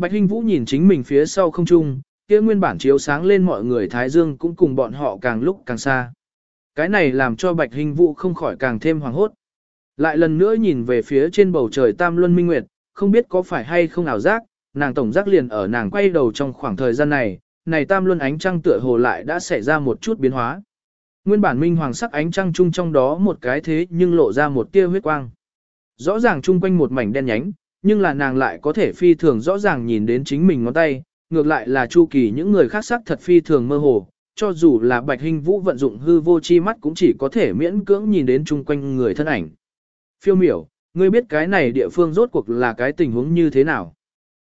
Bạch Hinh Vũ nhìn chính mình phía sau không trung, kia nguyên bản chiếu sáng lên mọi người Thái Dương cũng cùng bọn họ càng lúc càng xa. Cái này làm cho Bạch Hinh Vũ không khỏi càng thêm hoàng hốt. Lại lần nữa nhìn về phía trên bầu trời Tam Luân Minh Nguyệt, không biết có phải hay không ảo giác, nàng tổng giác liền ở nàng quay đầu trong khoảng thời gian này, này Tam Luân ánh trăng tựa hồ lại đã xảy ra một chút biến hóa. Nguyên bản minh hoàng sắc ánh trăng chung trong đó một cái thế nhưng lộ ra một tia huyết quang. Rõ ràng chung quanh một mảnh đen nhánh, nhưng là nàng lại có thể phi thường rõ ràng nhìn đến chính mình ngón tay, ngược lại là chu kỳ những người khác sắc thật phi thường mơ hồ, cho dù là bạch hình vũ vận dụng hư vô chi mắt cũng chỉ có thể miễn cưỡng nhìn đến chung quanh người thân ảnh. Phiêu miểu, ngươi biết cái này địa phương rốt cuộc là cái tình huống như thế nào?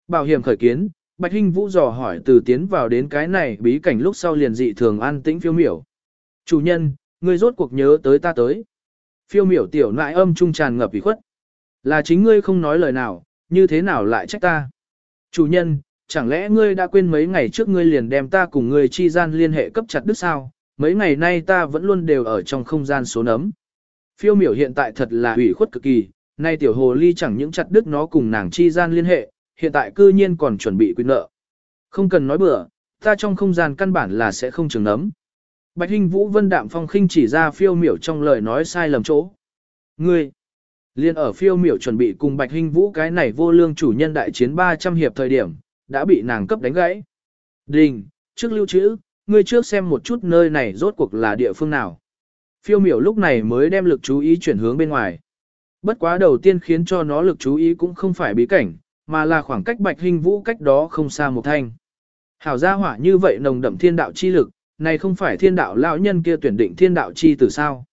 Bảo hiểm khởi kiến, bạch hình vũ dò hỏi từ tiến vào đến cái này bí cảnh lúc sau liền dị thường an tĩnh phiêu miểu. Chủ nhân, ngươi rốt cuộc nhớ tới ta tới. Phiêu miểu tiểu nại âm trung tràn ngập ủy khuất. Là chính ngươi không nói lời nào, như thế nào lại trách ta? Chủ nhân, chẳng lẽ ngươi đã quên mấy ngày trước ngươi liền đem ta cùng ngươi chi gian liên hệ cấp chặt đứt sao? Mấy ngày nay ta vẫn luôn đều ở trong không gian số nấm. Phiêu miểu hiện tại thật là ủy khuất cực kỳ, nay tiểu hồ ly chẳng những chặt đứt nó cùng nàng chi gian liên hệ, hiện tại cư nhiên còn chuẩn bị quyết nợ. Không cần nói bừa, ta trong không gian căn bản là sẽ không trường nấm. Bạch Hinh Vũ Vân Đạm Phong khinh chỉ ra phiêu miểu trong lời nói sai lầm chỗ. Ngươi, liên ở phiêu miểu chuẩn bị cùng Bạch Hinh Vũ cái này vô lương chủ nhân đại chiến 300 hiệp thời điểm, đã bị nàng cấp đánh gãy. Đình, trước lưu trữ, ngươi trước xem một chút nơi này rốt cuộc là địa phương nào. Phiêu miểu lúc này mới đem lực chú ý chuyển hướng bên ngoài. Bất quá đầu tiên khiến cho nó lực chú ý cũng không phải bí cảnh, mà là khoảng cách Bạch Hinh Vũ cách đó không xa một thanh. Hảo gia hỏa như vậy nồng đậm thiên đạo chi lực, này không phải thiên đạo lão nhân kia tuyển định thiên đạo chi từ sao.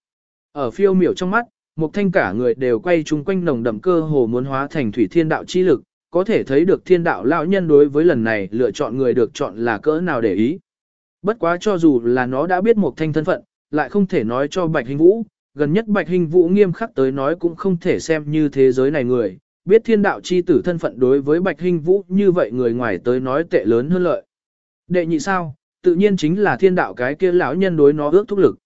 Ở phiêu miểu trong mắt, một thanh cả người đều quay chung quanh nồng đậm cơ hồ muốn hóa thành thủy thiên đạo chi lực, có thể thấy được thiên đạo lão nhân đối với lần này lựa chọn người được chọn là cỡ nào để ý. Bất quá cho dù là nó đã biết một thanh thân phận, lại không thể nói cho Bạch Hình Vũ, gần nhất Bạch Hình Vũ nghiêm khắc tới nói cũng không thể xem như thế giới này người, biết thiên đạo chi tử thân phận đối với Bạch Hình Vũ như vậy người ngoài tới nói tệ lớn hơn lợi. Đệ nhị sao, tự nhiên chính là thiên đạo cái kia lão nhân đối nó ước thúc lực.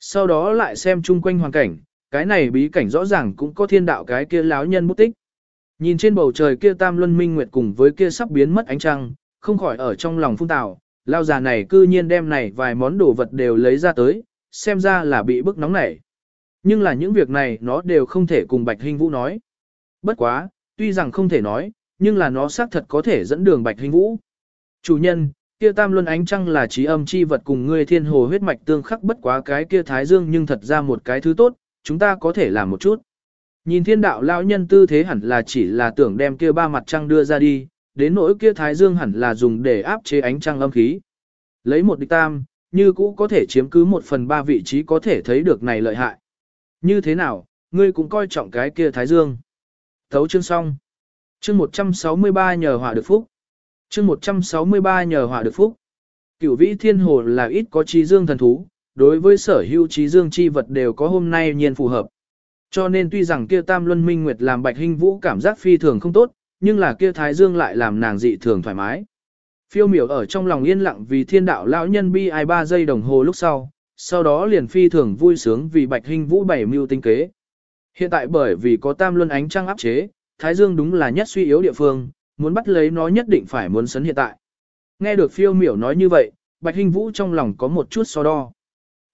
Sau đó lại xem chung quanh hoàn cảnh, cái này bí cảnh rõ ràng cũng có thiên đạo cái kia lão nhân bút tích. Nhìn trên bầu trời kia tam luân minh nguyệt cùng với kia sắp biến mất ánh trăng, không khỏi ở trong lòng phung tạo, lao già này cư nhiên đem này vài món đồ vật đều lấy ra tới, xem ra là bị bức nóng nảy. Nhưng là những việc này nó đều không thể cùng Bạch Hinh Vũ nói. Bất quá, tuy rằng không thể nói, nhưng là nó xác thật có thể dẫn đường Bạch Hinh Vũ. Chủ nhân, kia tam luân ánh trăng là trí âm chi vật cùng ngươi thiên hồ huyết mạch tương khắc bất quá cái kia thái dương nhưng thật ra một cái thứ tốt, chúng ta có thể làm một chút. Nhìn thiên đạo lão nhân tư thế hẳn là chỉ là tưởng đem kia ba mặt trăng đưa ra đi, đến nỗi kia thái dương hẳn là dùng để áp chế ánh trăng âm khí. Lấy một địch tam, như cũ có thể chiếm cứ một phần ba vị trí có thể thấy được này lợi hại. Như thế nào, ngươi cũng coi trọng cái kia thái dương. Thấu chương xong. Chương 163 nhờ hỏa được phúc chương 163 nhờ hỏa được phúc. Cửu vĩ thiên hồ là ít có trí dương thần thú, đối với sở hữu trí dương chi vật đều có hôm nay nhiên phù hợp. Cho nên tuy rằng kia tam luân minh nguyệt làm bạch hình vũ cảm giác phi thường không tốt, nhưng là kia thái dương lại làm nàng dị thường thoải mái. Phiêu miểu ở trong lòng yên lặng vì thiên đạo lão nhân bi ai ba giây đồng hồ lúc sau, sau đó liền phi thường vui sướng vì bạch hình vũ bảy mưu tinh kế. Hiện tại bởi vì có tam luân ánh trăng áp chế, thái dương đúng là nhất suy yếu địa phương, muốn bắt lấy nó nhất định phải muốn sấn hiện tại. Nghe được phiêu miểu nói như vậy, Bạch Hinh Vũ trong lòng có một chút so đo.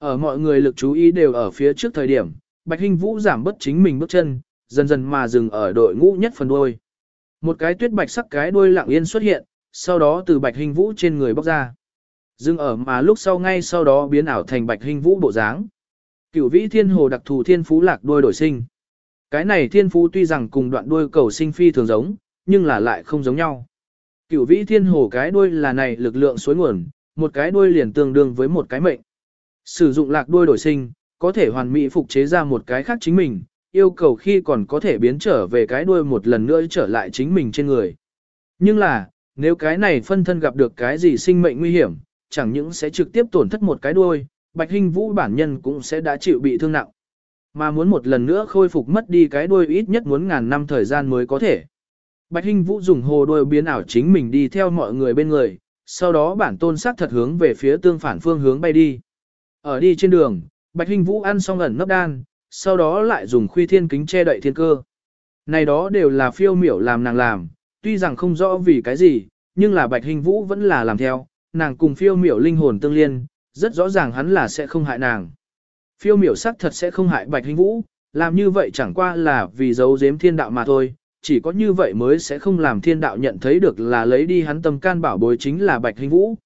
Ở mọi người lực chú ý đều ở phía trước thời điểm, Bạch Hinh Vũ giảm bất chính mình bước chân, dần dần mà dừng ở đội ngũ nhất phần đuôi. Một cái tuyết bạch sắc cái đuôi lặng yên xuất hiện, sau đó từ Bạch Hinh Vũ trên người bóc ra. Dừng ở mà lúc sau ngay sau đó biến ảo thành Bạch Hinh Vũ bộ dáng. Cửu vĩ thiên hồ đặc thù thiên phú lạc đuôi đổi sinh. Cái này thiên phú tuy rằng cùng đoạn đuôi cầu sinh phi thường giống, nhưng là lại không giống nhau. Cửu vĩ thiên hồ cái đuôi là này lực lượng suối nguồn, một cái đuôi liền tương đương với một cái mệnh. Sử dụng lạc đuôi đổi sinh, có thể hoàn mỹ phục chế ra một cái khác chính mình, yêu cầu khi còn có thể biến trở về cái đuôi một lần nữa trở lại chính mình trên người. Nhưng là, nếu cái này phân thân gặp được cái gì sinh mệnh nguy hiểm, chẳng những sẽ trực tiếp tổn thất một cái đuôi, Bạch Hinh Vũ bản nhân cũng sẽ đã chịu bị thương nặng. Mà muốn một lần nữa khôi phục mất đi cái đuôi ít nhất muốn ngàn năm thời gian mới có thể. Bạch Hinh Vũ dùng hồ đuôi biến ảo chính mình đi theo mọi người bên người, sau đó bản tôn sắc thật hướng về phía tương phản phương hướng bay đi. Ở đi trên đường, Bạch Hinh Vũ ăn xong ẩn nấp đan, sau đó lại dùng khuy thiên kính che đậy thiên cơ. Này đó đều là phiêu miểu làm nàng làm, tuy rằng không rõ vì cái gì, nhưng là Bạch Hình Vũ vẫn là làm theo, nàng cùng phiêu miểu linh hồn tương liên, rất rõ ràng hắn là sẽ không hại nàng. Phiêu miểu sắc thật sẽ không hại Bạch Hình Vũ, làm như vậy chẳng qua là vì giấu giếm thiên đạo mà thôi, chỉ có như vậy mới sẽ không làm thiên đạo nhận thấy được là lấy đi hắn tâm can bảo bối chính là Bạch Hình Vũ.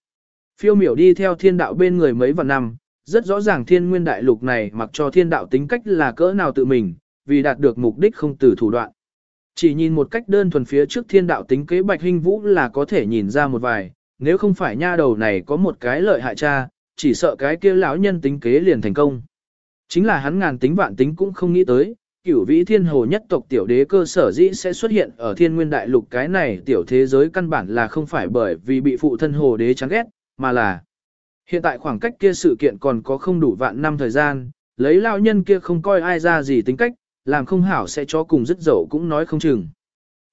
Phiêu miểu đi theo thiên đạo bên người mấy vạn năm, rất rõ ràng thiên nguyên đại lục này mặc cho thiên đạo tính cách là cỡ nào tự mình, vì đạt được mục đích không từ thủ đoạn. Chỉ nhìn một cách đơn thuần phía trước thiên đạo tính kế Bạch Hình Vũ là có thể nhìn ra một vài, nếu không phải nha đầu này có một cái lợi hại cha, chỉ sợ cái kia lão nhân tính kế liền thành công. Chính là hắn ngàn tính vạn tính cũng không nghĩ tới, cửu vĩ thiên hồ nhất tộc tiểu đế cơ sở dĩ sẽ xuất hiện ở thiên nguyên đại lục cái này tiểu thế giới căn bản là không phải bởi vì bị phụ thân hồ đế chán ghét, mà là hiện tại khoảng cách kia sự kiện còn có không đủ vạn năm thời gian, lấy lao nhân kia không coi ai ra gì tính cách, làm không hảo sẽ cho cùng dứt dậu cũng nói không chừng.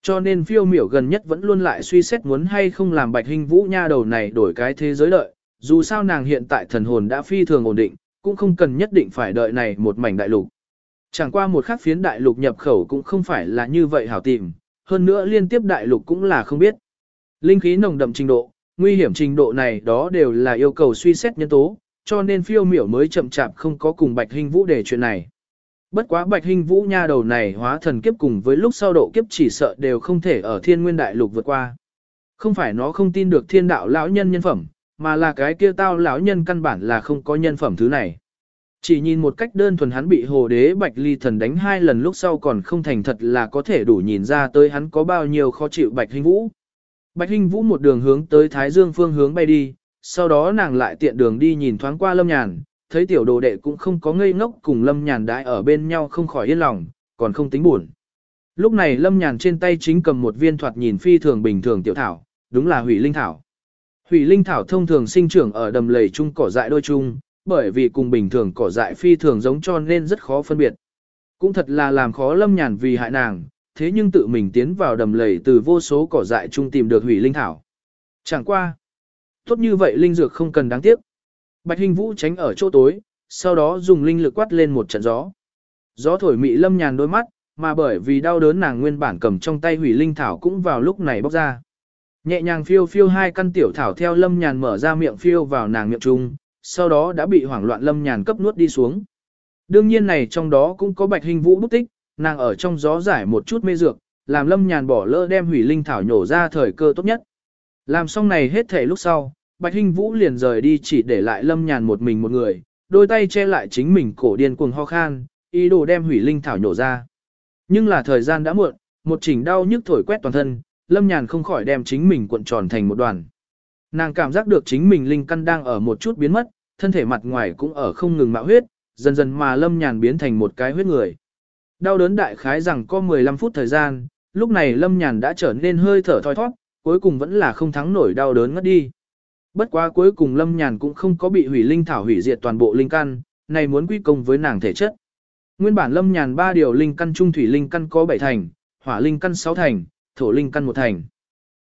Cho nên phiêu miểu gần nhất vẫn luôn lại suy xét muốn hay không làm bạch hình vũ nha đầu này đổi cái thế giới lợi, dù sao nàng hiện tại thần hồn đã phi thường ổn định, cũng không cần nhất định phải đợi này một mảnh đại lục. Chẳng qua một khắc phiến đại lục nhập khẩu cũng không phải là như vậy hảo tìm, hơn nữa liên tiếp đại lục cũng là không biết. Linh khí nồng đậm trình độ, nguy hiểm trình độ này đó đều là yêu cầu suy xét nhân tố, cho nên phiêu miểu mới chậm chạp không có cùng Bạch Hình Vũ để chuyện này. Bất quá Bạch Hình Vũ nha đầu này hóa thần kiếp cùng với lúc sau độ kiếp chỉ sợ đều không thể ở thiên nguyên đại lục vượt qua. Không phải nó không tin được thiên đạo lão nhân nhân phẩm, mà là cái kia tao lão nhân căn bản là không có nhân phẩm thứ này. Chỉ nhìn một cách đơn thuần hắn bị hồ đế bạch ly thần đánh hai lần lúc sau còn không thành thật là có thể đủ nhìn ra tới hắn có bao nhiêu khó chịu bạch hình vũ. Bạch Hinh vũ một đường hướng tới Thái Dương phương hướng bay đi, sau đó nàng lại tiện đường đi nhìn thoáng qua lâm nhàn, thấy tiểu đồ đệ cũng không có ngây ngốc cùng lâm nhàn đãi ở bên nhau không khỏi yên lòng, còn không tính buồn. Lúc này lâm nhàn trên tay chính cầm một viên thoạt nhìn phi thường bình thường tiểu thảo, đúng là hủy linh thảo. Hủy linh thảo thông thường sinh trưởng ở đầm lầy chung cỏ dại đôi chung, bởi vì cùng bình thường cỏ dại phi thường giống cho nên rất khó phân biệt. Cũng thật là làm khó lâm nhàn vì hại nàng, thế nhưng tự mình tiến vào đầm lầy từ vô số cỏ dại chung tìm được hủy linh thảo. Chẳng qua. Tốt như vậy linh dược không cần đáng tiếc. Bạch Hình Vũ tránh ở chỗ tối, sau đó dùng linh lực quát lên một trận gió. Gió thổi mị lâm nhàn đôi mắt, mà bởi vì đau đớn nàng nguyên bản cầm trong tay hủy linh thảo cũng vào lúc này bóc ra. Nhẹ nhàng phiêu phiêu hai căn tiểu thảo theo lâm nhàn mở ra miệng phiêu vào nàng miệng trung, sau đó đã bị hoảng loạn lâm nhàn cấp nuốt đi xuống. Đương nhiên này trong đó cũng có bạch hình vũ bút tích, nàng ở trong gió giải một chút mê dược, làm lâm nhàn bỏ lỡ đem hủy linh thảo nhổ ra thời cơ tốt nhất. Làm xong này hết thể lúc sau, bạch hinh vũ liền rời đi chỉ để lại lâm nhàn một mình một người, đôi tay che lại chính mình cổ điên cuồng ho khan, ý đồ đem hủy linh thảo nhổ ra. Nhưng là thời gian đã muộn, một chỉnh đau nhức thổi quét toàn thân, lâm nhàn không khỏi đem chính mình cuộn tròn thành một đoàn. Nàng cảm giác được chính mình linh căn đang ở một chút biến mất, thân thể mặt ngoài cũng ở không ngừng mạo huyết, dần dần mà lâm nhàn biến thành một cái huyết người. Đau đớn đại khái rằng có 15 phút thời gian, lúc này lâm nhàn đã trở nên hơi thở thoi thoát, cuối cùng vẫn là không thắng nổi đau đớn ngất đi. Bất quá cuối cùng lâm nhàn cũng không có bị hủy linh thảo hủy diệt toàn bộ linh căn, này muốn quy công với nàng thể chất. Nguyên bản lâm nhàn ba điều linh căn trung thủy linh căn có 7 thành, hỏa linh căn 6 thành, thổ linh căn 1 thành.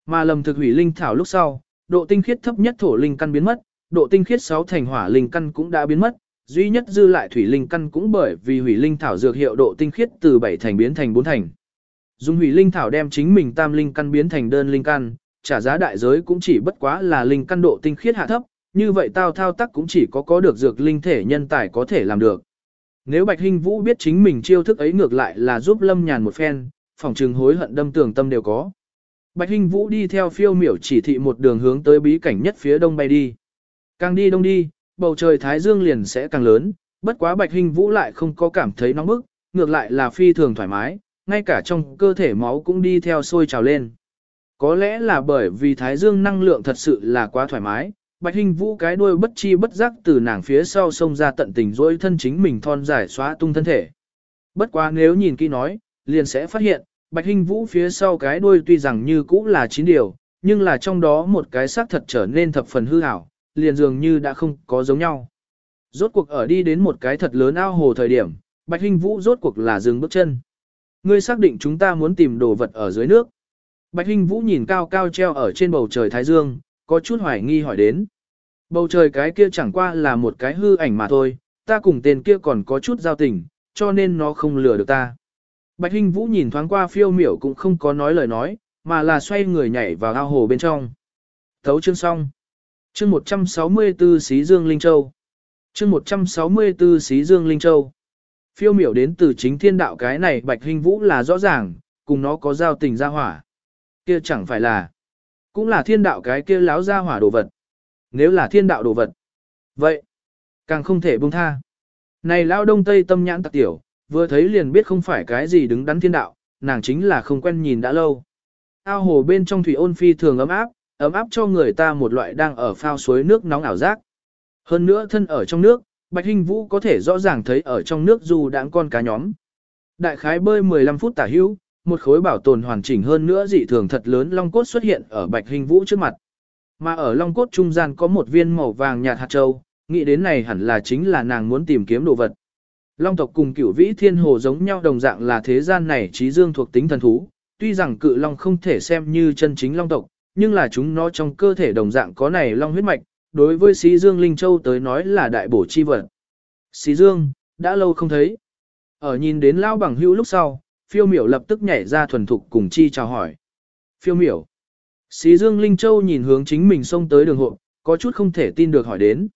Mà lâm thực hủy linh thảo lúc sau, độ tinh khiết thấp nhất thổ linh căn biến mất, độ tinh khiết 6 thành hỏa linh căn cũng đã biến mất, duy nhất dư lại thủy linh căn cũng bởi vì hủy linh thảo dược hiệu độ tinh khiết từ 7 thành biến thành 4 thành. Dùng hủy linh thảo đem chính mình tam linh căn biến thành đơn linh căn, trả giá đại giới cũng chỉ bất quá là linh căn độ tinh khiết hạ thấp, như vậy tao thao tác cũng chỉ có có được dược linh thể nhân tài có thể làm được. Nếu Bạch Hinh Vũ biết chính mình chiêu thức ấy ngược lại là giúp Lâm Nhàn một phen, phòng trừng hối hận đâm tường tâm đều có. Bạch Hinh Vũ đi theo phiêu miểu chỉ thị một đường hướng tới bí cảnh nhất phía đông bay đi. Càng đi đông đi, bầu trời Thái Dương liền sẽ càng lớn, bất quá Bạch Hinh Vũ lại không có cảm thấy nóng bức, ngược lại là phi thường thoải mái, ngay cả trong cơ thể máu cũng đi theo sôi trào lên. Có lẽ là bởi vì Thái Dương năng lượng thật sự là quá thoải mái, Bạch Hinh Vũ cái đuôi bất chi bất giác từ nàng phía sau xông ra tận tình dỗi thân chính mình thon dài xóa tung thân thể. Bất quá nếu nhìn kỹ nói, liền sẽ phát hiện, Bạch Hinh Vũ phía sau cái đuôi tuy rằng như cũ là chín điều, nhưng là trong đó một cái xác thật trở nên thập phần hư ảo, liền dường như đã không có giống nhau. Rốt cuộc ở đi đến một cái thật lớn ao hồ thời điểm, Bạch Hinh Vũ rốt cuộc là dừng bước chân. Ngươi xác định chúng ta muốn tìm đồ vật ở dưới nước. Bạch Hinh Vũ nhìn cao cao treo ở trên bầu trời Thái Dương, có chút hoài nghi hỏi đến. Bầu trời cái kia chẳng qua là một cái hư ảnh mà thôi, ta cùng tên kia còn có chút giao tình, cho nên nó không lừa được ta. Bạch Hinh Vũ nhìn thoáng qua phiêu miểu cũng không có nói lời nói, mà là xoay người nhảy vào ao hồ bên trong. Thấu chương xong. Chương 164 Xí Dương Linh Châu. Chương 164 Xí Dương Linh Châu. Phiêu miểu đến từ chính thiên đạo cái này bạch hình vũ là rõ ràng, cùng nó có giao tình ra hỏa. Kia chẳng phải là, cũng là thiên đạo cái kia láo ra hỏa đồ vật. Nếu là thiên đạo đồ vật, vậy, càng không thể buông tha. Này lao đông tây tâm nhãn tặc tiểu, vừa thấy liền biết không phải cái gì đứng đắn thiên đạo, nàng chính là không quen nhìn đã lâu. Ao hồ bên trong thủy ôn phi thường ấm áp, ấm áp cho người ta một loại đang ở phao suối nước nóng ảo giác. Hơn nữa thân ở trong nước, Bạch Hinh Vũ có thể rõ ràng thấy ở trong nước dù đãng con cá nhóm. Đại khái bơi 15 phút tả hữu, một khối bảo tồn hoàn chỉnh hơn nữa dị thường thật lớn long cốt xuất hiện ở Bạch Hinh Vũ trước mặt. Mà ở long cốt trung gian có một viên màu vàng nhạt hạt châu, nghĩ đến này hẳn là chính là nàng muốn tìm kiếm đồ vật. Long tộc cùng cửu vĩ thiên hồ giống nhau đồng dạng là thế gian này trí dương thuộc tính thần thú, tuy rằng cự long không thể xem như chân chính long tộc, nhưng là chúng nó trong cơ thể đồng dạng có này long huyết mạch, đối với xí dương linh châu tới nói là đại bổ chi vật. Xí dương, đã lâu không thấy. Ở nhìn đến lao bằng hữu lúc sau, phiêu miểu lập tức nhảy ra thuần thục cùng chi chào hỏi. Phiêu miểu. Xí dương linh châu nhìn hướng chính mình xông tới đường hộ, có chút không thể tin được hỏi đến.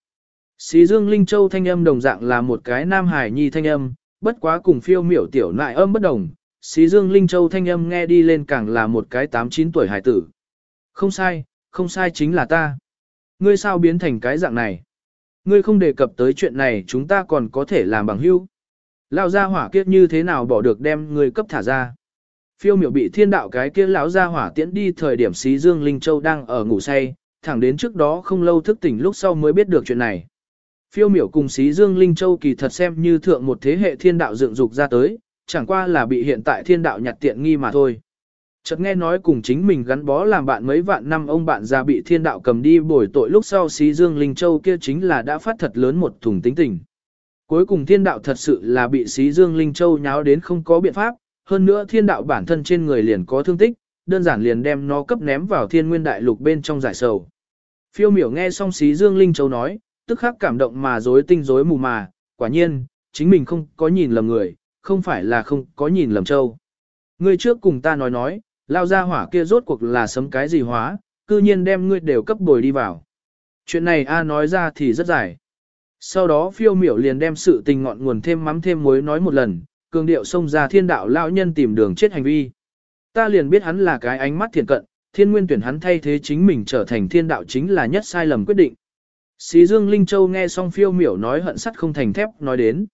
Xí dương linh châu thanh âm đồng dạng là một cái nam hải nhi thanh âm, bất quá cùng phiêu miểu tiểu nại âm bất đồng. Xí dương linh châu thanh âm nghe đi lên càng là một cái 8-9 tuổi hải tử. Không sai, không sai chính là ta. Ngươi sao biến thành cái dạng này? Ngươi không đề cập tới chuyện này chúng ta còn có thể làm bằng hữu. Lão gia hỏa kiếp như thế nào bỏ được đem ngươi cấp thả ra? Phiêu miểu bị thiên đạo cái kia lão gia hỏa tiễn đi thời điểm xí dương linh châu đang ở ngủ say, thẳng đến trước đó không lâu thức tỉnh lúc sau mới biết được chuyện này. Phiêu miểu cùng xí dương linh châu kỳ thật xem như thượng một thế hệ thiên đạo dựng dục ra tới, chẳng qua là bị hiện tại thiên đạo nhặt tiện nghi mà thôi. Chợt nghe nói cùng chính mình gắn bó làm bạn mấy vạn năm ông bạn già bị thiên đạo cầm đi bồi tội lúc sau xí dương linh châu kia chính là đã phát thật lớn một thùng tính tình. Cuối cùng thiên đạo thật sự là bị xí dương linh châu nháo đến không có biện pháp, hơn nữa thiên đạo bản thân trên người liền có thương tích, đơn giản liền đem nó cấp ném vào thiên nguyên đại lục bên trong giải sầu. Phiêu miểu nghe xong xí dương linh châu nói, tức khắc cảm động mà rối tinh rối mù mà, quả nhiên, chính mình không có nhìn lầm người, không phải là không có nhìn lầm châu. Ngươi trước cùng ta nói nói, lao ra hỏa kia rốt cuộc là sấm cái gì hóa, cư nhiên đem ngươi đều cấp bồi đi vào. Chuyện này A nói ra thì rất dài. Sau đó phiêu miểu liền đem sự tình ngọn nguồn thêm mắm thêm muối nói một lần, cường điệu xông ra thiên đạo lão nhân tìm đường chết hành vi. Ta liền biết hắn là cái ánh mắt thiện cận, thiên nguyên tuyển hắn thay thế chính mình trở thành thiên đạo chính là nhất sai lầm quyết định. Xí Dương Linh Châu nghe xong phiêu miểu nói hận sắt không thành thép nói đến.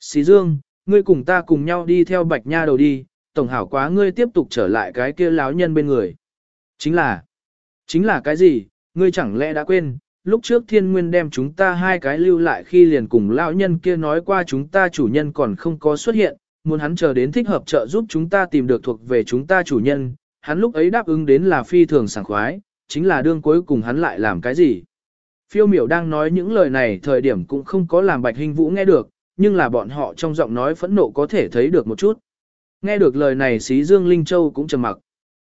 Xí Dương, ngươi cùng ta cùng nhau đi theo bạch nha đầu đi, tổng hảo quá ngươi tiếp tục trở lại cái kia láo nhân bên người. Chính là, chính là cái gì, ngươi chẳng lẽ đã quên, lúc trước thiên nguyên đem chúng ta hai cái lưu lại khi liền cùng lão nhân kia nói qua chúng ta chủ nhân còn không có xuất hiện, muốn hắn chờ đến thích hợp trợ giúp chúng ta tìm được thuộc về chúng ta chủ nhân, hắn lúc ấy đáp ứng đến là phi thường sảng khoái, chính là đương cuối cùng hắn lại làm cái gì. Phiêu miểu đang nói những lời này thời điểm cũng không có làm bạch hình vũ nghe được, nhưng là bọn họ trong giọng nói phẫn nộ có thể thấy được một chút. Nghe được lời này xí Dương Linh Châu cũng trầm mặc.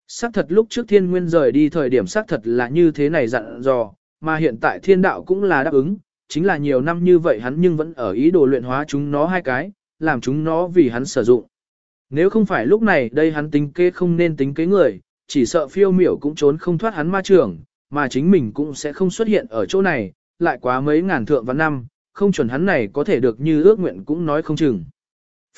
Sắc thật lúc trước thiên nguyên rời đi thời điểm sắc thật là như thế này dặn dò, mà hiện tại thiên đạo cũng là đáp ứng, chính là nhiều năm như vậy hắn nhưng vẫn ở ý đồ luyện hóa chúng nó hai cái, làm chúng nó vì hắn sử dụng. Nếu không phải lúc này đây hắn tính kế không nên tính kế người, chỉ sợ phiêu miểu cũng trốn không thoát hắn ma trưởng, mà chính mình cũng sẽ không xuất hiện ở chỗ này, lại quá mấy ngàn thượng và năm, không chuẩn hắn này có thể được như ước nguyện cũng nói không chừng.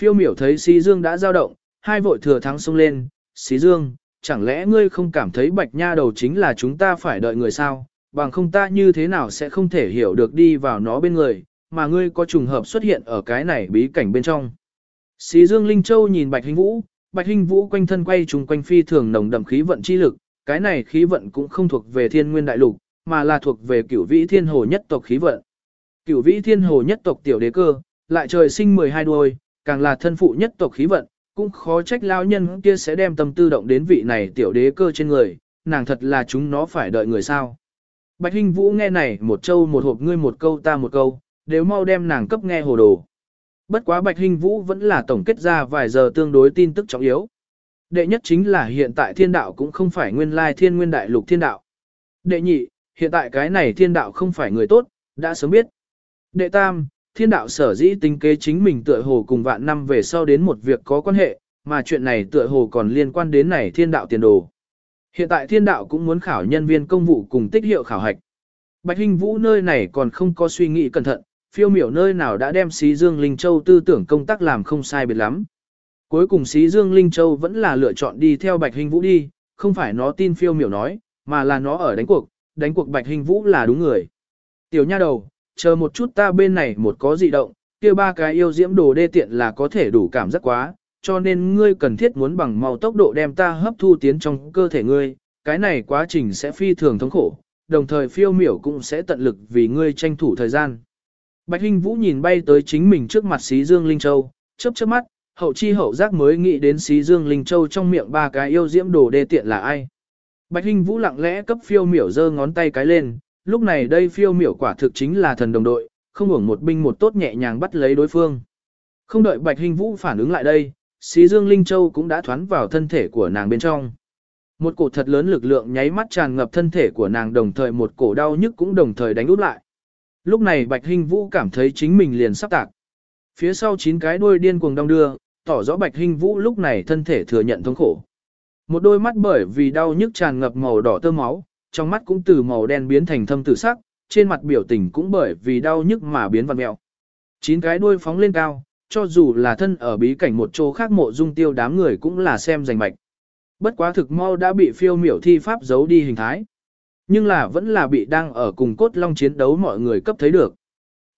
Phiêu miểu thấy Xí Dương đã dao động, hai vội thừa thắng xông lên, Xí Dương, chẳng lẽ ngươi không cảm thấy bạch nha đầu chính là chúng ta phải đợi người sao, bằng không ta như thế nào sẽ không thể hiểu được đi vào nó bên người, mà ngươi có trùng hợp xuất hiện ở cái này bí cảnh bên trong. Xí Dương Linh Châu nhìn Bạch Hình Vũ, Bạch Hình Vũ quanh thân quay trùng quanh phi thường nồng đậm khí vận chi lực, cái này khí vận cũng không thuộc về thiên nguyên đại lục, mà là thuộc về cửu vĩ thiên hồ nhất tộc khí vận. Cửu vĩ thiên hồ nhất tộc tiểu đế cơ, lại trời sinh 12 đuôi, càng là thân phụ nhất tộc khí vận, cũng khó trách lao nhân kia sẽ đem tâm tư động đến vị này tiểu đế cơ trên người, nàng thật là chúng nó phải đợi người sao. Bạch Hinh Vũ nghe này một châu một hộp ngươi một câu ta một câu, đều mau đem nàng cấp nghe hồ đồ. Bất quá Bạch Hinh Vũ vẫn là tổng kết ra vài giờ tương đối tin tức trọng yếu. Đệ nhất chính là hiện tại thiên đạo cũng không phải nguyên lai thiên nguyên đại lục thiên đạo. Đệ nhị, hiện tại cái này thiên đạo không phải người tốt, đã sớm biết. Đệ tam, thiên đạo sở dĩ tính kế chính mình tựa hồ cùng vạn năm về sau đến một việc có quan hệ, mà chuyện này tựa hồ còn liên quan đến này thiên đạo tiền đồ. Hiện tại thiên đạo cũng muốn khảo nhân viên công vụ cùng tích hiệu khảo hạch. Bạch Hinh Vũ nơi này còn không có suy nghĩ cẩn thận, phiêu miểu nơi nào đã đem xí Dương Linh Châu tư tưởng công tác làm không sai biệt lắm. Cuối cùng xí Dương Linh Châu vẫn là lựa chọn đi theo Bạch Hinh Vũ đi, không phải nó tin phiêu miểu nói, mà là nó ở đánh cuộc, đánh cuộc Bạch Hinh Vũ là đúng người. Tiểu nha đầu, chờ một chút ta bên này một có dị động, kia ba cái yêu diễm đồ đê tiện là có thể đủ cảm giác quá, cho nên ngươi cần thiết muốn bằng màu tốc độ đem ta hấp thu tiến trong cơ thể ngươi, cái này quá trình sẽ phi thường thống khổ, đồng thời phiêu miểu cũng sẽ tận lực vì ngươi tranh thủ thời gian. Bạch Hinh Vũ nhìn bay tới chính mình trước mặt xí Dương Linh Châu, chớp chớp mắt, hậu chi hậu giác mới nghĩ đến xí Dương Linh Châu trong miệng ba cái yêu diễm đồ đê tiện là ai. Bạch Hinh Vũ lặng lẽ cấp phiêu miểu giơ ngón tay cái lên, lúc này đây phiêu miểu quả thực chính là thần đồng đội, không hưởng một binh một tốt nhẹ nhàng bắt lấy đối phương. Không đợi Bạch hình Vũ phản ứng lại đây, xí Dương Linh Châu cũng đã thoán vào thân thể của nàng bên trong. Một cổ thật lớn lực lượng nháy mắt tràn ngập thân thể của nàng đồng thời một cổ đau nhức cũng đồng thời đánh út lại. Lúc này Bạch hình Vũ cảm thấy chính mình liền sắp tạc. Phía sau chín cái đuôi điên cuồng đong đưa, tỏ rõ Bạch hình Vũ lúc này thân thể thừa nhận thống khổ. Một đôi mắt bởi vì đau nhức tràn ngập màu đỏ tơ máu, trong mắt cũng từ màu đen biến thành thâm tử sắc, trên mặt biểu tình cũng bởi vì đau nhức mà biến vặn mẹo. Chín cái đuôi phóng lên cao, cho dù là thân ở bí cảnh một chỗ khác mộ dung tiêu đám người cũng là xem giành mạch. Bất quá thực mau đã bị phiêu miểu thi pháp giấu đi hình thái. Nhưng là vẫn là bị đang ở cùng cốt long chiến đấu mọi người cấp thấy được.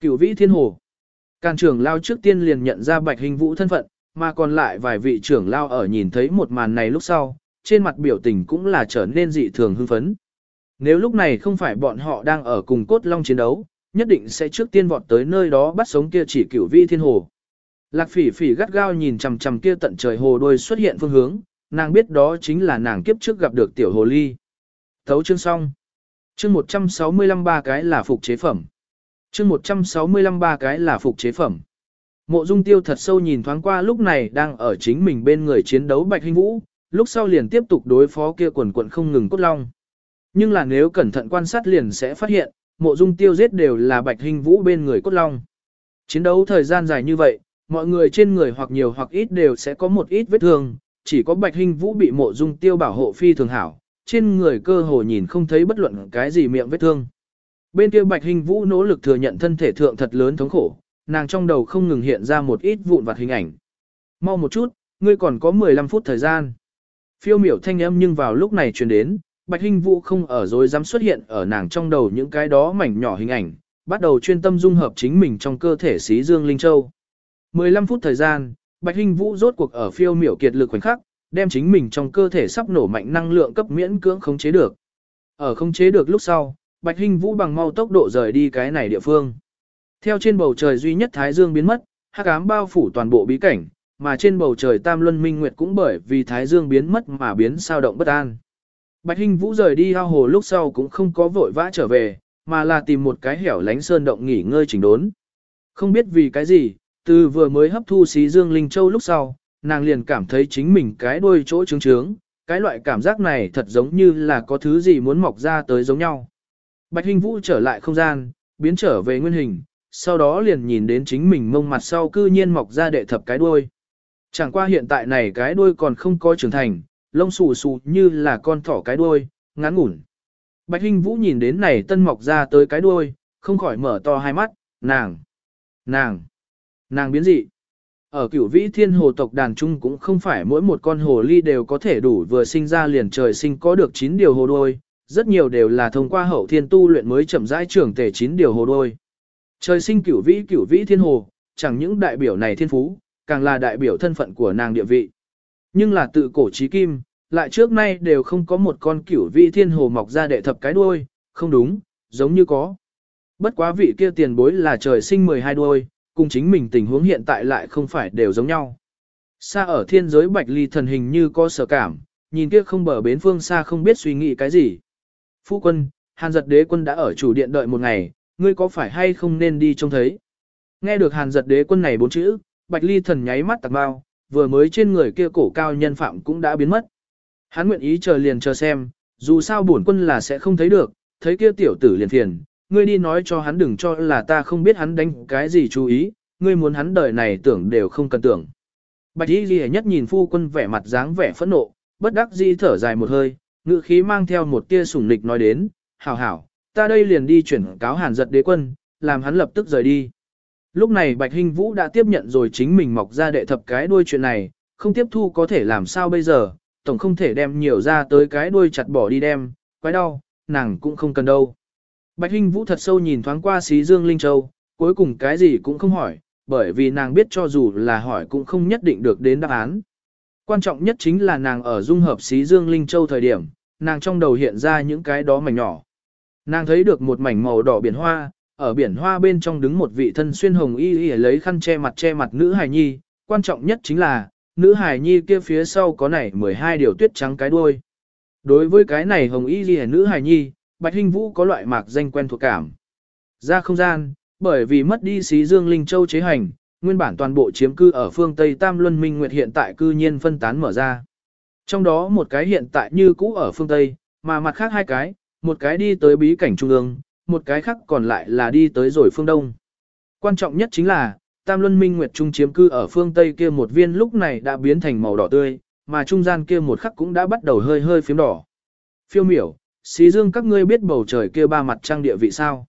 Cửu vĩ thiên hồ. Càn trưởng lao trước tiên liền nhận ra bạch hình vũ thân phận, mà còn lại vài vị trưởng lao ở nhìn thấy một màn này lúc sau, trên mặt biểu tình cũng là trở nên dị thường hưng phấn. Nếu lúc này không phải bọn họ đang ở cùng cốt long chiến đấu, nhất định sẽ trước tiên vọt tới nơi đó bắt sống kia chỉ cửu vi thiên hồ. Lạc phỉ phỉ gắt gao nhìn chằm chằm kia tận trời hồ đôi xuất hiện phương hướng, nàng biết đó chính là nàng kiếp trước gặp được tiểu hồ ly. Thấu chương xong. Chương 165 ba cái là phục chế phẩm. Chương 165 ba cái là phục chế phẩm. Mộ Dung Tiêu thật sâu nhìn thoáng qua lúc này đang ở chính mình bên người chiến đấu Bạch Hinh Vũ, lúc sau liền tiếp tục đối phó kia quần quần không ngừng cốt long. Nhưng là nếu cẩn thận quan sát liền sẽ phát hiện, Mộ Dung Tiêu giết đều là Bạch hình Vũ bên người cốt long. Chiến đấu thời gian dài như vậy, mọi người trên người hoặc nhiều hoặc ít đều sẽ có một ít vết thương, chỉ có Bạch hình Vũ bị Mộ Dung Tiêu bảo hộ phi thường hảo, trên người cơ hồ nhìn không thấy bất luận cái gì miệng vết thương. Bên kia Bạch Hình Vũ nỗ lực thừa nhận thân thể thượng thật lớn thống khổ, nàng trong đầu không ngừng hiện ra một ít vụn vặt hình ảnh. Mau một chút, ngươi còn có 15 phút thời gian. Phiêu miểu thanh âm nhưng vào lúc này truyền đến, Bạch Hinh Vũ không ở rồi dám xuất hiện ở nàng trong đầu những cái đó mảnh nhỏ hình ảnh, bắt đầu chuyên tâm dung hợp chính mình trong cơ thể xí dương linh châu. 15 phút thời gian, Bạch Hinh Vũ rốt cuộc ở phiêu miểu kiệt lực khoảnh khắc, đem chính mình trong cơ thể sắp nổ mạnh năng lượng cấp miễn cưỡng khống chế được. Ở khống chế được lúc sau, Bạch Hinh Vũ bằng mau tốc độ rời đi cái này địa phương. Theo trên bầu trời duy nhất Thái Dương biến mất, hắc ám bao phủ toàn bộ bí cảnh, mà trên bầu trời Tam Luân Minh Nguyệt cũng bởi vì Thái Dương biến mất mà biến sao động bất an. Bạch Hinh Vũ rời đi ao hồ lúc sau cũng không có vội vã trở về, mà là tìm một cái hẻo lánh sơn động nghỉ ngơi chỉnh đốn. Không biết vì cái gì, từ vừa mới hấp thu xí Dương Linh Châu lúc sau, nàng liền cảm thấy chính mình cái đuôi chỗ trướng trướng, cái loại cảm giác này thật giống như là có thứ gì muốn mọc ra tới giống nhau. Bạch Hinh Vũ trở lại không gian, biến trở về nguyên hình, sau đó liền nhìn đến chính mình mông mặt sau cư nhiên mọc ra đệ thập cái đuôi. Chẳng qua hiện tại này cái đuôi còn không có trưởng thành, lông xù xù như là con thỏ cái đuôi, ngắn ngủn. Bạch hinh Vũ nhìn đến này tân mọc ra tới cái đuôi, không khỏi mở to hai mắt, nàng, nàng, nàng biến dị. Ở cửu vĩ thiên hồ tộc đàn trung cũng không phải mỗi một con hồ ly đều có thể đủ vừa sinh ra liền trời sinh có được 9 điều hồ đôi, rất nhiều đều là thông qua hậu thiên tu luyện mới chậm rãi trưởng tề 9 điều hồ đôi. Trời sinh cửu vĩ cửu vĩ thiên hồ, chẳng những đại biểu này thiên phú, càng là đại biểu thân phận của nàng địa vị. Nhưng là tự cổ trí kim, lại trước nay đều không có một con cửu vị thiên hồ mọc ra đệ thập cái đuôi, không đúng, giống như có. Bất quá vị kia tiền bối là trời sinh 12 đuôi, cùng chính mình tình huống hiện tại lại không phải đều giống nhau. Xa ở thiên giới bạch ly thần hình như có sở cảm, nhìn kia không bờ bến phương xa không biết suy nghĩ cái gì. Phu quân, hàn giật đế quân đã ở chủ điện đợi một ngày, ngươi có phải hay không nên đi trông thấy. Nghe được hàn giật đế quân này bốn chữ, bạch ly thần nháy mắt tạc bao, vừa mới trên người kia cổ cao nhân phạm cũng đã biến mất. Hắn nguyện ý chờ liền chờ xem, dù sao bổn quân là sẽ không thấy được, thấy kia tiểu tử liền phiền, ngươi đi nói cho hắn đừng cho là ta không biết hắn đánh cái gì chú ý, ngươi muốn hắn đời này tưởng đều không cần tưởng. Bạch Y Lệ nhất nhìn phu quân vẻ mặt dáng vẻ phẫn nộ, bất đắc dĩ thở dài một hơi, ngự khí mang theo một tia sủng lịch nói đến, hảo hảo, ta đây liền đi chuyển cáo hàn giật đế quân, làm hắn lập tức rời đi. Lúc này Bạch Hinh Vũ đã tiếp nhận rồi chính mình mọc ra đệ thập cái đuôi chuyện này, không tiếp thu có thể làm sao bây giờ, tổng không thể đem nhiều ra tới cái đuôi chặt bỏ đi đem, quái đau, nàng cũng không cần đâu. Bạch Hinh Vũ thật sâu nhìn thoáng qua xí Dương Linh Châu, cuối cùng cái gì cũng không hỏi, bởi vì nàng biết cho dù là hỏi cũng không nhất định được đến đáp án. Quan trọng nhất chính là nàng ở dung hợp xí Dương Linh Châu thời điểm, nàng trong đầu hiện ra những cái đó mảnh nhỏ. Nàng thấy được một mảnh màu đỏ biển hoa, ở biển hoa bên trong đứng một vị thân xuyên hồng y y lấy khăn che mặt che mặt nữ hài nhi, quan trọng nhất chính là, nữ hài nhi kia phía sau có nảy 12 điều tuyết trắng cái đuôi. Đối với cái này hồng y y nữ hài nhi, Bạch Hinh Vũ có loại mạc danh quen thuộc cảm. Ra không gian, bởi vì mất đi xí dương linh châu chế hành, nguyên bản toàn bộ chiếm cư ở phương Tây Tam Luân Minh Nguyệt hiện tại cư nhiên phân tán mở ra. Trong đó một cái hiện tại như cũ ở phương Tây, mà mặt khác hai cái, một cái đi tới bí cảnh trung ương, một cái khác còn lại là đi tới rồi phương Đông. Quan trọng nhất chính là, Tam Luân Minh Nguyệt Trung chiếm cư ở phương Tây kia một viên lúc này đã biến thành màu đỏ tươi, mà trung gian kia một khắc cũng đã bắt đầu hơi hơi phím đỏ. Phiêu miểu, xí dương các ngươi biết bầu trời kia ba mặt trăng địa vị sao.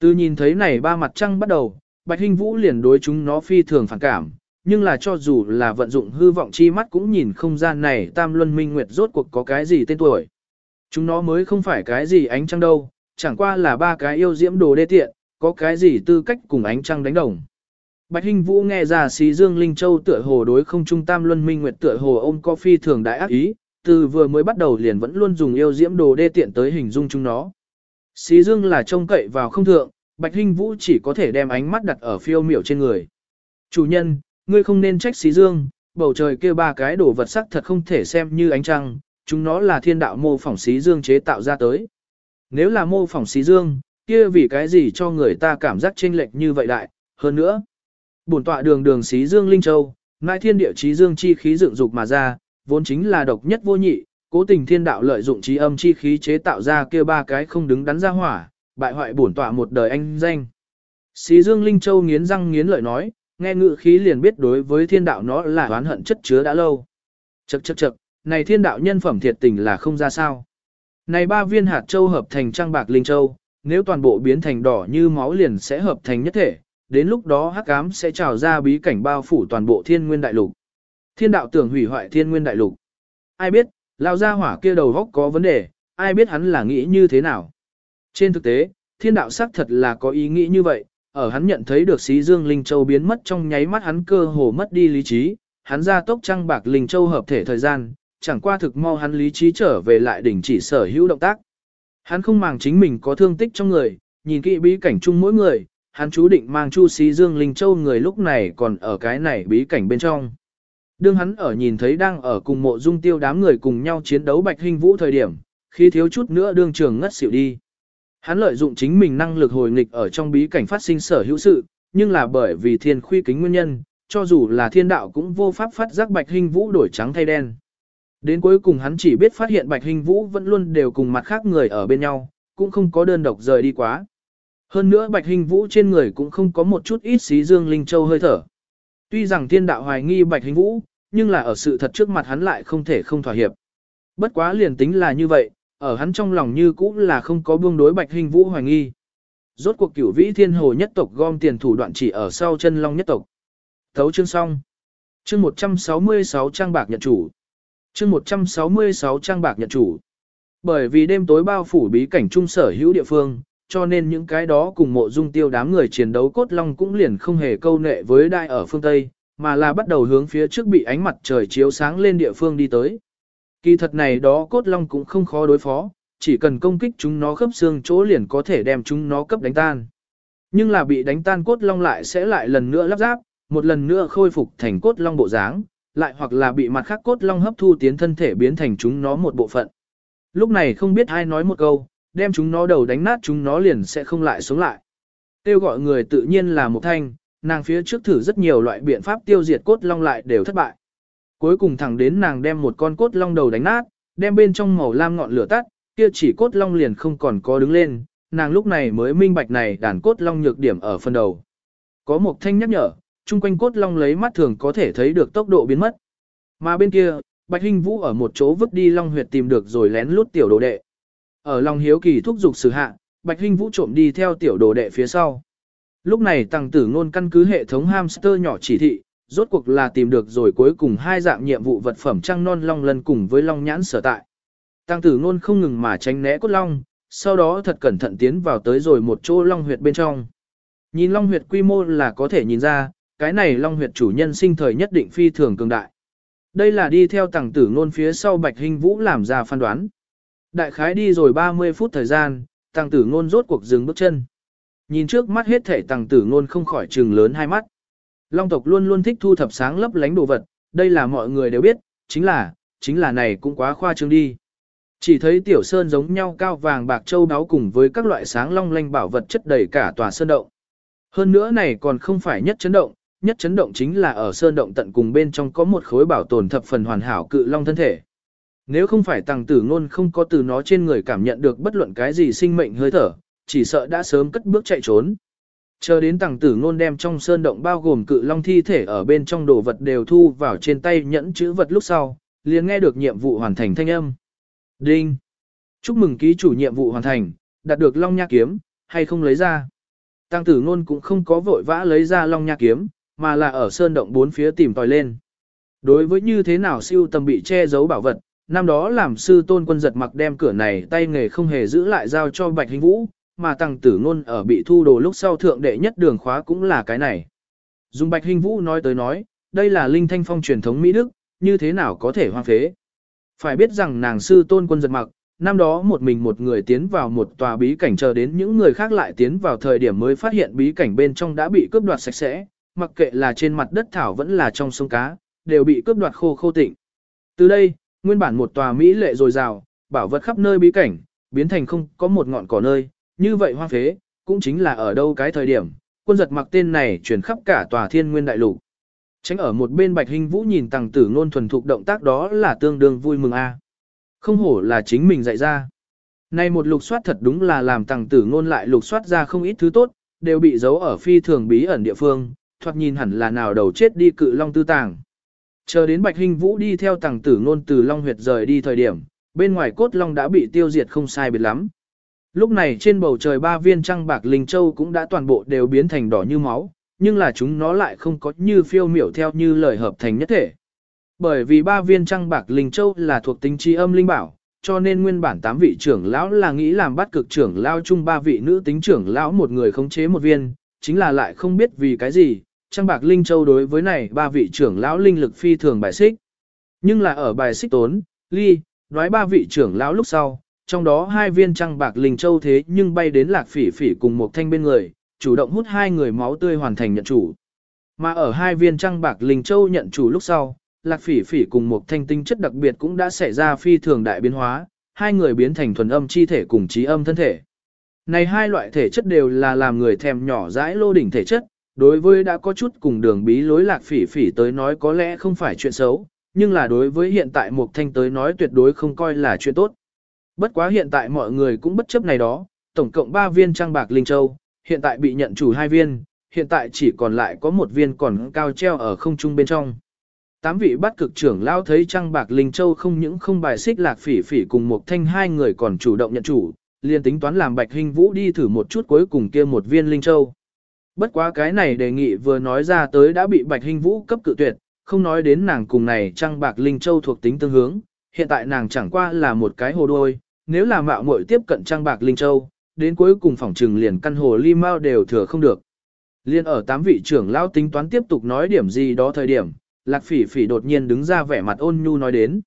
Từ nhìn thấy này ba mặt trăng bắt đầu, Bạch Hinh Vũ liền đối chúng nó phi thường phản cảm, nhưng là cho dù là vận dụng hư vọng chi mắt cũng nhìn không gian này Tam Luân Minh Nguyệt rốt cuộc có cái gì tên tuổi. Chúng nó mới không phải cái gì ánh trăng đâu, chẳng qua là ba cái yêu diễm đồ đê tiện, có cái gì tư cách cùng ánh trăng đánh đồng. Bạch Hinh Vũ nghe ra xí Dương Linh Châu tựa hồ đối không trung tam luân minh nguyệt tựa hồ ôm có phi thường đại ác ý, từ vừa mới bắt đầu liền vẫn luôn dùng yêu diễm đồ đê tiện tới hình dung chúng nó. Xí Dương là trông cậy vào không thượng, Bạch Hinh Vũ chỉ có thể đem ánh mắt đặt ở phiêu miểu trên người. Chủ nhân, ngươi không nên trách xí Dương, bầu trời kia ba cái đồ vật sắc thật không thể xem như ánh trăng, chúng nó là thiên đạo mô phỏng xí Dương chế tạo ra tới. Nếu là mô phỏng xí Dương, kia vì cái gì cho người ta cảm giác chênh lệch như vậy đại, hơn nữa. Bổn tọa đường đường xí Dương Linh Châu, nại thiên địa trí dương chi khí dựng dục mà ra, vốn chính là độc nhất vô nhị, cố tình thiên đạo lợi dụng trí âm chi khí chế tạo ra kia ba cái không đứng đắn ra hỏa, bại hoại bổn tọa một đời anh danh. Xí Dương Linh Châu nghiến răng nghiến lợi nói, nghe ngự khí liền biết đối với thiên đạo nó là oán hận chất chứa đã lâu. Chậc chậc chậc, này thiên đạo nhân phẩm thiệt tình là không ra sao. Này ba viên hạt châu hợp thành trang bạc linh châu, nếu toàn bộ biến thành đỏ như máu liền sẽ hợp thành nhất thể, đến lúc đó hắc ám sẽ trào ra bí cảnh bao phủ toàn bộ thiên nguyên đại lục. Thiên đạo tưởng hủy hoại thiên nguyên đại lục. Ai biết, lao ra hỏa kia đầu góc có vấn đề, ai biết hắn là nghĩ như thế nào. Trên thực tế, thiên đạo xác thật là có ý nghĩ như vậy, ở hắn nhận thấy được xí dương linh châu biến mất trong nháy mắt hắn cơ hồ mất đi lý trí, hắn ra tốc trăng bạc linh châu hợp thể thời gian, chẳng qua thực mau hắn lý trí trở về lại đỉnh chỉ sở hữu động tác. Hắn không màng chính mình có thương tích trong người, nhìn kỹ bí cảnh chung mỗi người, hắn chú định mang Chu Xí Dương Linh Châu người lúc này còn ở cái này bí cảnh bên trong. Đương hắn ở nhìn thấy đang ở cùng mộ dung tiêu đám người cùng nhau chiến đấu bạch hình vũ thời điểm, khi thiếu chút nữa đương trường ngất xỉu đi. Hắn lợi dụng chính mình năng lực hồi nghịch ở trong bí cảnh phát sinh sở hữu sự, nhưng là bởi vì thiên khuy kính nguyên nhân, cho dù là thiên đạo cũng vô pháp phát giác bạch hình vũ đổi trắng thay đen. Đến cuối cùng hắn chỉ biết phát hiện Bạch Hình Vũ vẫn luôn đều cùng mặt khác người ở bên nhau, cũng không có đơn độc rời đi quá. Hơn nữa Bạch Hình Vũ trên người cũng không có một chút ít xí dương linh châu hơi thở. Tuy rằng thiên đạo hoài nghi Bạch Hình Vũ, nhưng là ở sự thật trước mặt hắn lại không thể không thỏa hiệp. Bất quá liền tính là như vậy, ở hắn trong lòng như cũng là không có buông đối Bạch Hình Vũ hoài nghi. Rốt cuộc cửu vĩ thiên hồ nhất tộc gom tiền thủ đoạn chỉ ở sau chân long nhất tộc. Thấu chương xong. Chương 166 trang bạc nhận chủ chương 166 trang bạc nhận chủ. Bởi vì đêm tối bao phủ bí cảnh trung sở hữu địa phương, cho nên những cái đó cùng mộ dung tiêu đám người chiến đấu cốt long cũng liền không hề câu nệ với đại ở phương Tây, mà là bắt đầu hướng phía trước bị ánh mặt trời chiếu sáng lên địa phương đi tới. Kỳ thật này đó cốt long cũng không khó đối phó, chỉ cần công kích chúng nó khớp xương chỗ liền có thể đem chúng nó cấp đánh tan. Nhưng là bị đánh tan cốt long lại sẽ lại lần nữa lắp ráp, một lần nữa khôi phục thành cốt long bộ dáng, lại hoặc là bị mặt khác cốt long hấp thu tiến thân thể biến thành chúng nó một bộ phận. Lúc này không biết ai nói một câu, đem chúng nó đầu đánh nát chúng nó liền sẽ không lại sống lại. Tiêu gọi người tự nhiên là một thanh, nàng phía trước thử rất nhiều loại biện pháp tiêu diệt cốt long lại đều thất bại. Cuối cùng thẳng đến nàng đem một con cốt long đầu đánh nát, đem bên trong màu lam ngọn lửa tắt, kia chỉ cốt long liền không còn có đứng lên, nàng lúc này mới minh bạch này đàn cốt long nhược điểm ở phần đầu. Có một thanh nhắc nhở, chung quanh cốt long lấy mắt thường có thể thấy được tốc độ biến mất. Mà bên kia, Bạch Hinh Vũ ở một chỗ vứt đi Long Huyệt tìm được rồi lén lút tiểu đồ đệ. Ở Long Hiếu Kỳ thúc dục sử hạ, Bạch Hinh Vũ trộm đi theo tiểu đồ đệ phía sau. Lúc này tăng tử ngôn căn cứ hệ thống hamster nhỏ chỉ thị, rốt cuộc là tìm được rồi cuối cùng hai dạng nhiệm vụ vật phẩm trăng non long lần cùng với long nhãn sở tại. Tăng tử ngôn không ngừng mà tránh né cốt long, sau đó thật cẩn thận tiến vào tới rồi một chỗ long huyệt bên trong. Nhìn long huyệt quy mô là có thể nhìn ra, cái này long huyệt chủ nhân sinh thời nhất định phi thường cường đại. Đây là đi theo tăng tử ngôn phía sau bạch hình vũ làm ra phán đoán. Đại khái đi rồi 30 phút thời gian, tăng tử ngôn rốt cuộc dừng bước chân. Nhìn trước mắt hết thể tăng tử ngôn không khỏi trừng lớn hai mắt. Long tộc luôn luôn thích thu thập sáng lấp lánh đồ vật, đây là mọi người đều biết, chính là, chính là này cũng quá khoa trương đi. Chỉ thấy tiểu sơn giống nhau cao vàng bạc châu đáo cùng với các loại sáng long lanh bảo vật chất đầy cả tòa sơn động. Hơn nữa này còn không phải nhất chấn động, nhất chấn động chính là ở sơn động tận cùng bên trong có một khối bảo tồn thập phần hoàn hảo cự long thân thể. Nếu không phải tăng tử ngôn không có từ nó trên người cảm nhận được bất luận cái gì sinh mệnh hơi thở, chỉ sợ đã sớm cất bước chạy trốn. Chờ đến tàng tử ngôn đem trong sơn động bao gồm cự long thi thể ở bên trong đồ vật đều thu vào trên tay nhẫn chữ vật lúc sau, liền nghe được nhiệm vụ hoàn thành thanh âm. Đinh! Chúc mừng ký chủ nhiệm vụ hoàn thành, đạt được long nha kiếm, hay không lấy ra. Tăng tử ngôn cũng không có vội vã lấy ra long nha kiếm, mà là ở sơn động bốn phía tìm tòi lên. Đối với như thế nào siêu tầm bị che giấu bảo vật, năm đó làm sư tôn quân giật mặc đem cửa này tay nghề không hề giữ lại giao cho Bạch Hình Vũ, mà tăng tử ngôn ở bị thu đồ lúc sau thượng đệ nhất đường khóa cũng là cái này. Dùng Bạch Hình Vũ nói tới nói, đây là linh thanh phong truyền thống Mỹ Đức, như thế nào có thể hoang phế. Phải biết rằng nàng sư tôn quân giật mặc, năm đó một mình một người tiến vào một tòa bí cảnh chờ đến những người khác lại tiến vào thời điểm mới phát hiện bí cảnh bên trong đã bị cướp đoạt sạch sẽ, mặc kệ là trên mặt đất thảo vẫn là trong sông cá, đều bị cướp đoạt khô khô tịnh. Từ đây, nguyên bản một tòa Mỹ lệ dồi dào, bảo vật khắp nơi bí cảnh, biến thành không có một ngọn cỏ nơi, như vậy hoang phế, cũng chính là ở đâu cái thời điểm, quân giật mặc tên này chuyển khắp cả tòa thiên nguyên đại lục. Tránh ở một bên bạch hình vũ nhìn tàng tử ngôn thuần thục động tác đó là tương đương vui mừng a. Không hổ là chính mình dạy ra. Này một lục soát thật đúng là làm tàng tử ngôn lại lục soát ra không ít thứ tốt, đều bị giấu ở phi thường bí ẩn địa phương, thoạt nhìn hẳn là nào đầu chết đi cự long tư tàng. Chờ đến Bạch Hình Vũ đi theo tàng tử ngôn từ Long Huyệt rời đi thời điểm, bên ngoài cốt long đã bị tiêu diệt không sai biệt lắm. Lúc này trên bầu trời ba viên trăng bạc linh châu cũng đã toàn bộ đều biến thành đỏ như máu, nhưng là chúng nó lại không có như phiêu miểu theo như lời hợp thành nhất thể. Bởi vì ba viên trăng bạc linh châu là thuộc tính chi âm linh bảo, cho nên nguyên bản tám vị trưởng lão là nghĩ làm bắt cực trưởng lão chung ba vị nữ tính trưởng lão một người khống chế một viên, chính là lại không biết vì cái gì, Trang bạc linh châu đối với này ba vị trưởng lão linh lực phi thường bài xích. Nhưng là ở bài xích tốn, ly, nói ba vị trưởng lão lúc sau, trong đó hai viên trang bạc linh châu thế nhưng bay đến lạc phỉ phỉ cùng một thanh bên người, chủ động hút hai người máu tươi hoàn thành nhận chủ. Mà ở hai viên trang bạc linh châu nhận chủ lúc sau, lạc phỉ phỉ cùng một thanh tinh chất đặc biệt cũng đã xảy ra phi thường đại biến hóa, hai người biến thành thuần âm chi thể cùng trí âm thân thể. Này hai loại thể chất đều là làm người thèm nhỏ dãi lô đỉnh thể chất, đối với đã có chút cùng đường bí lối lạc phỉ phỉ tới nói có lẽ không phải chuyện xấu, nhưng là đối với hiện tại Mục Thanh tới nói tuyệt đối không coi là chuyện tốt. Bất quá hiện tại mọi người cũng bất chấp này đó, tổng cộng 3 viên trang bạc linh châu, hiện tại bị nhận chủ hai viên, hiện tại chỉ còn lại có một viên còn cao treo ở không trung bên trong. Tám vị bắt cực trưởng lao thấy trang bạc linh châu không những không bài xích lạc phỉ phỉ cùng Mục Thanh hai người còn chủ động nhận chủ, liền tính toán làm Bạch Hình Vũ đi thử một chút cuối cùng kia một viên linh châu. Bất quá cái này đề nghị vừa nói ra tới đã bị Bạch Hinh Vũ cấp cự tuyệt, không nói đến nàng cùng này trăng bạc linh châu thuộc tính tương hướng, hiện tại nàng chẳng qua là một cái hồ đôi, nếu là mạo muội tiếp cận trăng bạc linh châu, đến cuối cùng phòng trừng liền căn hồ Li Mao đều thừa không được. Liên ở tám vị trưởng lão tính toán tiếp tục nói điểm gì đó thời điểm, Lạc Phỉ Phỉ đột nhiên đứng ra vẻ mặt ôn nhu nói đến.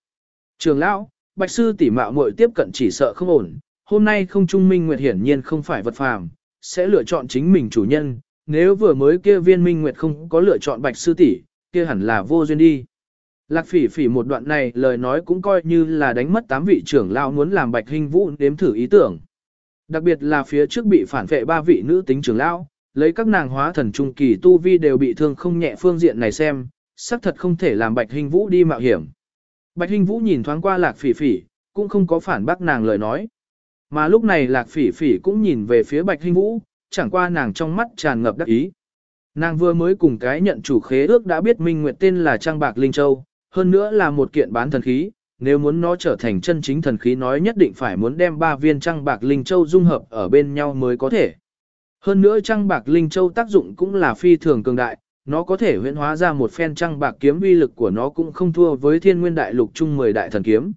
Trưởng lão, Bạch sư tỷ mạo muội tiếp cận chỉ sợ không ổn, hôm nay không trung minh nguyệt hiển nhiên không phải vật phàm, sẽ lựa chọn chính mình chủ nhân, nếu vừa mới kia viên minh nguyệt không có lựa chọn bạch sư tỷ, kia hẳn là vô duyên đi. Lạc phỉ phỉ một đoạn này lời nói cũng coi như là đánh mất tám vị trưởng lão muốn làm bạch hình vũ đếm thử ý tưởng. Đặc biệt là phía trước bị phản vệ ba vị nữ tính trưởng lão, lấy các nàng hóa thần trung kỳ tu vi đều bị thương không nhẹ phương diện này xem, xác thật không thể làm bạch hình vũ đi mạo hiểm. Bạch hình vũ nhìn thoáng qua lạc phỉ phỉ, cũng không có phản bác nàng lời nói. Mà lúc này lạc phỉ phỉ cũng nhìn về phía bạch hình vũ, chẳng qua nàng trong mắt tràn ngập đắc ý. Nàng vừa mới cùng cái nhận chủ khế ước đã biết Minh Nguyệt tên là Trang Bạc Linh Châu, hơn nữa là một kiện bán thần khí, nếu muốn nó trở thành chân chính thần khí nói nhất định phải muốn đem ba viên trang bạc linh châu dung hợp ở bên nhau mới có thể. Hơn nữa trang bạc linh châu tác dụng cũng là phi thường cường đại, nó có thể huyễn hóa ra một phen trang bạc kiếm uy lực của nó cũng không thua với thiên nguyên đại lục chung 10 đại thần kiếm.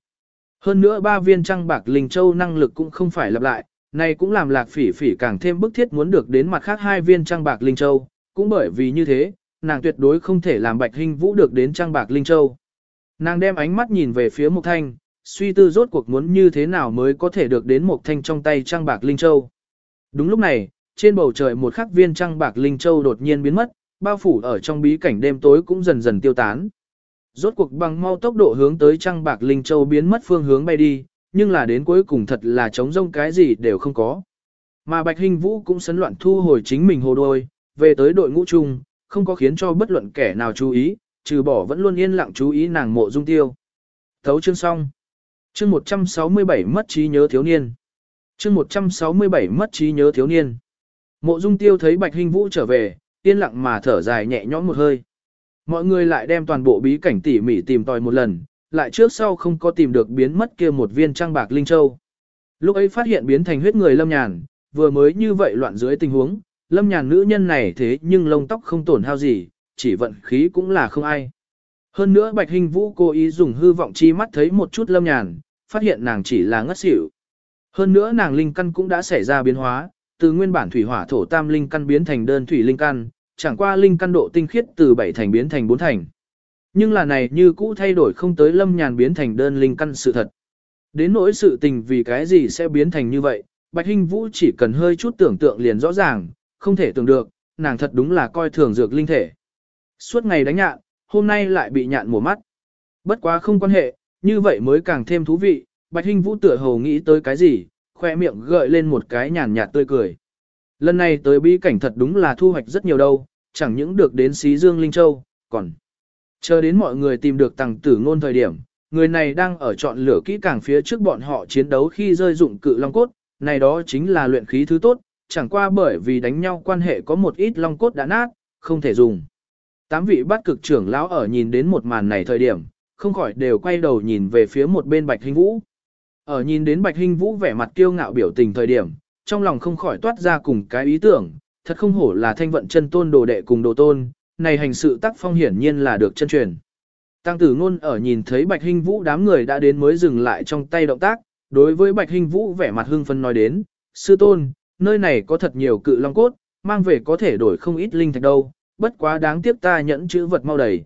Hơn nữa ba viên trang bạc linh châu năng lực cũng không phải lặp lại, này cũng làm lạc phỉ phỉ càng thêm bức thiết muốn được đến mặt khác hai viên trang bạc linh châu, cũng bởi vì như thế, nàng tuyệt đối không thể làm bạch hình vũ được đến trang bạc linh châu. Nàng đem ánh mắt nhìn về phía Mục Thanh, suy tư rốt cuộc muốn như thế nào mới có thể được đến Mục Thanh trong tay trang bạc linh châu. Đúng lúc này, trên bầu trời một khắc viên trang bạc linh châu đột nhiên biến mất, bao phủ ở trong bí cảnh đêm tối cũng dần dần tiêu tán. Rốt cuộc bằng mau tốc độ hướng tới trang bạc linh châu biến mất phương hướng bay đi, nhưng là đến cuối cùng thật là trống rông cái gì đều không có. Mà Bạch Hình Vũ cũng sấn loạn thu hồi chính mình hồ đôi, về tới đội ngũ chung, không có khiến cho bất luận kẻ nào chú ý, trừ bỏ vẫn luôn yên lặng chú ý nàng mộ dung tiêu. Thấu chương xong. Chương 167 mất trí nhớ thiếu niên. Chương 167 mất trí nhớ thiếu niên. Mộ dung tiêu thấy Bạch Hình Vũ trở về, yên lặng mà thở dài nhẹ nhõm một hơi. Mọi người lại đem toàn bộ bí cảnh tỉ mỉ tìm tòi một lần, lại trước sau không có tìm được biến mất kia một viên trang bạc linh châu. Lúc ấy phát hiện biến thành huyết người lâm nhàn, vừa mới như vậy loạn dưới tình huống, lâm nhàn nữ nhân này thế nhưng lông tóc không tổn hao gì, chỉ vận khí cũng là không ai. Hơn nữa Bạch Hình Vũ cố ý dùng hư vọng chi mắt thấy một chút lâm nhàn, phát hiện nàng chỉ là ngất xỉu. Hơn nữa nàng linh căn cũng đã xảy ra biến hóa, từ nguyên bản thủy hỏa thổ tam linh căn biến thành đơn thủy linh căn, chẳng qua linh căn độ tinh khiết từ 7 thành biến thành 4 thành. Nhưng là này như cũ thay đổi không tới lâm nhàn biến thành đơn linh căn sự thật. Đến nỗi sự tình vì cái gì sẽ biến thành như vậy, Bạch Hinh Vũ chỉ cần hơi chút tưởng tượng liền rõ ràng, không thể tưởng được, nàng thật đúng là coi thường dược linh thể. Suốt ngày đánh nhạn, hôm nay lại bị nhạn mùa mắt. Bất quá không quan hệ, như vậy mới càng thêm thú vị, Bạch Hinh Vũ tựa hồ nghĩ tới cái gì, khoe miệng gợi lên một cái nhàn nhạt tươi cười. Lần này tới bí cảnh thật đúng là thu hoạch rất nhiều đâu, chẳng những được đến xí dương Linh Châu, còn chờ đến mọi người tìm được tàng tử ngôn thời điểm, người này đang ở chọn lửa kỹ càng phía trước bọn họ chiến đấu khi rơi dụng cự long cốt, này đó chính là luyện khí thứ tốt, chẳng qua bởi vì đánh nhau quan hệ có một ít long cốt đã nát, không thể dùng. Tám vị bát cực trưởng lão ở nhìn đến một màn này thời điểm, không khỏi đều quay đầu nhìn về phía một bên Bạch Hinh Vũ. Ở nhìn đến Bạch Hinh Vũ vẻ mặt kiêu ngạo biểu tình thời điểm, trong lòng không khỏi toát ra cùng cái ý tưởng, thật không hổ là thanh vận chân tôn đồ đệ cùng đồ tôn, này hành sự tác phong hiển nhiên là được chân truyền. Tăng tử ngôn ở nhìn thấy Bạch Hinh Vũ đám người đã đến mới dừng lại trong tay động tác, đối với Bạch Hinh Vũ vẻ mặt hưng phấn nói đến, sư tôn, nơi này có thật nhiều cự long cốt, mang về có thể đổi không ít linh thạch đâu, bất quá đáng tiếc ta nhẫn chữ vật mau đầy.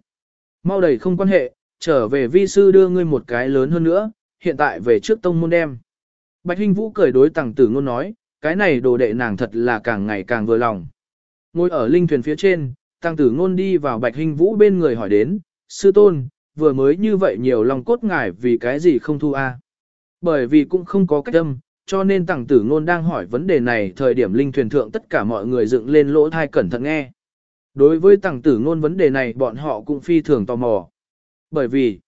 Mau đầy không quan hệ, trở về vi sư đưa ngươi một cái lớn hơn nữa, hiện tại về trước tông môn đem. Bạch Hinh Vũ cười đối tăng tử ngôn nói, cái này đồ đệ nàng thật là càng ngày càng vừa lòng. Ngồi ở linh thuyền phía trên, tăng tử ngôn đi vào bạch hình vũ bên người hỏi đến, sư tôn, vừa mới như vậy nhiều lòng cốt ngải vì cái gì không thu a? Bởi vì cũng không có cách âm, cho nên tăng tử ngôn đang hỏi vấn đề này thời điểm linh thuyền thượng tất cả mọi người dựng lên lỗ thai cẩn thận nghe. Đối với tăng tử ngôn vấn đề này bọn họ cũng phi thường tò mò. Bởi vì,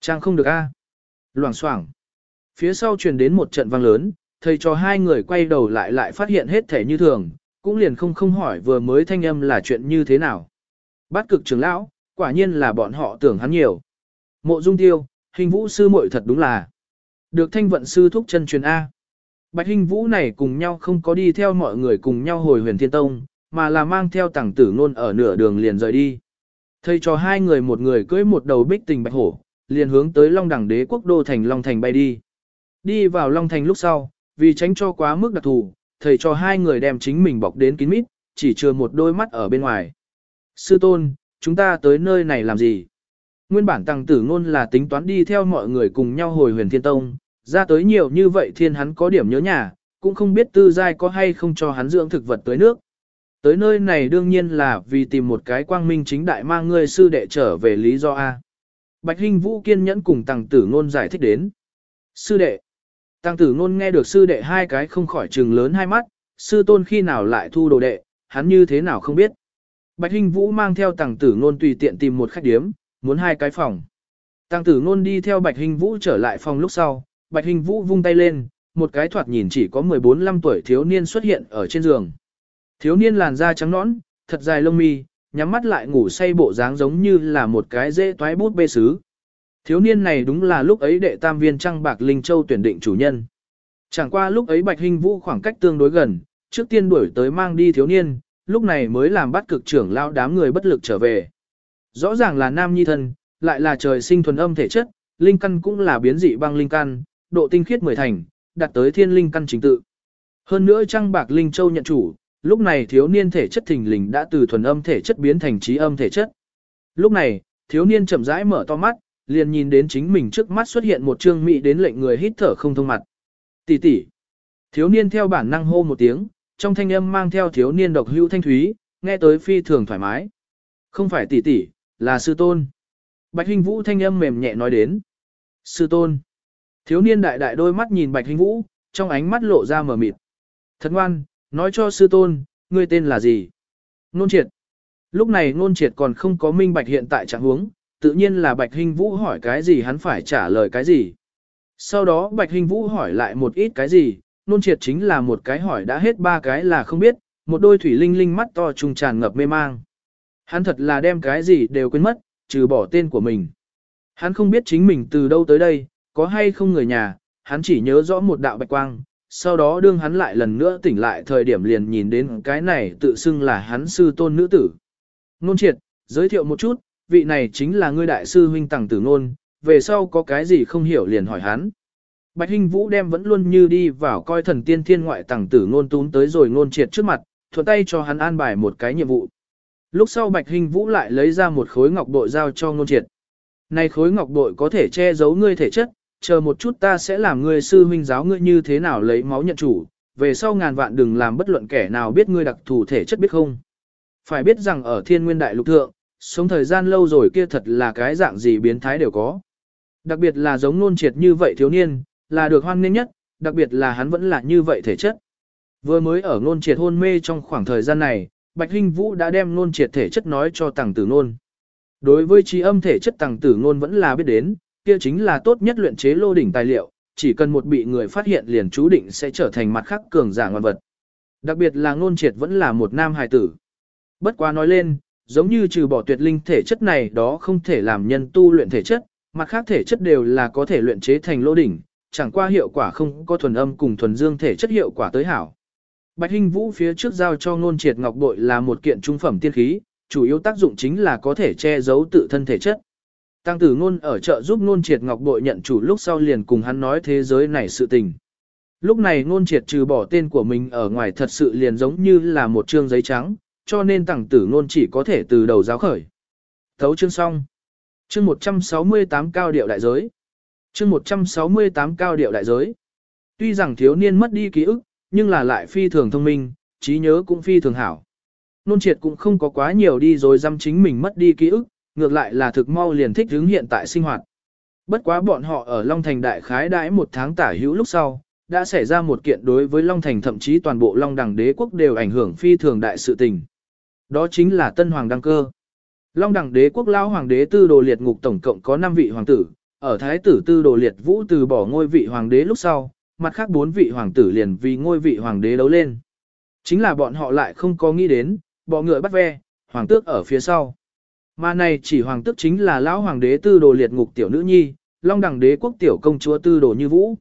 trang không được a. Loảng xoảng. Phía sau truyền đến một trận vang lớn, thầy cho hai người quay đầu lại lại phát hiện hết thể như thường, cũng liền không không hỏi vừa mới thanh âm là chuyện như thế nào. Bát cực trưởng lão, quả nhiên là bọn họ tưởng hắn nhiều. Mộ dung tiêu, hình vũ sư muội thật đúng là. Được thanh vận sư thúc chân truyền A. Bạch hình vũ này cùng nhau không có đi theo mọi người cùng nhau hồi huyền thiên tông, mà là mang theo tàng tử ngôn ở nửa đường liền rời đi. Thầy cho hai người một người cưỡi một đầu bích tình bạch hổ, liền hướng tới Long Đẳng Đế quốc đô thành Long Thành bay đi. Đi vào Long Thành lúc sau, vì tránh cho quá mức đặc thù, thầy cho hai người đem chính mình bọc đến kín mít, chỉ chừa một đôi mắt ở bên ngoài. Sư tôn, chúng ta tới nơi này làm gì? Nguyên bản tăng tử ngôn là tính toán đi theo mọi người cùng nhau hồi huyền thiên tông, ra tới nhiều như vậy thiên hắn có điểm nhớ nhà, cũng không biết tư giai có hay không cho hắn dưỡng thực vật tới nước. Tới nơi này đương nhiên là vì tìm một cái quang minh chính đại mang ngươi sư đệ trở về lý do A. Bạch Hinh Vũ kiên nhẫn cùng tăng tử ngôn giải thích đến. Sư đệ, Tăng tử ngôn nghe được sư đệ hai cái không khỏi trừng lớn hai mắt, sư tôn khi nào lại thu đồ đệ, hắn như thế nào không biết. Bạch Hinh Vũ mang theo tăng tử ngôn tùy tiện tìm một khách điếm, muốn hai cái phòng. Tăng tử ngôn đi theo Bạch Hinh Vũ trở lại phòng lúc sau, Bạch Hinh Vũ vung tay lên, một cái thoạt nhìn chỉ có 14-15 tuổi thiếu niên xuất hiện ở trên giường. Thiếu niên làn da trắng nõn, thật dài lông mi, nhắm mắt lại ngủ say bộ dáng giống như là một cái dễ toái bút bê sứ. Thiếu niên này đúng là lúc ấy đệ tam viên trăng bạc Linh Châu tuyển định chủ nhân. Chẳng qua lúc ấy Bạch Hình Vũ khoảng cách tương đối gần, trước tiên đuổi tới mang đi thiếu niên, lúc này mới làm bắt cực trưởng lao đám người bất lực trở về. Rõ ràng là nam nhi thân, lại là trời sinh thuần âm thể chất, linh căn cũng là biến dị băng linh căn, độ tinh khiết mười thành, đạt tới thiên linh căn chính tự. Hơn nữa trăng bạc linh châu nhận chủ, lúc này thiếu niên thể chất thình lình đã từ thuần âm thể chất biến thành trí âm thể chất. Lúc này, thiếu niên chậm rãi mở to mắt, liền nhìn đến chính mình trước mắt xuất hiện một trương mỹ đến lệnh người hít thở không thông mặt. Tỷ tỷ. Thiếu niên theo bản năng hô một tiếng, trong thanh âm mang theo thiếu niên độc hữu thanh thúy, nghe tới phi thường thoải mái. Không phải tỷ tỷ, là sư tôn. Bạch Hình Vũ thanh âm mềm nhẹ nói đến. Sư tôn. Thiếu niên đại đại đôi mắt nhìn Bạch Hình Vũ, trong ánh mắt lộ ra mờ mịt. Thật ngoan, nói cho sư tôn, ngươi tên là gì? Nôn triệt. Lúc này nôn triệt còn không có minh bạch hiện tại trạng huống, tự nhiên là Bạch Hình Vũ hỏi cái gì hắn phải trả lời cái gì. Sau đó Bạch Hình Vũ hỏi lại một ít cái gì, nôn triệt chính là một cái hỏi đã hết ba cái là không biết, một đôi thủy linh linh mắt to trùng tràn ngập mê mang. Hắn thật là đem cái gì đều quên mất, trừ bỏ tên của mình. Hắn không biết chính mình từ đâu tới đây, có hay không người nhà, hắn chỉ nhớ rõ một đạo bạch quang, sau đó đương hắn lại lần nữa tỉnh lại thời điểm liền nhìn đến cái này tự xưng là hắn sư tôn nữ tử. Nôn triệt, giới thiệu một chút, vị này chính là ngươi đại sư huynh tàng tử nôn, về sau có cái gì không hiểu liền hỏi hắn. Bạch Hinh Vũ đem vẫn luôn như đi vào coi thần tiên thiên ngoại tàng tử nôn tún tới rồi nôn triệt trước mặt, thuận tay cho hắn an bài một cái nhiệm vụ. Lúc sau Bạch Hinh Vũ lại lấy ra một khối ngọc bội giao cho nôn triệt. Này khối ngọc bội có thể che giấu ngươi thể chất, chờ một chút ta sẽ làm ngươi sư huynh giáo ngươi như thế nào lấy máu nhận chủ, về sau ngàn vạn đừng làm bất luận kẻ nào biết ngươi đặc thù thể chất biết không. Phải biết rằng ở thiên nguyên đại lục thượng, sống thời gian lâu rồi kia thật là cái dạng gì biến thái đều có. Đặc biệt là giống nôn triệt như vậy thiếu niên, là được hoan nghênh nhất, đặc biệt là hắn vẫn là như vậy thể chất. Vừa mới ở nôn triệt hôn mê trong khoảng thời gian này, Bạch Hinh Vũ đã đem nôn triệt thể chất nói cho tàng tử nôn. Đối với trí âm thể chất tàng tử nôn vẫn là biết đến, kia chính là tốt nhất luyện chế lô đỉnh tài liệu, chỉ cần một bị người phát hiện liền chú định sẽ trở thành mặt khắc cường giả ngoan vật. Đặc biệt là nôn triệt vẫn là một nam hài tử. Bất quá nói lên, giống như trừ bỏ tuyệt linh thể chất này đó không thể làm nhân tu luyện thể chất, mặt khác thể chất đều là có thể luyện chế thành lô đỉnh, chẳng qua hiệu quả không có thuần âm cùng thuần dương thể chất hiệu quả tới hảo. Bạch Hinh Vũ phía trước giao cho ngôn triệt ngọc bội là một kiện trung phẩm tiên khí, chủ yếu tác dụng chính là có thể che giấu tự thân thể chất. Tăng tử ngôn ở chợ giúp ngôn triệt ngọc bội nhận chủ lúc sau liền cùng hắn nói thế giới này sự tình. Lúc này ngôn triệt trừ bỏ tên của mình ở ngoài thật sự liền giống như là một trương giấy trắng, cho nên tăng tử ngôn chỉ có thể từ đầu giáo khởi. Thấu chương xong. Chương 168 cao điệu đại giới. Chương 168 cao điệu đại giới. Tuy rằng thiếu niên mất đi ký ức, nhưng là lại phi thường thông minh, trí nhớ cũng phi thường hảo. Nôn triệt cũng không có quá nhiều đi rồi dăm chính mình mất đi ký ức, ngược lại là thực mau liền thích hướng hiện tại sinh hoạt. Bất quá bọn họ ở Long Thành đại khái đãi một tháng tả hữu lúc sau, đã xảy ra một kiện đối với Long Thành thậm chí toàn bộ Long Đằng đế quốc đều ảnh hưởng phi thường đại sự tình. Đó chính là Tân Hoàng Đăng Cơ. Long Đẳng đế quốc lao hoàng đế tư đồ liệt ngục tổng cộng có 5 vị hoàng tử, ở thái tử tư đồ liệt vũ từ bỏ ngôi vị hoàng đế lúc sau, mặt khác bốn vị hoàng tử liền vì ngôi vị hoàng đế đấu lên. Chính là bọn họ lại không có nghĩ đến, bỏ ngựa bắt ve, hoàng tước ở phía sau. Mà này chỉ hoàng tước chính là lão hoàng đế tư đồ liệt ngục tiểu nữ nhi, long đẳng đế quốc tiểu công chúa tư đồ như vũ.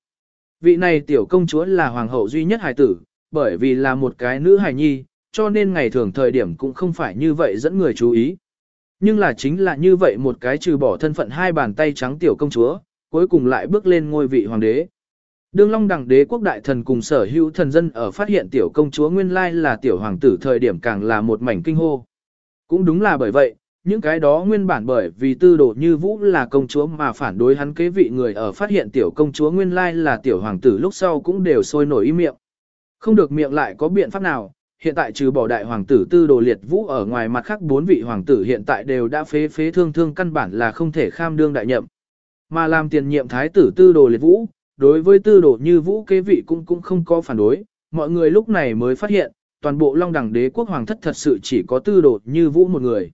Vị này tiểu công chúa là hoàng hậu duy nhất hài tử, bởi vì là một cái nữ hài nhi, cho nên ngày thường thời điểm cũng không phải như vậy dẫn người chú ý. Nhưng là chính là như vậy một cái trừ bỏ thân phận hai bàn tay trắng tiểu công chúa, cuối cùng lại bước lên ngôi vị hoàng đế. Đương Long Đẳng Đế quốc đại thần cùng sở hữu thần dân ở phát hiện tiểu công chúa nguyên lai là tiểu hoàng tử thời điểm càng là một mảnh kinh hô. Cũng đúng là bởi vậy, những cái đó nguyên bản bởi vì tư đồ như vũ là công chúa mà phản đối hắn kế vị người ở phát hiện tiểu công chúa nguyên lai là tiểu hoàng tử lúc sau cũng đều sôi nổi ý miệng. Không được miệng lại có biện pháp nào, hiện tại trừ bỏ đại hoàng tử tư đồ liệt vũ ở ngoài mặt khác bốn vị hoàng tử hiện tại đều đã phế phế thương thương căn bản là không thể kham đương đại nhậm. Mà làm tiền nhiệm thái tử tư đồ liệt vũ, đối với tư đồ như vũ kế vị cũng cũng không có phản đối, mọi người lúc này mới phát hiện, toàn bộ long đẳng đế quốc hoàng thất thật sự chỉ có tư đồ như vũ một người.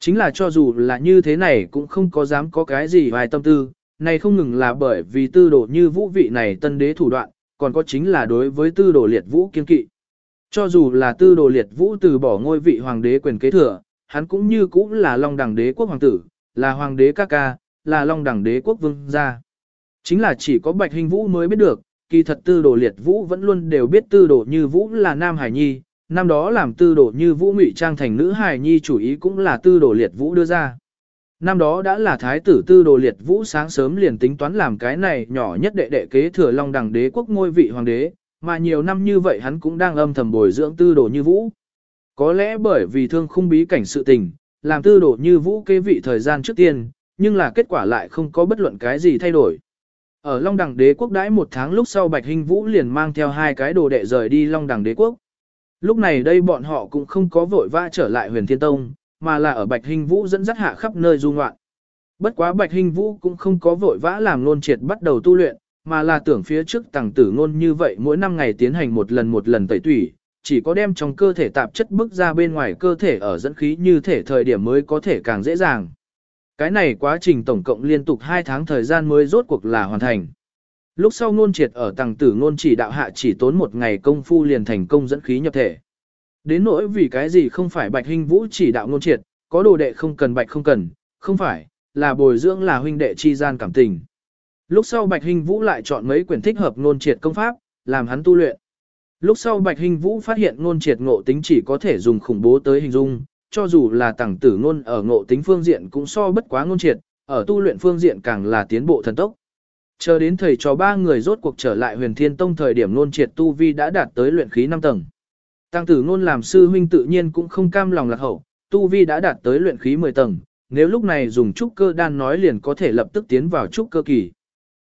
Chính là cho dù là như thế này cũng không có dám có cái gì vài tâm tư, này không ngừng là bởi vì tư đồ như vũ vị này tân đế thủ đoạn, còn có chính là đối với tư đồ liệt vũ kiên kỵ. Cho dù là tư đồ liệt vũ từ bỏ ngôi vị hoàng đế quyền kế thừa, hắn cũng như cũng là long đẳng đế quốc hoàng tử, là hoàng đế ca ca, là Long Đẳng đế quốc vương gia. Chính là chỉ có Bạch Hình Vũ mới biết được, kỳ thật tư đồ liệt vũ vẫn luôn đều biết tư đồ như vũ là nam hải nhi, năm đó làm tư đồ như vũ ngụy trang thành nữ hải nhi chủ ý cũng là tư đồ liệt vũ đưa ra. Năm đó đã là thái tử tư đồ liệt vũ sáng sớm liền tính toán làm cái này nhỏ nhất đệ đệ kế thừa long đẳng đế quốc ngôi vị hoàng đế, mà nhiều năm như vậy hắn cũng đang âm thầm bồi dưỡng tư đồ như vũ. Có lẽ bởi vì thương khung bí cảnh sự tình, làm tư đồ như vũ kế vị thời gian trước tiên, nhưng là kết quả lại không có bất luận cái gì thay đổi. Ở Long Đẳng Đế quốc đãi một tháng lúc sau Bạch Hinh Vũ liền mang theo hai cái đồ đệ rời đi Long Đẳng Đế quốc. Lúc này đây bọn họ cũng không có vội vã trở lại huyền Thiên Tông, mà là ở Bạch Hinh Vũ dẫn dắt hạ khắp nơi du ngoạn. Bất quá Bạch Hinh Vũ cũng không có vội vã làm luôn triệt bắt đầu tu luyện, mà là tưởng phía trước tàng tử ngôn như vậy mỗi năm ngày tiến hành một lần một lần tẩy tủy, chỉ có đem trong cơ thể tạp chất bức ra bên ngoài cơ thể ở dẫn khí như thể thời điểm mới có thể càng dễ dàng. Cái này quá trình tổng cộng liên tục 2 tháng thời gian mới rốt cuộc là hoàn thành. Lúc sau ngôn triệt ở tàng tử ngôn chỉ đạo hạ chỉ tốn một ngày công phu liền thành công dẫn khí nhập thể. Đến nỗi vì cái gì không phải bạch hình vũ chỉ đạo ngôn triệt, có đồ đệ không cần bạch không cần, không phải, là bồi dưỡng là huynh đệ chi gian cảm tình. Lúc sau bạch hình vũ lại chọn mấy quyển thích hợp ngôn triệt công pháp, làm hắn tu luyện. Lúc sau bạch hình vũ phát hiện ngôn triệt ngộ tính chỉ có thể dùng khủng bố tới hình dung, cho dù là tàng tử ngôn ở ngộ tính phương diện cũng so bất quá ngôn triệt, ở tu luyện phương diện càng là tiến bộ thần tốc. Chờ đến thầy cho ba người rốt cuộc trở lại huyền thiên tông thời điểm ngôn triệt tu vi đã đạt tới luyện khí 5 tầng. Tăng tử ngôn làm sư huynh tự nhiên cũng không cam lòng lạc hậu, tu vi đã đạt tới luyện khí 10 tầng, nếu lúc này dùng trúc cơ đan nói liền có thể lập tức tiến vào trúc cơ kỳ.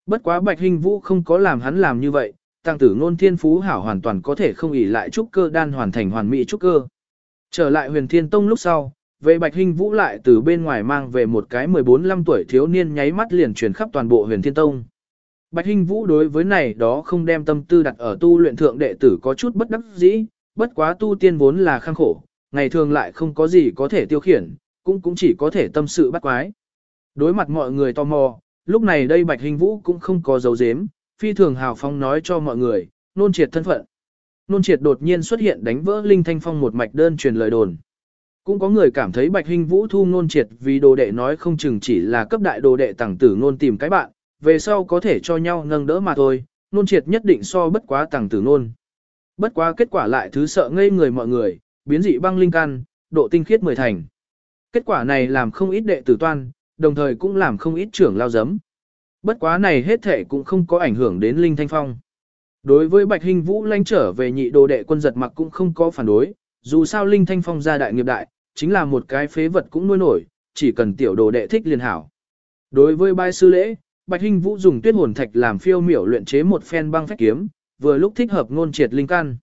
Bất quá bạch hình vũ không có làm hắn làm như vậy, tăng tử ngôn thiên phú hảo hoàn toàn có thể không ỉ lại trúc cơ đan hoàn thành hoàn mỹ trúc cơ. Trở lại huyền thiên tông lúc sau, về bạch hình vũ lại từ bên ngoài mang về một cái 14-15 tuổi thiếu niên nháy mắt liền truyền khắp toàn bộ huyền thiên tông. Bạch hình vũ đối với này đó không đem tâm tư đặt ở tu luyện thượng đệ tử có chút bất đắc dĩ, bất quá tu tiên vốn là khang khổ, ngày thường lại không có gì có thể tiêu khiển, cũng cũng chỉ có thể tâm sự bắt quái. Đối mặt mọi người tò mò, lúc này đây bạch hình vũ cũng không có dấu dếm, phi thường hào phong nói cho mọi người, nôn triệt thân phận. Nôn triệt đột nhiên xuất hiện đánh vỡ Linh Thanh Phong một mạch đơn truyền lời đồn. Cũng có người cảm thấy Bạch hình Vũ thu nôn triệt vì đồ đệ nói không chừng chỉ là cấp đại đồ đệ tàng tử nôn tìm cái bạn, về sau có thể cho nhau nâng đỡ mà thôi, nôn triệt nhất định so bất quá tàng tử nôn. Bất quá kết quả lại thứ sợ ngây người mọi người, biến dị băng linh căn, độ tinh khiết mười thành. Kết quả này làm không ít đệ tử toan, đồng thời cũng làm không ít trưởng lao giấm. Bất quá này hết thể cũng không có ảnh hưởng đến Linh Thanh Phong. Đối với Bạch Hình Vũ lanh trở về nhị đồ đệ quân giật mặc cũng không có phản đối, dù sao Linh Thanh Phong gia đại nghiệp đại, chính là một cái phế vật cũng nuôi nổi, chỉ cần tiểu đồ đệ thích liền hảo. Đối với bai sư lễ, Bạch Hình Vũ dùng tuyết hồn thạch làm phiêu miểu luyện chế một phen băng phách kiếm, vừa lúc thích hợp ngôn triệt linh căn.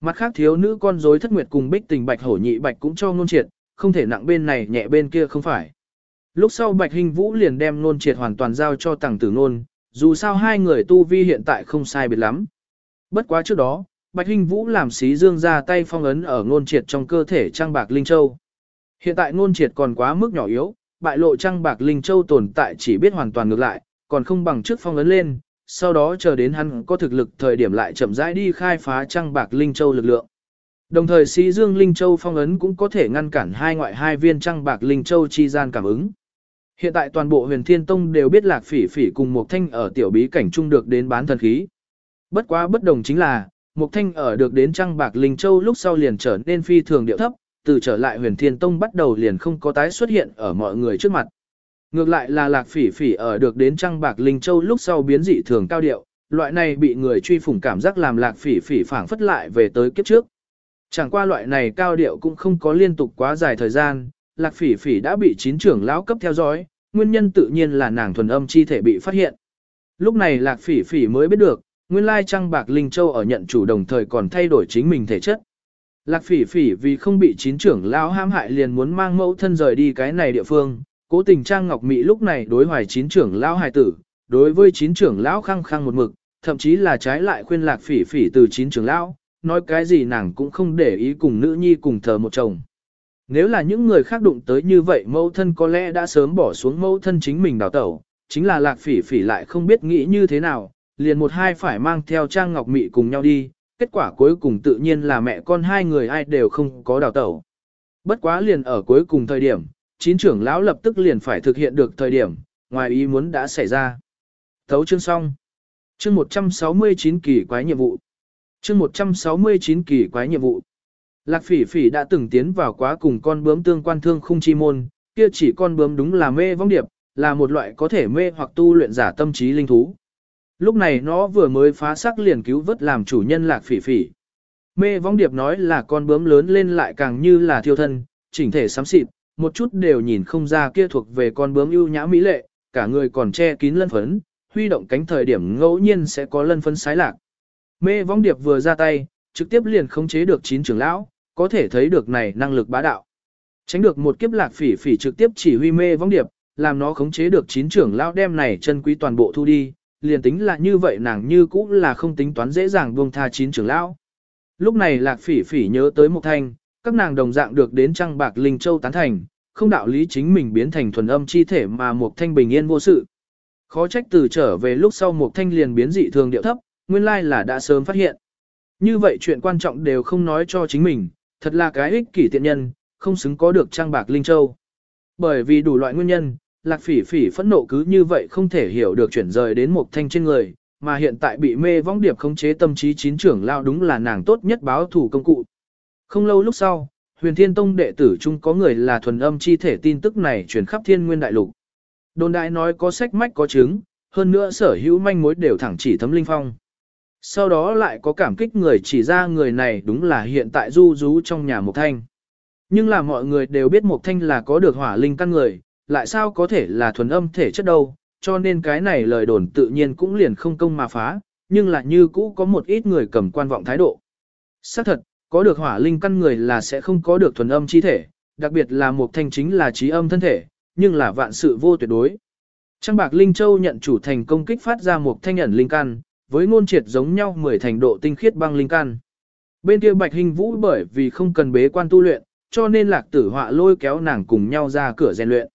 Mặt khác thiếu nữ con rối thất nguyệt cùng bích tình bạch hổ nhị bạch cũng cho ngôn triệt, không thể nặng bên này nhẹ bên kia không phải. Lúc sau Bạch Hình Vũ liền đem nôn triệt hoàn toàn giao cho tàng tử nôn dù sao hai người tu vi hiện tại không sai biệt lắm. Bất quá trước đó, Bạch hình Vũ làm xí dương ra tay phong ấn ở nôn triệt trong cơ thể trang bạc Linh Châu. Hiện tại nôn triệt còn quá mức nhỏ yếu, bại lộ trang bạc Linh Châu tồn tại chỉ biết hoàn toàn ngược lại, còn không bằng trước phong ấn lên, sau đó chờ đến hắn có thực lực thời điểm lại chậm rãi đi khai phá trang bạc Linh Châu lực lượng. Đồng thời xí dương Linh Châu phong ấn cũng có thể ngăn cản hai ngoại hai viên trang bạc Linh Châu chi gian cảm ứng. Hiện tại toàn bộ huyền thiên tông đều biết lạc phỉ phỉ cùng mục thanh ở tiểu bí cảnh trung được đến bán thần khí. Bất quá bất đồng chính là, Mục Thanh ở được đến trăng bạc Linh Châu lúc sau liền trở nên phi thường điệu thấp, từ trở lại huyền thiên tông bắt đầu liền không có tái xuất hiện ở mọi người trước mặt. Ngược lại là lạc phỉ phỉ ở được đến trăng bạc Linh Châu lúc sau biến dị thường cao điệu, loại này bị người truy phủng cảm giác làm lạc phỉ phỉ phảng phất lại về tới kiếp trước. Chẳng qua loại này cao điệu cũng không có liên tục quá dài thời gian, lạc phỉ phỉ đã bị chín trưởng lão cấp theo dõi, nguyên nhân tự nhiên là nàng thuần âm chi thể bị phát hiện. Lúc này lạc phỉ phỉ mới biết được, nguyên lai trăng bạc Linh Châu ở nhận chủ đồng thời còn thay đổi chính mình thể chất. Lạc phỉ phỉ vì không bị chín trưởng lão hãm hại liền muốn mang mẫu thân rời đi cái này địa phương, cố tình Trang Ngọc Mỹ lúc này đối hoài chín trưởng lão hài tử, đối với chín trưởng lão khăng khăng một mực, thậm chí là trái lại khuyên lạc phỉ phỉ từ chín trưởng lão, nói cái gì nàng cũng không để ý cùng nữ nhi cùng thờ một chồng. Nếu là những người khác đụng tới như vậy mẫu thân có lẽ đã sớm bỏ xuống mẫu thân chính mình đào tẩu, chính là lạc phỉ phỉ lại không biết nghĩ như thế nào, liền một hai phải mang theo Trang Ngọc Mị cùng nhau đi, kết quả cuối cùng tự nhiên là mẹ con hai người ai đều không có đào tẩu. Bất quá liền ở cuối cùng thời điểm, chín trưởng lão lập tức liền phải thực hiện được thời điểm, ngoài ý muốn đã xảy ra. Thấu chương xong. Chương 169 kỳ quái nhiệm vụ. Chương 169 kỳ quái nhiệm vụ. Lạc phỉ phỉ đã từng tiến vào quá cùng con bướm tương quan thương khung chi môn, kia chỉ con bướm đúng là mê vong điệp, là một loại có thể mê hoặc tu luyện giả tâm trí linh thú. Lúc này nó vừa mới phá sắc liền cứu vớt làm chủ nhân lạc phỉ phỉ. Mê vong điệp nói là con bướm lớn lên lại càng như là thiêu thân, chỉnh thể xám xịt, một chút đều nhìn không ra kia thuộc về con bướm ưu nhã mỹ lệ, cả người còn che kín lân phấn, huy động cánh thời điểm ngẫu nhiên sẽ có lân phấn sái lạc. Mê vong điệp vừa ra tay, trực tiếp liền khống chế được chín trưởng lão, có thể thấy được này năng lực bá đạo. Tránh được một kiếp lạc phỉ phỉ trực tiếp chỉ huy mê vong điệp, làm nó khống chế được chín trưởng lão đem này chân quý toàn bộ thu đi, liền tính là như vậy nàng như cũ là không tính toán dễ dàng buông tha chín trưởng lão. Lúc này lạc phỉ phỉ nhớ tới một thanh, các nàng đồng dạng được đến trăng bạc linh châu tán thành, không đạo lý chính mình biến thành thuần âm chi thể mà một thanh bình yên vô sự. Khó trách từ trở về lúc sau một thanh liền biến dị thường điệu thấp, nguyên lai là đã sớm phát hiện. Như vậy chuyện quan trọng đều không nói cho chính mình, thật là cái ích kỷ tiện nhân, không xứng có được trang bạc linh châu. Bởi vì đủ loại nguyên nhân, lạc phỉ phỉ phẫn nộ cứ như vậy không thể hiểu được chuyển rời đến một thanh trên người, mà hiện tại bị mê vong điệp khống chế tâm trí chín trưởng lao đúng là nàng tốt nhất báo thủ công cụ. Không lâu lúc sau, huyền thiên tông đệ tử chung có người là thuần âm chi thể tin tức này truyền khắp thiên nguyên đại lục. Đồn đại nói có sách mách có chứng, hơn nữa sở hữu manh mối đều thẳng chỉ thấm linh phong. Sau đó lại có cảm kích người chỉ ra người này đúng là hiện tại du rú trong nhà Mộc Thanh. Nhưng là mọi người đều biết Mộc Thanh là có được hỏa linh căn người, lại sao có thể là thuần âm thể chất đâu, cho nên cái này lời đồn tự nhiên cũng liền không công mà phá, nhưng là như cũ có một ít người cầm quan vọng thái độ. Xác thật, có được hỏa linh căn người là sẽ không có được thuần âm chi thể, đặc biệt là Mộc Thanh chính là trí âm thân thể, nhưng là vạn sự vô tuyệt đối. Trang bạc Linh Châu nhận chủ thành công kích phát ra một thanh ẩn linh căn, với ngôn triệt giống nhau 10 thành độ tinh khiết băng linh căn. Bên kia Bạch Hình Vũ bởi vì không cần bế quan tu luyện, cho nên lạc tử họa lôi kéo nàng cùng nhau ra cửa rèn luyện.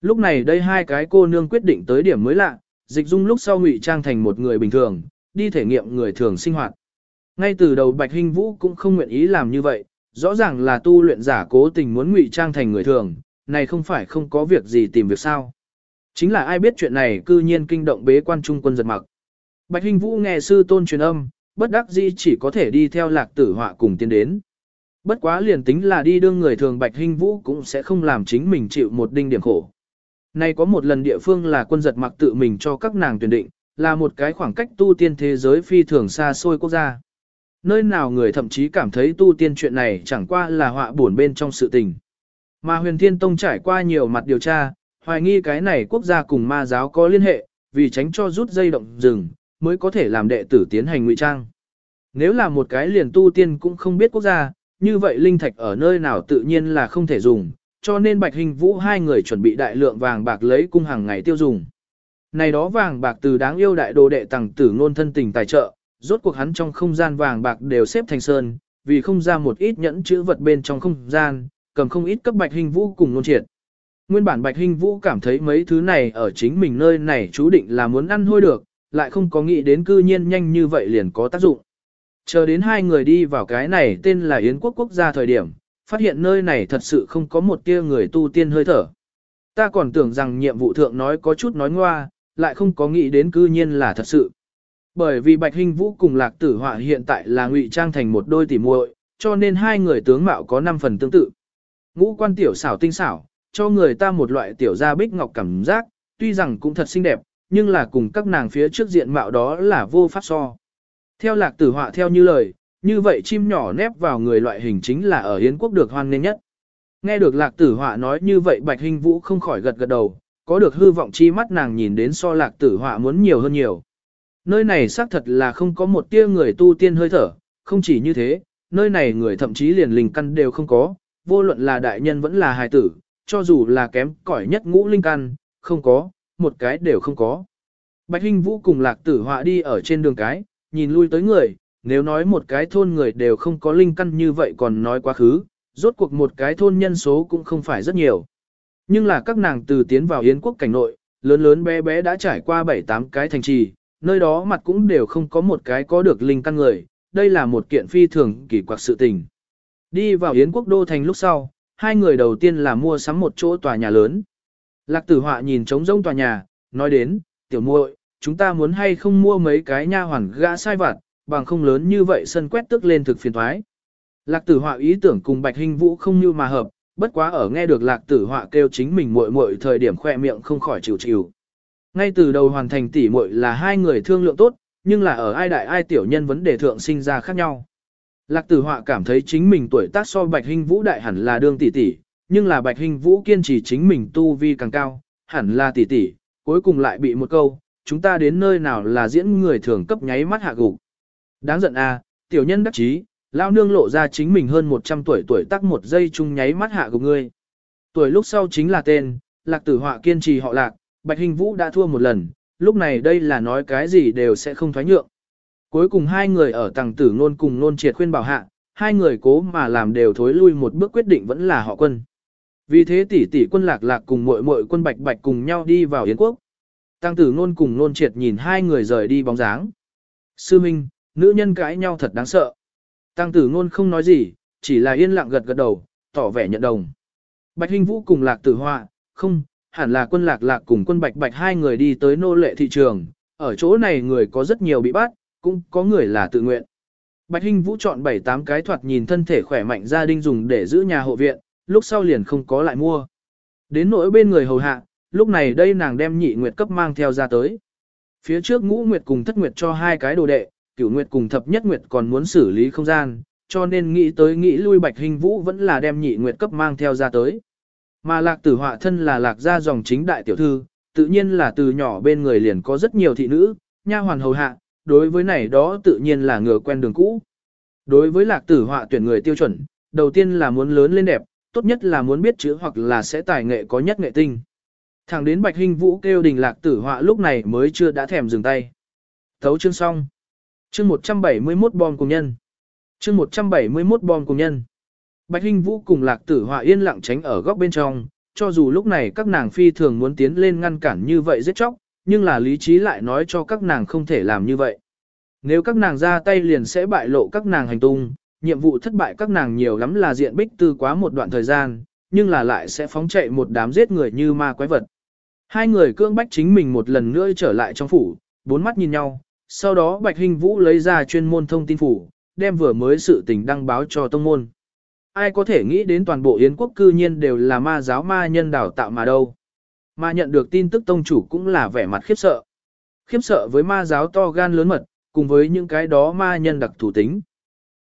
Lúc này đây hai cái cô nương quyết định tới điểm mới lạ, dịch dung lúc sau ngụy trang thành một người bình thường, đi thể nghiệm người thường sinh hoạt. Ngay từ đầu Bạch Hình Vũ cũng không nguyện ý làm như vậy, rõ ràng là tu luyện giả cố tình muốn ngụy trang thành người thường, này không phải không có việc gì tìm việc sao. Chính là ai biết chuyện này cư nhiên kinh động bế quan trung quân giật mặc. Bạch Hinh Vũ nghe sư tôn truyền âm, bất đắc dĩ chỉ có thể đi theo lạc tử họa cùng tiến đến. Bất quá liền tính là đi đương người thường Bạch Hinh Vũ cũng sẽ không làm chính mình chịu một đinh điểm khổ. Nay có một lần địa phương là quân giật mặc tự mình cho các nàng tuyển định, là một cái khoảng cách tu tiên thế giới phi thường xa xôi quốc gia. Nơi nào người thậm chí cảm thấy tu tiên chuyện này chẳng qua là họa buồn bên trong sự tình. Mà huyền thiên tông trải qua nhiều mặt điều tra, hoài nghi cái này quốc gia cùng ma giáo có liên hệ, vì tránh cho rút dây động rừng, mới có thể làm đệ tử tiến hành ngụy trang. Nếu là một cái liền tu tiên cũng không biết quốc gia, như vậy linh thạch ở nơi nào tự nhiên là không thể dùng, cho nên Bạch Hình Vũ hai người chuẩn bị đại lượng vàng bạc lấy cung hàng ngày tiêu dùng. Này đó vàng bạc từ đáng yêu đại đồ đệ tàng tử ngôn thân tình tài trợ, rốt cuộc hắn trong không gian vàng bạc đều xếp thành sơn, vì không ra một ít nhẫn chữ vật bên trong không gian, cầm không ít cấp Bạch Hình Vũ cùng nôn triệt. Nguyên bản Bạch Hình Vũ cảm thấy mấy thứ này ở chính mình nơi này chú định là muốn ăn hôi được, lại không có nghĩ đến cư nhiên nhanh như vậy liền có tác dụng. Chờ đến hai người đi vào cái này tên là Yến quốc quốc gia thời điểm, phát hiện nơi này thật sự không có một tia người tu tiên hơi thở. Ta còn tưởng rằng nhiệm vụ thượng nói có chút nói ngoa, lại không có nghĩ đến cư nhiên là thật sự. Bởi vì Bạch Hinh Vũ cùng Lạc Tử Họa hiện tại là ngụy trang thành một đôi tỉ muội, cho nên hai người tướng mạo có 5 phần tương tự. Ngũ quan tiểu xảo tinh xảo, cho người ta một loại tiểu gia bích ngọc cảm giác, tuy rằng cũng thật xinh đẹp, nhưng là cùng các nàng phía trước diện mạo đó là vô pháp so. Theo lạc tử họa theo như lời, như vậy chim nhỏ nép vào người loại hình chính là ở Yến quốc được hoan nghênh nhất. Nghe được lạc tử họa nói như vậy bạch hình vũ không khỏi gật gật đầu, có được hư vọng chi mắt nàng nhìn đến so lạc tử họa muốn nhiều hơn nhiều. Nơi này xác thật là không có một tia người tu tiên hơi thở, không chỉ như thế, nơi này người thậm chí liền linh căn đều không có, vô luận là đại nhân vẫn là hài tử, cho dù là kém cỏi nhất ngũ linh căn, không có, một cái đều không có. Bạch Hinh Vũ cùng Lạc Tử Họa đi ở trên đường cái, nhìn lui tới người, nếu nói một cái thôn người đều không có linh căn như vậy còn nói quá khứ, rốt cuộc một cái thôn nhân số cũng không phải rất nhiều. Nhưng là các nàng từ tiến vào Yến quốc cảnh nội, lớn lớn bé bé đã trải qua 7-8 cái thành trì, nơi đó mặt cũng đều không có một cái có được linh căn người, đây là một kiện phi thường kỳ quặc sự tình. Đi vào Yến quốc đô thành lúc sau, hai người đầu tiên là mua sắm một chỗ tòa nhà lớn. Lạc tử họa nhìn trống rông tòa nhà, nói đến, tiểu muội, chúng ta muốn hay không mua mấy cái nha hoàn gã sai vặt, bằng không lớn như vậy sân quét tức lên thực phiền thoái. Lạc tử họa ý tưởng cùng bạch hình vũ không như mà hợp, bất quá ở nghe được lạc tử họa kêu chính mình muội muội thời điểm khoe miệng không khỏi chịu chịu. Ngay từ đầu hoàn thành tỷ muội là hai người thương lượng tốt, nhưng là ở ai đại ai tiểu nhân vấn đề thượng sinh ra khác nhau. Lạc tử họa cảm thấy chính mình tuổi tác so bạch hình vũ đại hẳn là đương tỷ tỷ, nhưng là bạch hình vũ kiên trì chính mình tu vi càng cao, hẳn là tỷ tỷ, cuối cùng lại bị một câu, chúng ta đến nơi nào là diễn người thường cấp nháy mắt hạ gục. Đáng giận à, tiểu nhân đắc chí, lao nương lộ ra chính mình hơn 100 tuổi tuổi tác một giây chung nháy mắt hạ gục ngươi. Tuổi lúc sau chính là tên, lạc tử họa kiên trì họ lạc, bạch hình vũ đã thua một lần, lúc này đây là nói cái gì đều sẽ không thoái nhượng. Cuối cùng hai người ở tầng tử nôn cùng nôn triệt khuyên bảo hạ, hai người cố mà làm đều thối lui một bước quyết định vẫn là họ quân. Vì thế tỷ tỷ quân lạc lạc cùng muội muội quân bạch bạch cùng nhau đi vào Yến quốc. Tăng tử nôn cùng nôn triệt nhìn hai người rời đi bóng dáng. Sư Minh, nữ nhân cãi nhau thật đáng sợ. Tăng tử nôn không nói gì, chỉ là yên lặng gật gật đầu, tỏ vẻ nhận đồng. Bạch Hinh Vũ cùng lạc tử họa, không, hẳn là quân lạc lạc cùng quân bạch bạch hai người đi tới nô lệ thị trường. Ở chỗ này người có rất nhiều bị bắt, cũng có người là tự nguyện. Bạch Hinh Vũ chọn 7-8 cái thoạt nhìn thân thể khỏe mạnh gia đình dùng để giữ nhà hộ viện, lúc sau liền không có lại mua. Đến nỗi bên người hầu hạ, lúc này đây nàng đem nhị nguyệt cấp mang theo ra tới. Phía trước ngũ nguyệt cùng thất nguyệt cho hai cái đồ đệ, cửu nguyệt cùng thập nhất nguyệt còn muốn xử lý không gian, cho nên nghĩ tới nghĩ lui bạch hình vũ vẫn là đem nhị nguyệt cấp mang theo ra tới. Mà lạc tử họa thân là lạc gia dòng chính đại tiểu thư, tự nhiên là từ nhỏ bên người liền có rất nhiều thị nữ, nha hoàn hầu hạ, đối với này đó tự nhiên là ngừa quen đường cũ. Đối với lạc tử họa tuyển người tiêu chuẩn, đầu tiên là muốn lớn lên đẹp, tốt nhất là muốn biết chữ hoặc là sẽ tài nghệ có nhất nghệ tinh. Thẳng đến Bạch Hinh Vũ kêu đình lạc tử họa lúc này mới chưa đã thèm dừng tay. Thấu chương xong. Chương 171 bom cùng nhân. Chương 171 bom cùng nhân. Bạch Hinh Vũ cùng lạc tử họa yên lặng tránh ở góc bên trong, cho dù lúc này các nàng phi thường muốn tiến lên ngăn cản như vậy giết chóc, nhưng là lý trí lại nói cho các nàng không thể làm như vậy. Nếu các nàng ra tay liền sẽ bại lộ các nàng hành tung, nhiệm vụ thất bại các nàng nhiều lắm là diện bích tư quá một đoạn thời gian, nhưng là lại sẽ phóng chạy một đám giết người như ma quái vật. Hai người cưỡng bách chính mình một lần nữa trở lại trong phủ, bốn mắt nhìn nhau, sau đó Bạch Hình Vũ lấy ra chuyên môn thông tin phủ, đem vừa mới sự tình đăng báo cho tông môn. Ai có thể nghĩ đến toàn bộ Yến quốc cư nhiên đều là ma giáo ma nhân đào tạo mà đâu. Mà nhận được tin tức tông chủ cũng là vẻ mặt khiếp sợ. Khiếp sợ với ma giáo to gan lớn mật, cùng với những cái đó ma nhân đặc thủ tính.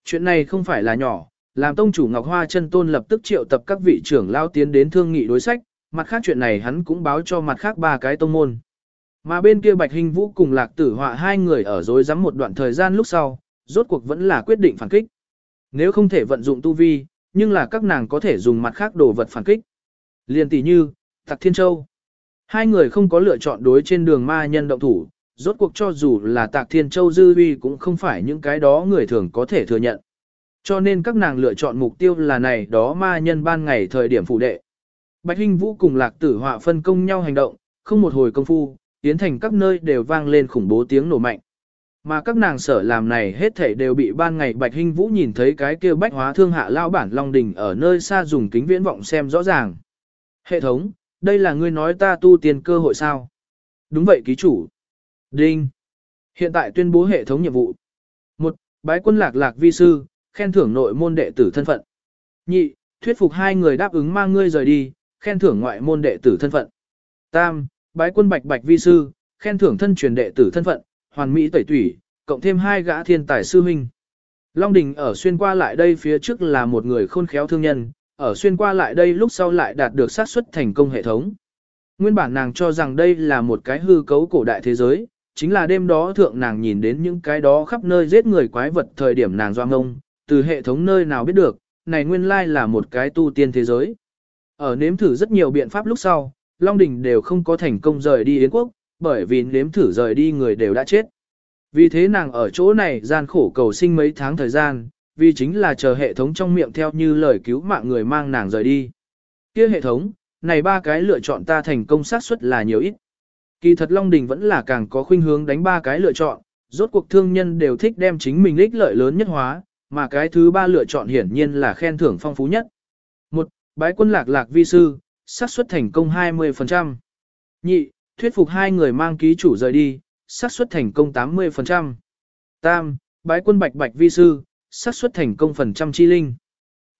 Chuyện này không phải là nhỏ, làm tông chủ Ngọc Hoa chân tôn lập tức triệu tập các vị trưởng lao tiến đến thương nghị đối sách, mặt khác chuyện này hắn cũng báo cho mặt khác ba cái tông môn. Mà bên kia Bạch Hình Vũ cùng Lạc Tử Họa hai người ở dối rắm một đoạn thời gian lúc sau, rốt cuộc vẫn là quyết định phản kích. Nếu không thể vận dụng tu vi, nhưng là các nàng có thể dùng mặt khác đồ vật phản kích. Liên tỷ như, Tạc Thiên Châu. Hai người không có lựa chọn đối trên đường ma nhân động thủ, rốt cuộc cho dù là Tạc Thiên Châu dư uy cũng không phải những cái đó người thường có thể thừa nhận. Cho nên các nàng lựa chọn mục tiêu là này đó ma nhân ban ngày thời điểm phụ đệ. Bạch Hinh Vũ cùng Lạc Tử Họa phân công nhau hành động, không một hồi công phu, tiến thành các nơi đều vang lên khủng bố tiếng nổ mạnh. Mà các nàng sở làm này hết thảy đều bị ban ngày Bạch Hinh Vũ nhìn thấy cái kia bách hóa thương hạ lao bản Long Đình ở nơi xa dùng kính viễn vọng xem rõ ràng. Hệ thống, đây là ngươi nói ta tu tiền cơ hội sao? Đúng vậy ký chủ. Đinh. Hiện tại tuyên bố hệ thống nhiệm vụ. một Bái quân lạc lạc vi sư, khen thưởng nội môn đệ tử thân phận. Nhị, thuyết phục hai người đáp ứng mang ngươi rời đi, khen thưởng ngoại môn đệ tử thân phận. Tam, bái quân bạch bạch vi sư, khen thưởng thân truyền đệ tử thân phận, hoàn mỹ tẩy tủy, cộng thêm hai gã thiên tài sư huynh. Long Đình ở xuyên qua lại đây phía trước là một người khôn khéo thương nhân, ở xuyên qua lại đây lúc sau lại đạt được xác suất thành công hệ thống. Nguyên bản nàng cho rằng đây là một cái hư cấu cổ đại thế giới, chính là đêm đó thượng nàng nhìn đến những cái đó khắp nơi giết người quái vật thời điểm nàng doang ngông, từ hệ thống nơi nào biết được, này nguyên lai là một cái tu tiên thế giới. Ở nếm thử rất nhiều biện pháp lúc sau, Long Đình đều không có thành công rời đi Yến quốc, bởi vì nếm thử rời đi người đều đã chết. Vì thế nàng ở chỗ này gian khổ cầu sinh mấy tháng thời gian, vì chính là chờ hệ thống trong miệng theo như lời cứu mạng người mang nàng rời đi. Kia hệ thống, này ba cái lựa chọn ta thành công xác suất là nhiều ít. Kỳ thật Long Đình vẫn là càng có khuynh hướng đánh ba cái lựa chọn, rốt cuộc thương nhân đều thích đem chính mình ích lợi lớn nhất hóa, mà cái thứ ba lựa chọn hiển nhiên là khen thưởng phong phú nhất. Một, bái quân lạc lạc vi sư, xác suất thành công 20%. Nhị, thuyết phục hai người mang ký chủ rời đi, xác suất thành công 80%. Tam, bái quân bạch bạch vi sư, xác suất thành công phần trăm chi linh.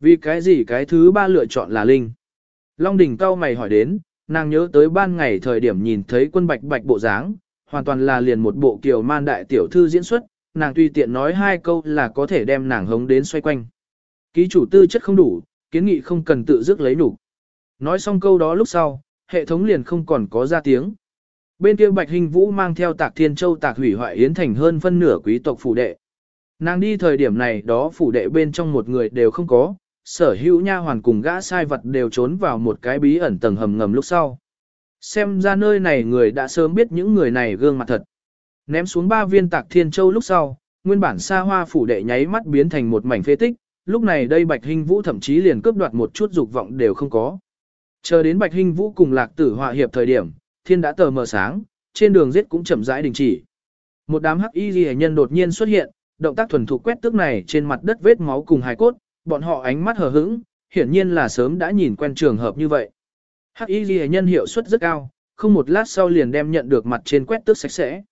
Vì cái gì cái thứ ba lựa chọn là linh? Long đỉnh cao mày hỏi đến, nàng nhớ tới ban ngày thời điểm nhìn thấy quân bạch bạch bộ dáng, hoàn toàn là liền một bộ kiều man đại tiểu thư diễn xuất, nàng tùy tiện nói hai câu là có thể đem nàng hống đến xoay quanh. Ký chủ tư chất không đủ, kiến nghị không cần tự dứt lấy đủ. Nói xong câu đó lúc sau, hệ thống liền không còn có ra tiếng. Bên kia Bạch Hình Vũ mang theo Tạc Thiên Châu Tạc hủy hoại yến thành hơn phân nửa quý tộc phủ đệ. Nàng đi thời điểm này đó phủ đệ bên trong một người đều không có, sở hữu nha hoàn cùng gã sai vật đều trốn vào một cái bí ẩn tầng hầm ngầm lúc sau. Xem ra nơi này người đã sớm biết những người này gương mặt thật. Ném xuống ba viên tạc thiên châu lúc sau, nguyên bản xa hoa phủ đệ nháy mắt biến thành một mảnh phế tích, lúc này đây Bạch Hinh Vũ thậm chí liền cướp đoạt một chút dục vọng đều không có. Chờ đến Bạch Hinh Vũ cùng Lạc Tử Họa hiệp thời điểm, thiên đã tờ mờ sáng, trên đường giết cũng chậm rãi đình chỉ. Một đám hắc y liễu nhân đột nhiên xuất hiện, động tác thuần thục quét tước này trên mặt đất vết máu cùng hài cốt, bọn họ ánh mắt hờ hững, hiển nhiên là sớm đã nhìn quen trường hợp như vậy. Hắc y Lệ nhân hiệu suất rất cao, không một lát sau liền đem nhận được mặt trên quét tước sạch sẽ.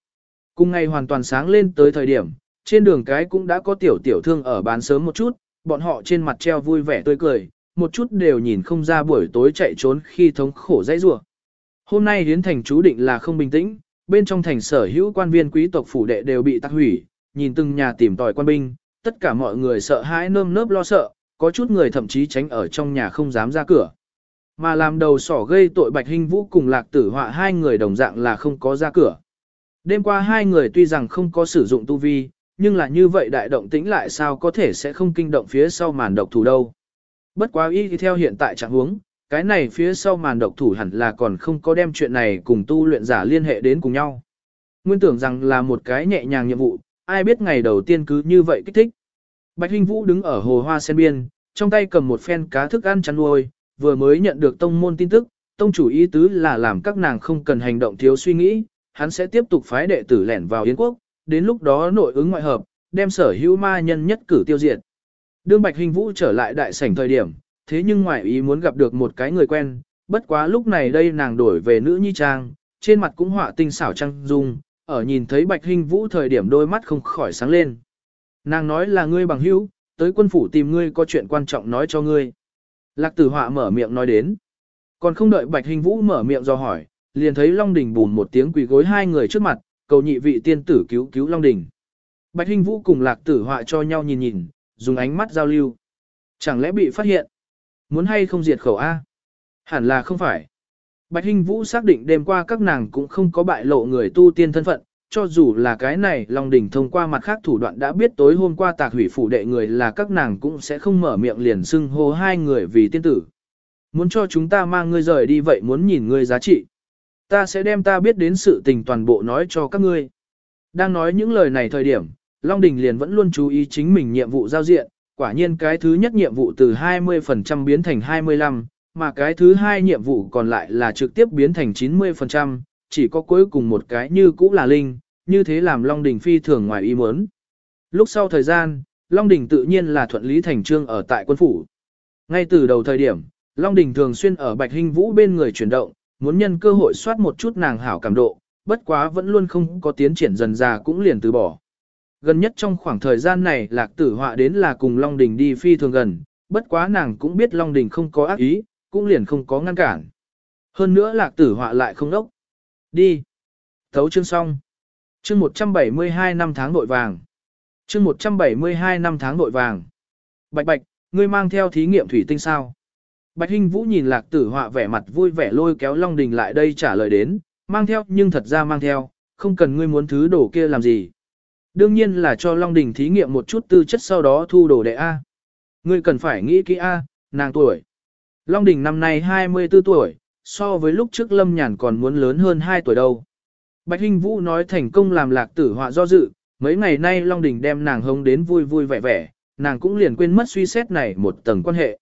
Cùng ngày hoàn toàn sáng lên tới thời điểm, trên đường cái cũng đã có tiểu tiểu thương ở bán sớm một chút, bọn họ trên mặt treo vui vẻ tươi cười, một chút đều nhìn không ra buổi tối chạy trốn khi thống khổ dãy rủa. Hôm nay hiến thành chú định là không bình tĩnh, bên trong thành sở hữu quan viên quý tộc phủ đệ đều bị tắc hủy, nhìn từng nhà tìm tòi quan binh, tất cả mọi người sợ hãi nơm nớp lo sợ, có chút người thậm chí tránh ở trong nhà không dám ra cửa. Mà làm đầu sỏ gây tội Bạch Hinh Vũ cùng Lạc Tử Họa hai người đồng dạng là không có ra cửa. Đêm qua hai người tuy rằng không có sử dụng tu vi, nhưng là như vậy đại động tĩnh lại sao có thể sẽ không kinh động phía sau màn độc thủ đâu. Bất quá y theo hiện tại trạng huống, cái này phía sau màn độc thủ hẳn là còn không có đem chuyện này cùng tu luyện giả liên hệ đến cùng nhau. Nguyên tưởng rằng là một cái nhẹ nhàng nhiệm vụ, ai biết ngày đầu tiên cứ như vậy kích thích. Bạch Hinh Vũ đứng ở hồ hoa sen biên, trong tay cầm một phen cá thức ăn chăn nuôi, vừa mới nhận được tông môn tin tức, tông chủ ý tứ là làm các nàng không cần hành động thiếu suy nghĩ, hắn sẽ tiếp tục phái đệ tử lẻn vào Yến quốc, đến lúc đó nội ứng ngoại hợp, đem sở hữu ma nhân nhất cử tiêu diệt. Đương Bạch Hình Vũ trở lại đại sảnh thời điểm, thế nhưng ngoại ý muốn gặp được một cái người quen, bất quá lúc này đây nàng đổi về nữ nhi trang, trên mặt cũng họa tinh xảo trang dung, ở nhìn thấy Bạch hinh Vũ thời điểm đôi mắt không khỏi sáng lên. Nàng nói là ngươi bằng hữu, tới quân phủ tìm ngươi có chuyện quan trọng nói cho ngươi. Lạc tử họa mở miệng nói đến. Còn không đợi Bạch Hình Vũ mở miệng do hỏi, liền thấy Long Đình bùn một tiếng quỳ gối hai người trước mặt, cầu nhị vị tiên tử cứu cứu Long Đình. Bạch Hinh Vũ cùng Lạc Tử Họa cho nhau nhìn nhìn, dùng ánh mắt giao lưu. Chẳng lẽ bị phát hiện? Muốn hay không diệt khẩu A? Hẳn là không phải. Bạch Hinh Vũ xác định đêm qua các nàng cũng không có bại lộ người tu tiên thân phận, cho dù là cái này Long Đình thông qua mặt khác thủ đoạn đã biết tối hôm qua tạc hủy phủ đệ người là các nàng cũng sẽ không mở miệng liền xưng hô hai người vì tiên tử. Muốn cho chúng ta mang ngươi rời đi vậy muốn nhìn ngươi giá trị. Ta sẽ đem ta biết đến sự tình toàn bộ nói cho các ngươi. Đang nói những lời này thời điểm, Long Đình liền vẫn luôn chú ý chính mình nhiệm vụ giao diện, quả nhiên cái thứ nhất nhiệm vụ từ 20% biến thành 25%, mà cái thứ hai nhiệm vụ còn lại là trực tiếp biến thành 90%, chỉ có cuối cùng một cái như cũ là Linh, như thế làm Long Đình phi thường ngoài ý muốn. Lúc sau thời gian, Long Đình tự nhiên là thuận lý thành trương ở tại quân phủ. Ngay từ đầu thời điểm, Long Đình thường xuyên ở Bạch Hinh Vũ bên người chuyển động, muốn nhân cơ hội soát một chút nàng hảo cảm độ, bất quá vẫn luôn không có tiến triển dần già cũng liền từ bỏ. Gần nhất trong khoảng thời gian này lạc tử họa đến là cùng Long Đình đi phi thường gần, bất quá nàng cũng biết Long Đình không có ác ý, cũng liền không có ngăn cản. Hơn nữa lạc tử họa lại không đốc. Đi. Thấu chương xong. Chương 172 năm tháng nội vàng. Chương 172 năm tháng nội vàng. Bạch bạch, ngươi mang theo thí nghiệm thủy tinh sao? Bạch Hinh Vũ nhìn lạc tử họa vẻ mặt vui vẻ lôi kéo Long Đình lại đây trả lời đến, mang theo nhưng thật ra mang theo, không cần ngươi muốn thứ đồ kia làm gì. Đương nhiên là cho Long Đình thí nghiệm một chút tư chất sau đó thu đồ đệ A. Ngươi cần phải nghĩ kỹ A, nàng tuổi. Long Đình năm nay 24 tuổi, so với lúc trước Lâm Nhàn còn muốn lớn hơn 2 tuổi đâu. Bạch Hinh Vũ nói thành công làm lạc tử họa do dự, mấy ngày nay Long Đình đem nàng hống đến vui vui vẻ vẻ, nàng cũng liền quên mất suy xét này một tầng quan hệ.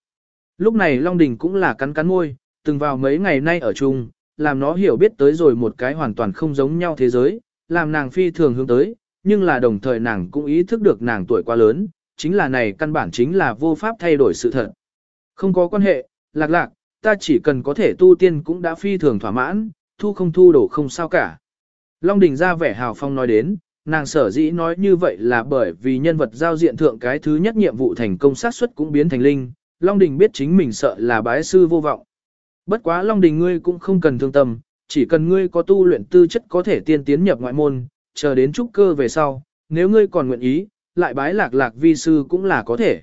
Lúc này Long Đình cũng là cắn cắn môi, từng vào mấy ngày nay ở chung, làm nó hiểu biết tới rồi một cái hoàn toàn không giống nhau thế giới, làm nàng phi thường hướng tới, nhưng là đồng thời nàng cũng ý thức được nàng tuổi quá lớn, chính là này căn bản chính là vô pháp thay đổi sự thật. Không có quan hệ, lạc lạc, ta chỉ cần có thể tu tiên cũng đã phi thường thỏa mãn, thu không thu đổ không sao cả. Long Đình ra vẻ hào phong nói đến, nàng sở dĩ nói như vậy là bởi vì nhân vật giao diện thượng cái thứ nhất nhiệm vụ thành công sát suất cũng biến thành linh, Long Đình biết chính mình sợ là bái sư vô vọng. Bất quá Long Đình ngươi cũng không cần thương tâm, chỉ cần ngươi có tu luyện tư chất có thể tiên tiến nhập ngoại môn, chờ đến trúc cơ về sau, nếu ngươi còn nguyện ý, lại bái lạc lạc vi sư cũng là có thể.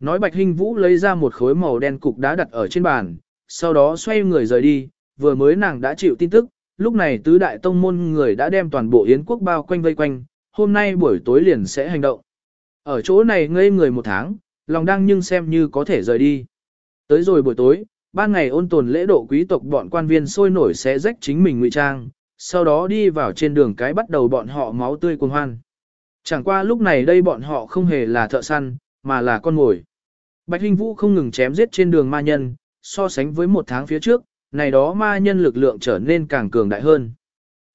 Nói Bạch Hinh Vũ lấy ra một khối màu đen cục đá đặt ở trên bàn, sau đó xoay người rời đi, vừa mới nàng đã chịu tin tức, lúc này tứ đại tông môn người đã đem toàn bộ Yến quốc bao quanh vây quanh, hôm nay buổi tối liền sẽ hành động. Ở chỗ này ngây người một tháng, lòng đang nhưng xem như có thể rời đi. Tới rồi buổi tối, ban ngày ôn tồn lễ độ quý tộc bọn quan viên sôi nổi sẽ rách chính mình ngụy trang, sau đó đi vào trên đường cái bắt đầu bọn họ máu tươi cuồng hoan. Chẳng qua lúc này đây bọn họ không hề là thợ săn, mà là con mồi. Bạch Hinh Vũ không ngừng chém giết trên đường ma nhân, so sánh với một tháng phía trước, này đó ma nhân lực lượng trở nên càng cường đại hơn.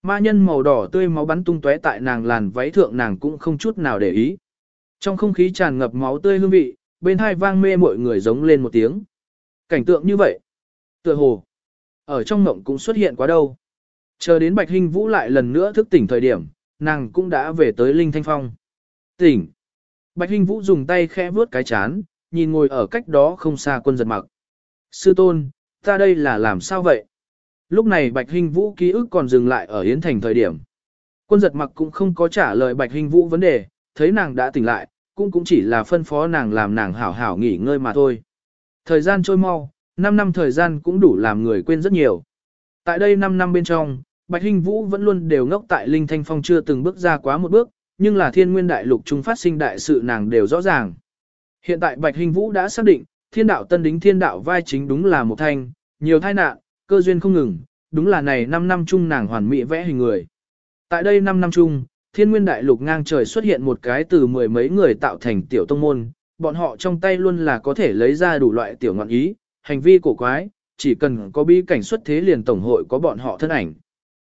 Ma nhân màu đỏ tươi máu bắn tung tóe tại nàng làn váy thượng nàng cũng không chút nào để ý. Trong không khí tràn ngập máu tươi hương vị, bên hai vang mê mọi người giống lên một tiếng. Cảnh tượng như vậy, tựa hồ, ở trong mộng cũng xuất hiện quá đâu. Chờ đến Bạch Hinh Vũ lại lần nữa thức tỉnh thời điểm, nàng cũng đã về tới Linh Thanh Phong. Tỉnh. Bạch Hinh Vũ dùng tay khẽ vuốt cái chán, nhìn ngồi ở cách đó không xa quân giật mặc. Sư tôn, ta đây là làm sao vậy? Lúc này Bạch Hinh Vũ ký ức còn dừng lại ở Yến Thành thời điểm. Quân giật mặc cũng không có trả lời Bạch Hinh Vũ vấn đề, thấy nàng đã tỉnh lại, cũng cũng chỉ là phân phó nàng làm nàng hảo hảo nghỉ ngơi mà thôi. Thời gian trôi mau, 5 năm thời gian cũng đủ làm người quên rất nhiều. Tại đây 5 năm bên trong, Bạch Hinh Vũ vẫn luôn đều ngốc tại Linh Thanh Phong chưa từng bước ra quá một bước, nhưng là thiên nguyên đại lục chúng phát sinh đại sự nàng đều rõ ràng. Hiện tại Bạch hình Vũ đã xác định, thiên đạo tân đính thiên đạo vai chính đúng là một thanh, nhiều thai nạn, cơ duyên không ngừng, đúng là này 5 năm chung nàng hoàn mỹ vẽ hình người. Tại đây 5 năm chung, thiên nguyên đại lục ngang trời xuất hiện một cái từ mười mấy người tạo thành tiểu tông môn, bọn họ trong tay luôn là có thể lấy ra đủ loại tiểu ngọn ý, hành vi cổ quái, chỉ cần có bi cảnh xuất thế liền tổng hội có bọn họ thân ảnh.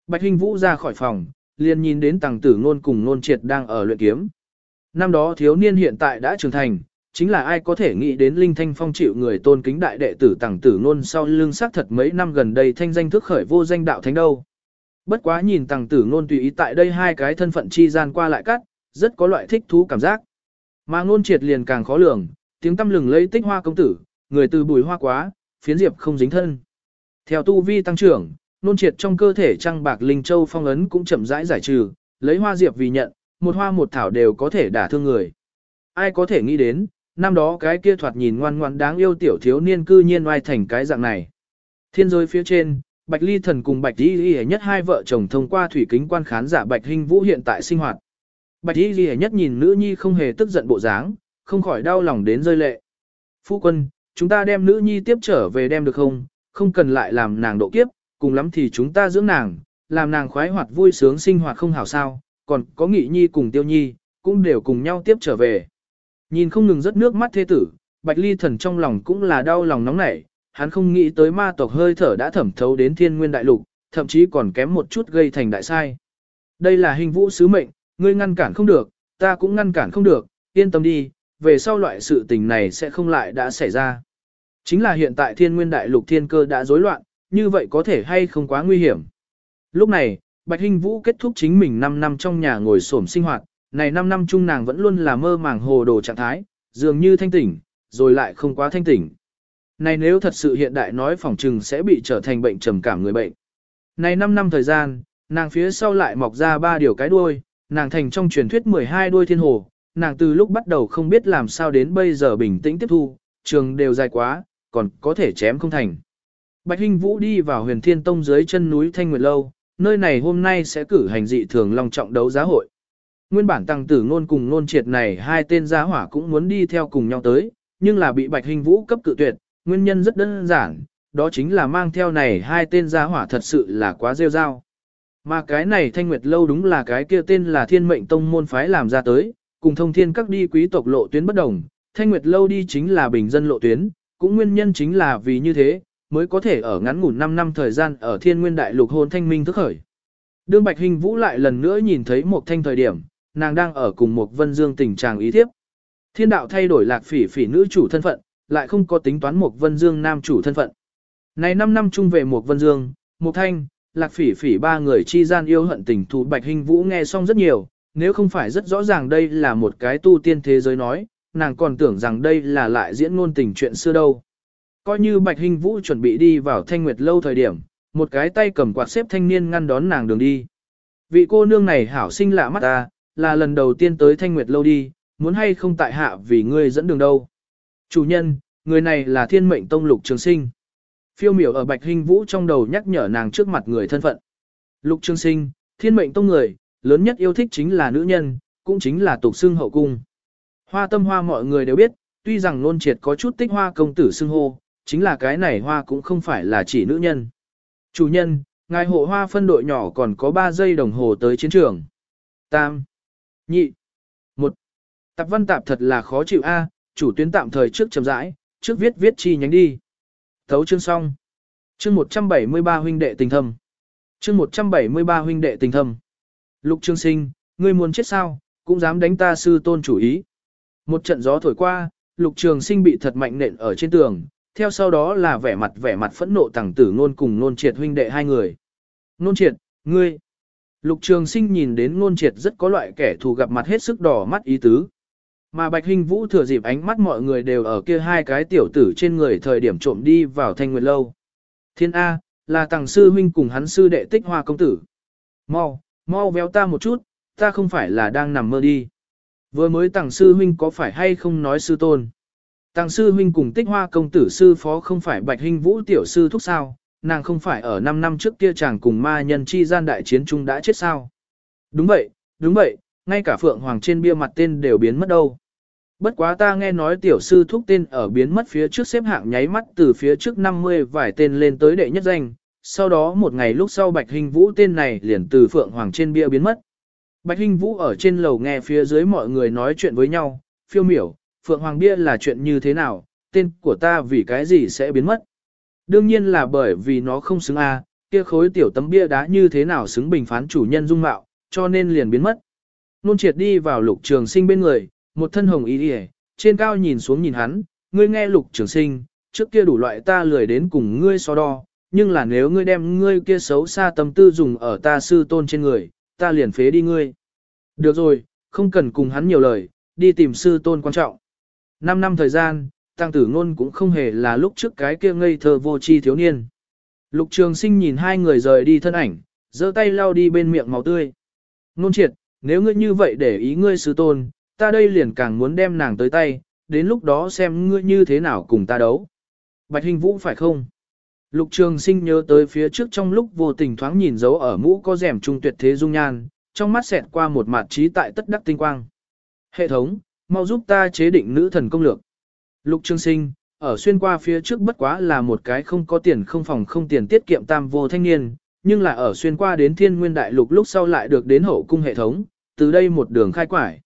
Bạch hình Vũ ra khỏi phòng, liền nhìn đến tàng tử ngôn cùng ngôn triệt đang ở luyện kiếm. Năm đó thiếu niên hiện tại đã trưởng thành, chính là ai có thể nghĩ đến Linh Thanh Phong chịu người tôn kính đại đệ tử tàng tử ngôn sau lưng xác thật mấy năm gần đây thanh danh thức khởi vô danh đạo thánh đâu. Bất quá nhìn tàng tử ngôn tùy ý tại đây hai cái thân phận chi gian qua lại cắt, rất có loại thích thú cảm giác. Mà ngôn triệt liền càng khó lường, tiếng tâm lừng lấy tích hoa công tử, người từ bùi hoa quá, phiến diệp không dính thân. Theo tu vi tăng trưởng, nôn triệt trong cơ thể trăng bạc linh châu phong ấn cũng chậm rãi giải trừ, lấy hoa diệp vì nhận, một hoa một thảo đều có thể đả thương người. Ai có thể nghĩ đến, năm đó cái kia thoạt nhìn ngoan ngoan đáng yêu tiểu thiếu niên cư nhiên oai thành cái dạng này. Thiên giới phía trên, Bạch Ly Thần cùng Bạch Y Ghi nhất hai vợ chồng thông qua thủy kính quan khán giả Bạch Hinh Vũ hiện tại sinh hoạt. Bạch Y Ghi nhất nhìn nữ nhi không hề tức giận bộ dáng, không khỏi đau lòng đến rơi lệ. Phu quân, chúng ta đem nữ nhi tiếp trở về đem được không, không cần lại làm nàng độ kiếp, cùng lắm thì chúng ta dưỡng nàng, làm nàng khoái hoạt vui sướng sinh hoạt không hảo sao, còn có nghị nhi cùng tiêu nhi, cũng đều cùng nhau tiếp trở về. Nhìn không ngừng rất nước mắt thế tử, bạch ly thần trong lòng cũng là đau lòng nóng nảy, hắn không nghĩ tới ma tộc hơi thở đã thẩm thấu đến thiên nguyên đại lục, thậm chí còn kém một chút gây thành đại sai. Đây là hình vũ sứ mệnh, ngươi ngăn cản không được, ta cũng ngăn cản không được, yên tâm đi, về sau loại sự tình này sẽ không lại đã xảy ra. Chính là hiện tại thiên nguyên đại lục thiên cơ đã rối loạn, như vậy có thể hay không quá nguy hiểm. Lúc này, Bạch Hinh Vũ kết thúc chính mình 5 năm trong nhà ngồi xổm sinh hoạt, này 5 năm chung nàng vẫn luôn là mơ màng hồ đồ trạng thái, dường như thanh tỉnh, rồi lại không quá thanh tỉnh. Này nếu thật sự hiện đại nói phòng trừng sẽ bị trở thành bệnh trầm cảm người bệnh. Này 5 năm thời gian, nàng phía sau lại mọc ra ba điều cái đuôi, nàng thành trong truyền thuyết 12 đuôi thiên hồ, nàng từ lúc bắt đầu không biết làm sao đến bây giờ bình tĩnh tiếp thu, trường đều dài quá, còn có thể chém không thành. Bạch Hinh Vũ đi vào huyền thiên tông dưới chân núi Thanh Nguyệt Lâu, nơi này hôm nay sẽ cử hành dị thường long trọng đấu giá hội. Nguyên bản tăng tử ngôn cùng ngôn triệt này hai tên giá hỏa cũng muốn đi theo cùng nhau tới, nhưng là bị Bạch Hinh Vũ cấp cự tuyệt, nguyên nhân rất đơn giản, đó chính là mang theo này hai tên giá hỏa thật sự là quá rêu rao. Mà cái này Thanh Nguyệt Lâu đúng là cái kia tên là Thiên Mệnh Tông môn phái làm ra tới, cùng thông thiên các đi quý tộc lộ tuyến bất đồng, Thanh Nguyệt Lâu đi chính là bình dân lộ tuyến, cũng nguyên nhân chính là vì như thế, mới có thể ở ngắn ngủn 5 năm thời gian ở thiên nguyên đại lục hôn thanh minh thức khởi. Đương Bạch Hình Vũ lại lần nữa nhìn thấy một thanh thời điểm, nàng đang ở cùng một vân dương tình trạng ý thiếp. Thiên đạo thay đổi lạc phỉ phỉ nữ chủ thân phận, lại không có tính toán một vân dương nam chủ thân phận. Này 5 năm chung về một vân dương, một thanh, lạc phỉ phỉ ba người chi gian yêu hận tình thù Bạch Hình Vũ nghe xong rất nhiều, nếu không phải rất rõ ràng đây là một cái tu tiên thế giới nói, nàng còn tưởng rằng đây là lại diễn ngôn tình chuyện xưa đâu. Coi như Bạch Hình Vũ chuẩn bị đi vào thanh nguyệt lâu thời điểm, một cái tay cầm quạt xếp thanh niên ngăn đón nàng đường đi. Vị cô nương này hảo sinh lạ mắt ta, là lần đầu tiên tới thanh nguyệt lâu đi, muốn hay không tại hạ vì ngươi dẫn đường đâu. Chủ nhân, người này là thiên mệnh tông lục trường sinh. Phiêu miểu ở Bạch Hình Vũ trong đầu nhắc nhở nàng trước mặt người thân phận. Lục trường sinh, thiên mệnh tông người, lớn nhất yêu thích chính là nữ nhân, cũng chính là tục xưng hậu cung. Hoa tâm hoa mọi người đều biết, tuy rằng nôn triệt có chút tích hoa công tử xưng hô, chính là cái này hoa cũng không phải là chỉ nữ nhân. Chủ nhân, ngài hộ hoa phân đội nhỏ còn có 3 giây đồng hồ tới chiến trường. Tam, nhị, một. Tạp văn tạp thật là khó chịu a, chủ tuyến tạm thời trước chậm rãi, trước viết viết chi nhánh đi. Thấu chương xong. Chương 173 huynh đệ tình thâm. Chương 173 huynh đệ tình thâm. Lục Trương Sinh, ngươi muốn chết sao, cũng dám đánh ta sư tôn chủ ý. Một trận gió thổi qua, Lục Trường Sinh bị thật mạnh nện ở trên tường, theo sau đó là vẻ mặt vẻ mặt phẫn nộ tàng tử ngôn cùng nôn triệt huynh đệ hai người. Nôn triệt, ngươi. Lục Trường Sinh nhìn đến nôn triệt rất có loại kẻ thù gặp mặt hết sức đỏ mắt ý tứ. Mà Bạch Hình Vũ thừa dịp ánh mắt mọi người đều ở kia hai cái tiểu tử trên người thời điểm trộm đi vào thanh nguyệt lâu. Thiên A, là tàng sư huynh cùng hắn sư đệ tích hoa công tử. Mau, mau véo ta một chút, ta không phải là đang nằm mơ đi. Vừa mới tàng sư huynh có phải hay không nói sư tôn. Tăng sư huynh cùng tích hoa công tử sư phó không phải bạch hình vũ tiểu sư thúc sao, nàng không phải ở 5 năm trước kia chàng cùng ma nhân chi gian đại chiến chung đã chết sao. Đúng vậy, đúng vậy, ngay cả phượng hoàng trên bia mặt tên đều biến mất đâu. Bất quá ta nghe nói tiểu sư thúc tên ở biến mất phía trước xếp hạng nháy mắt từ phía trước 50 vài tên lên tới đệ nhất danh, sau đó một ngày lúc sau Bạch Hình Vũ tên này liền từ Phượng Hoàng trên bia biến mất. Bạch Hình Vũ ở trên lầu nghe phía dưới mọi người nói chuyện với nhau, phiêu miểu, Phượng Hoàng bia là chuyện như thế nào, tên của ta vì cái gì sẽ biến mất. Đương nhiên là bởi vì nó không xứng a, kia khối tiểu tấm bia đá như thế nào xứng bình phán chủ nhân dung mạo, cho nên liền biến mất. Nôn triệt đi vào lục trường sinh bên người, một thân hồng y đi trên cao nhìn xuống nhìn hắn, ngươi nghe lục trường sinh, trước kia đủ loại ta lười đến cùng ngươi so đo, nhưng là nếu ngươi đem ngươi kia xấu xa tâm tư dùng ở ta sư tôn trên người, ta liền phế đi ngươi. Được rồi, không cần cùng hắn nhiều lời, đi tìm sư tôn quan trọng. Năm năm thời gian, tăng tử ngôn cũng không hề là lúc trước cái kia ngây thơ vô tri thiếu niên. Lục trường sinh nhìn hai người rời đi thân ảnh, giơ tay lau đi bên miệng máu tươi. Ngôn triệt, nếu ngươi như vậy để ý ngươi sư tôn, ta đây liền càng muốn đem nàng tới tay, đến lúc đó xem ngươi như thế nào cùng ta đấu. Bạch Hình Vũ phải không? Lục Trường Sinh nhớ tới phía trước trong lúc vô tình thoáng nhìn dấu ở mũ có rèm trung tuyệt thế dung nhan, trong mắt xẹt qua một mặt trí tại tất đắc tinh quang. Hệ thống, mau giúp ta chế định nữ thần công lược. Lục Trường Sinh, ở xuyên qua phía trước bất quá là một cái không có tiền không phòng không tiền tiết kiệm tam vô thanh niên, nhưng là ở xuyên qua đến thiên nguyên đại lục lúc sau lại được đến hậu cung hệ thống, từ đây một đường khai quải.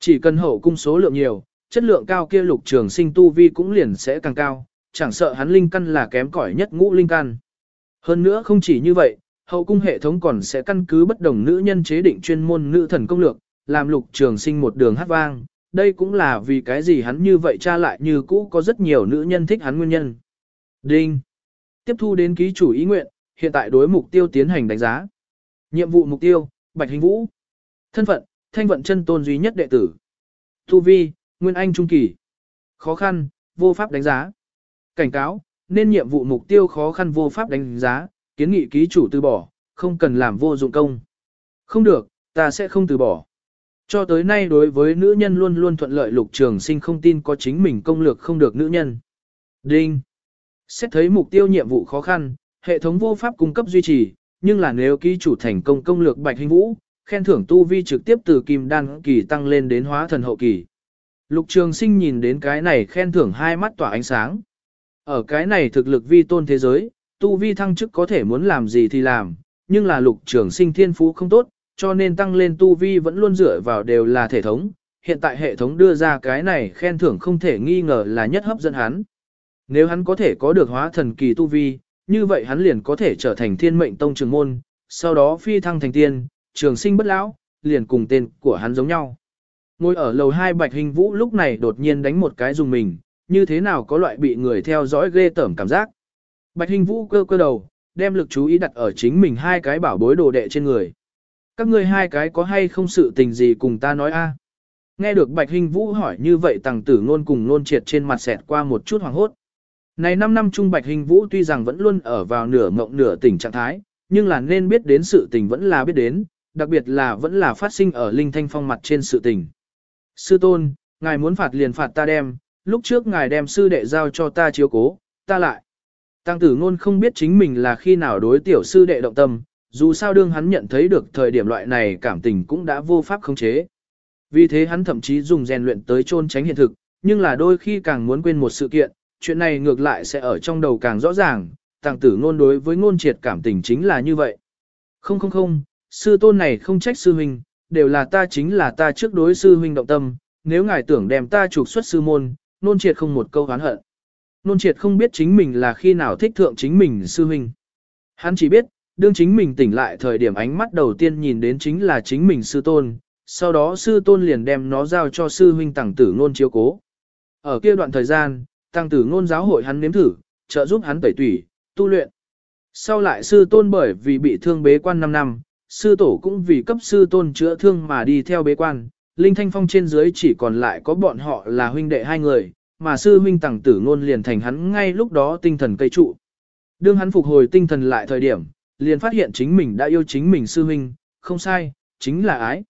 Chỉ cần hậu cung số lượng nhiều, chất lượng cao kia lục trường sinh tu vi cũng liền sẽ càng cao, chẳng sợ hắn linh căn là kém cỏi nhất ngũ linh căn. Hơn nữa không chỉ như vậy, hậu cung hệ thống còn sẽ căn cứ bất đồng nữ nhân chế định chuyên môn nữ thần công lược, làm lục trường sinh một đường hát vang. Đây cũng là vì cái gì hắn như vậy cha lại như cũ có rất nhiều nữ nhân thích hắn nguyên nhân. Đinh. Tiếp thu đến ký chủ ý nguyện, hiện tại đối mục tiêu tiến hành đánh giá. Nhiệm vụ mục tiêu, Bạch Hình Vũ. Thân phận, thanh vận chân tôn duy nhất đệ tử. Thu vi, Nguyên Anh Trung Kỳ. Khó khăn, vô pháp đánh giá. Cảnh cáo, nên nhiệm vụ mục tiêu khó khăn vô pháp đánh giá, kiến nghị ký chủ từ bỏ, không cần làm vô dụng công. Không được, ta sẽ không từ bỏ. Cho tới nay đối với nữ nhân luôn luôn thuận lợi lục trường sinh không tin có chính mình công lược không được nữ nhân. Đinh. Xét thấy mục tiêu nhiệm vụ khó khăn, hệ thống vô pháp cung cấp duy trì, nhưng là nếu ký chủ thành công công lược bạch hình vũ, khen thưởng tu vi trực tiếp từ kim đan kỳ tăng lên đến hóa thần hậu kỳ. Lục trường sinh nhìn đến cái này khen thưởng hai mắt tỏa ánh sáng. Ở cái này thực lực vi tôn thế giới, tu vi thăng chức có thể muốn làm gì thì làm, nhưng là lục trường sinh thiên phú không tốt, cho nên tăng lên tu vi vẫn luôn dựa vào đều là thể thống. Hiện tại hệ thống đưa ra cái này khen thưởng không thể nghi ngờ là nhất hấp dẫn hắn. Nếu hắn có thể có được hóa thần kỳ tu vi, như vậy hắn liền có thể trở thành thiên mệnh tông trường môn, sau đó phi thăng thành tiên, trường sinh bất lão, liền cùng tên của hắn giống nhau. Ngồi ở lầu hai bạch hình vũ lúc này đột nhiên đánh một cái dùng mình, như thế nào có loại bị người theo dõi ghê tởm cảm giác. Bạch hình vũ cơ cơ đầu, đem lực chú ý đặt ở chính mình hai cái bảo bối đồ đệ trên người. Các ngươi hai cái có hay không sự tình gì cùng ta nói a? Nghe được Bạch Hình Vũ hỏi như vậy tàng tử ngôn cùng nôn triệt trên mặt xẹt qua một chút hoàng hốt. Này 5 năm trung Bạch Hình Vũ tuy rằng vẫn luôn ở vào nửa mộng nửa tỉnh trạng thái, nhưng là nên biết đến sự tình vẫn là biết đến, đặc biệt là vẫn là phát sinh ở Linh Thanh Phong mặt trên sự tình. Sư tôn, ngài muốn phạt liền phạt ta đem, lúc trước ngài đem sư đệ giao cho ta chiếu cố, ta lại. Tăng tử ngôn không biết chính mình là khi nào đối tiểu sư đệ động tâm, dù sao đương hắn nhận thấy được thời điểm loại này cảm tình cũng đã vô pháp khống chế. Vì thế hắn thậm chí dùng rèn luyện tới chôn tránh hiện thực, nhưng là đôi khi càng muốn quên một sự kiện, chuyện này ngược lại sẽ ở trong đầu càng rõ ràng, tàng tử ngôn đối với ngôn triệt cảm tình chính là như vậy. Không không không, sư tôn này không trách sư huynh, đều là ta chính là ta trước đối sư huynh động tâm, nếu ngài tưởng đem ta trục xuất sư môn, nôn triệt không một câu hán hận. Nôn triệt không biết chính mình là khi nào thích thượng chính mình sư huynh. Hắn chỉ biết, đương chính mình tỉnh lại thời điểm ánh mắt đầu tiên nhìn đến chính là chính mình sư tôn, sau đó sư tôn liền đem nó giao cho sư huynh tàng tử ngôn chiếu cố. Ở kia đoạn thời gian, tàng tử ngôn giáo hội hắn nếm thử, trợ giúp hắn tẩy tủy, tu luyện. Sau lại sư tôn bởi vì bị thương bế quan 5 năm, sư tổ cũng vì cấp sư tôn chữa thương mà đi theo bế quan, Linh Thanh Phong trên dưới chỉ còn lại có bọn họ là huynh đệ hai người, mà sư huynh tàng tử ngôn liền thành hắn ngay lúc đó tinh thần cây trụ. Đương hắn phục hồi tinh thần lại thời điểm, liền phát hiện chính mình đã yêu chính mình sư huynh, không sai, chính là ái.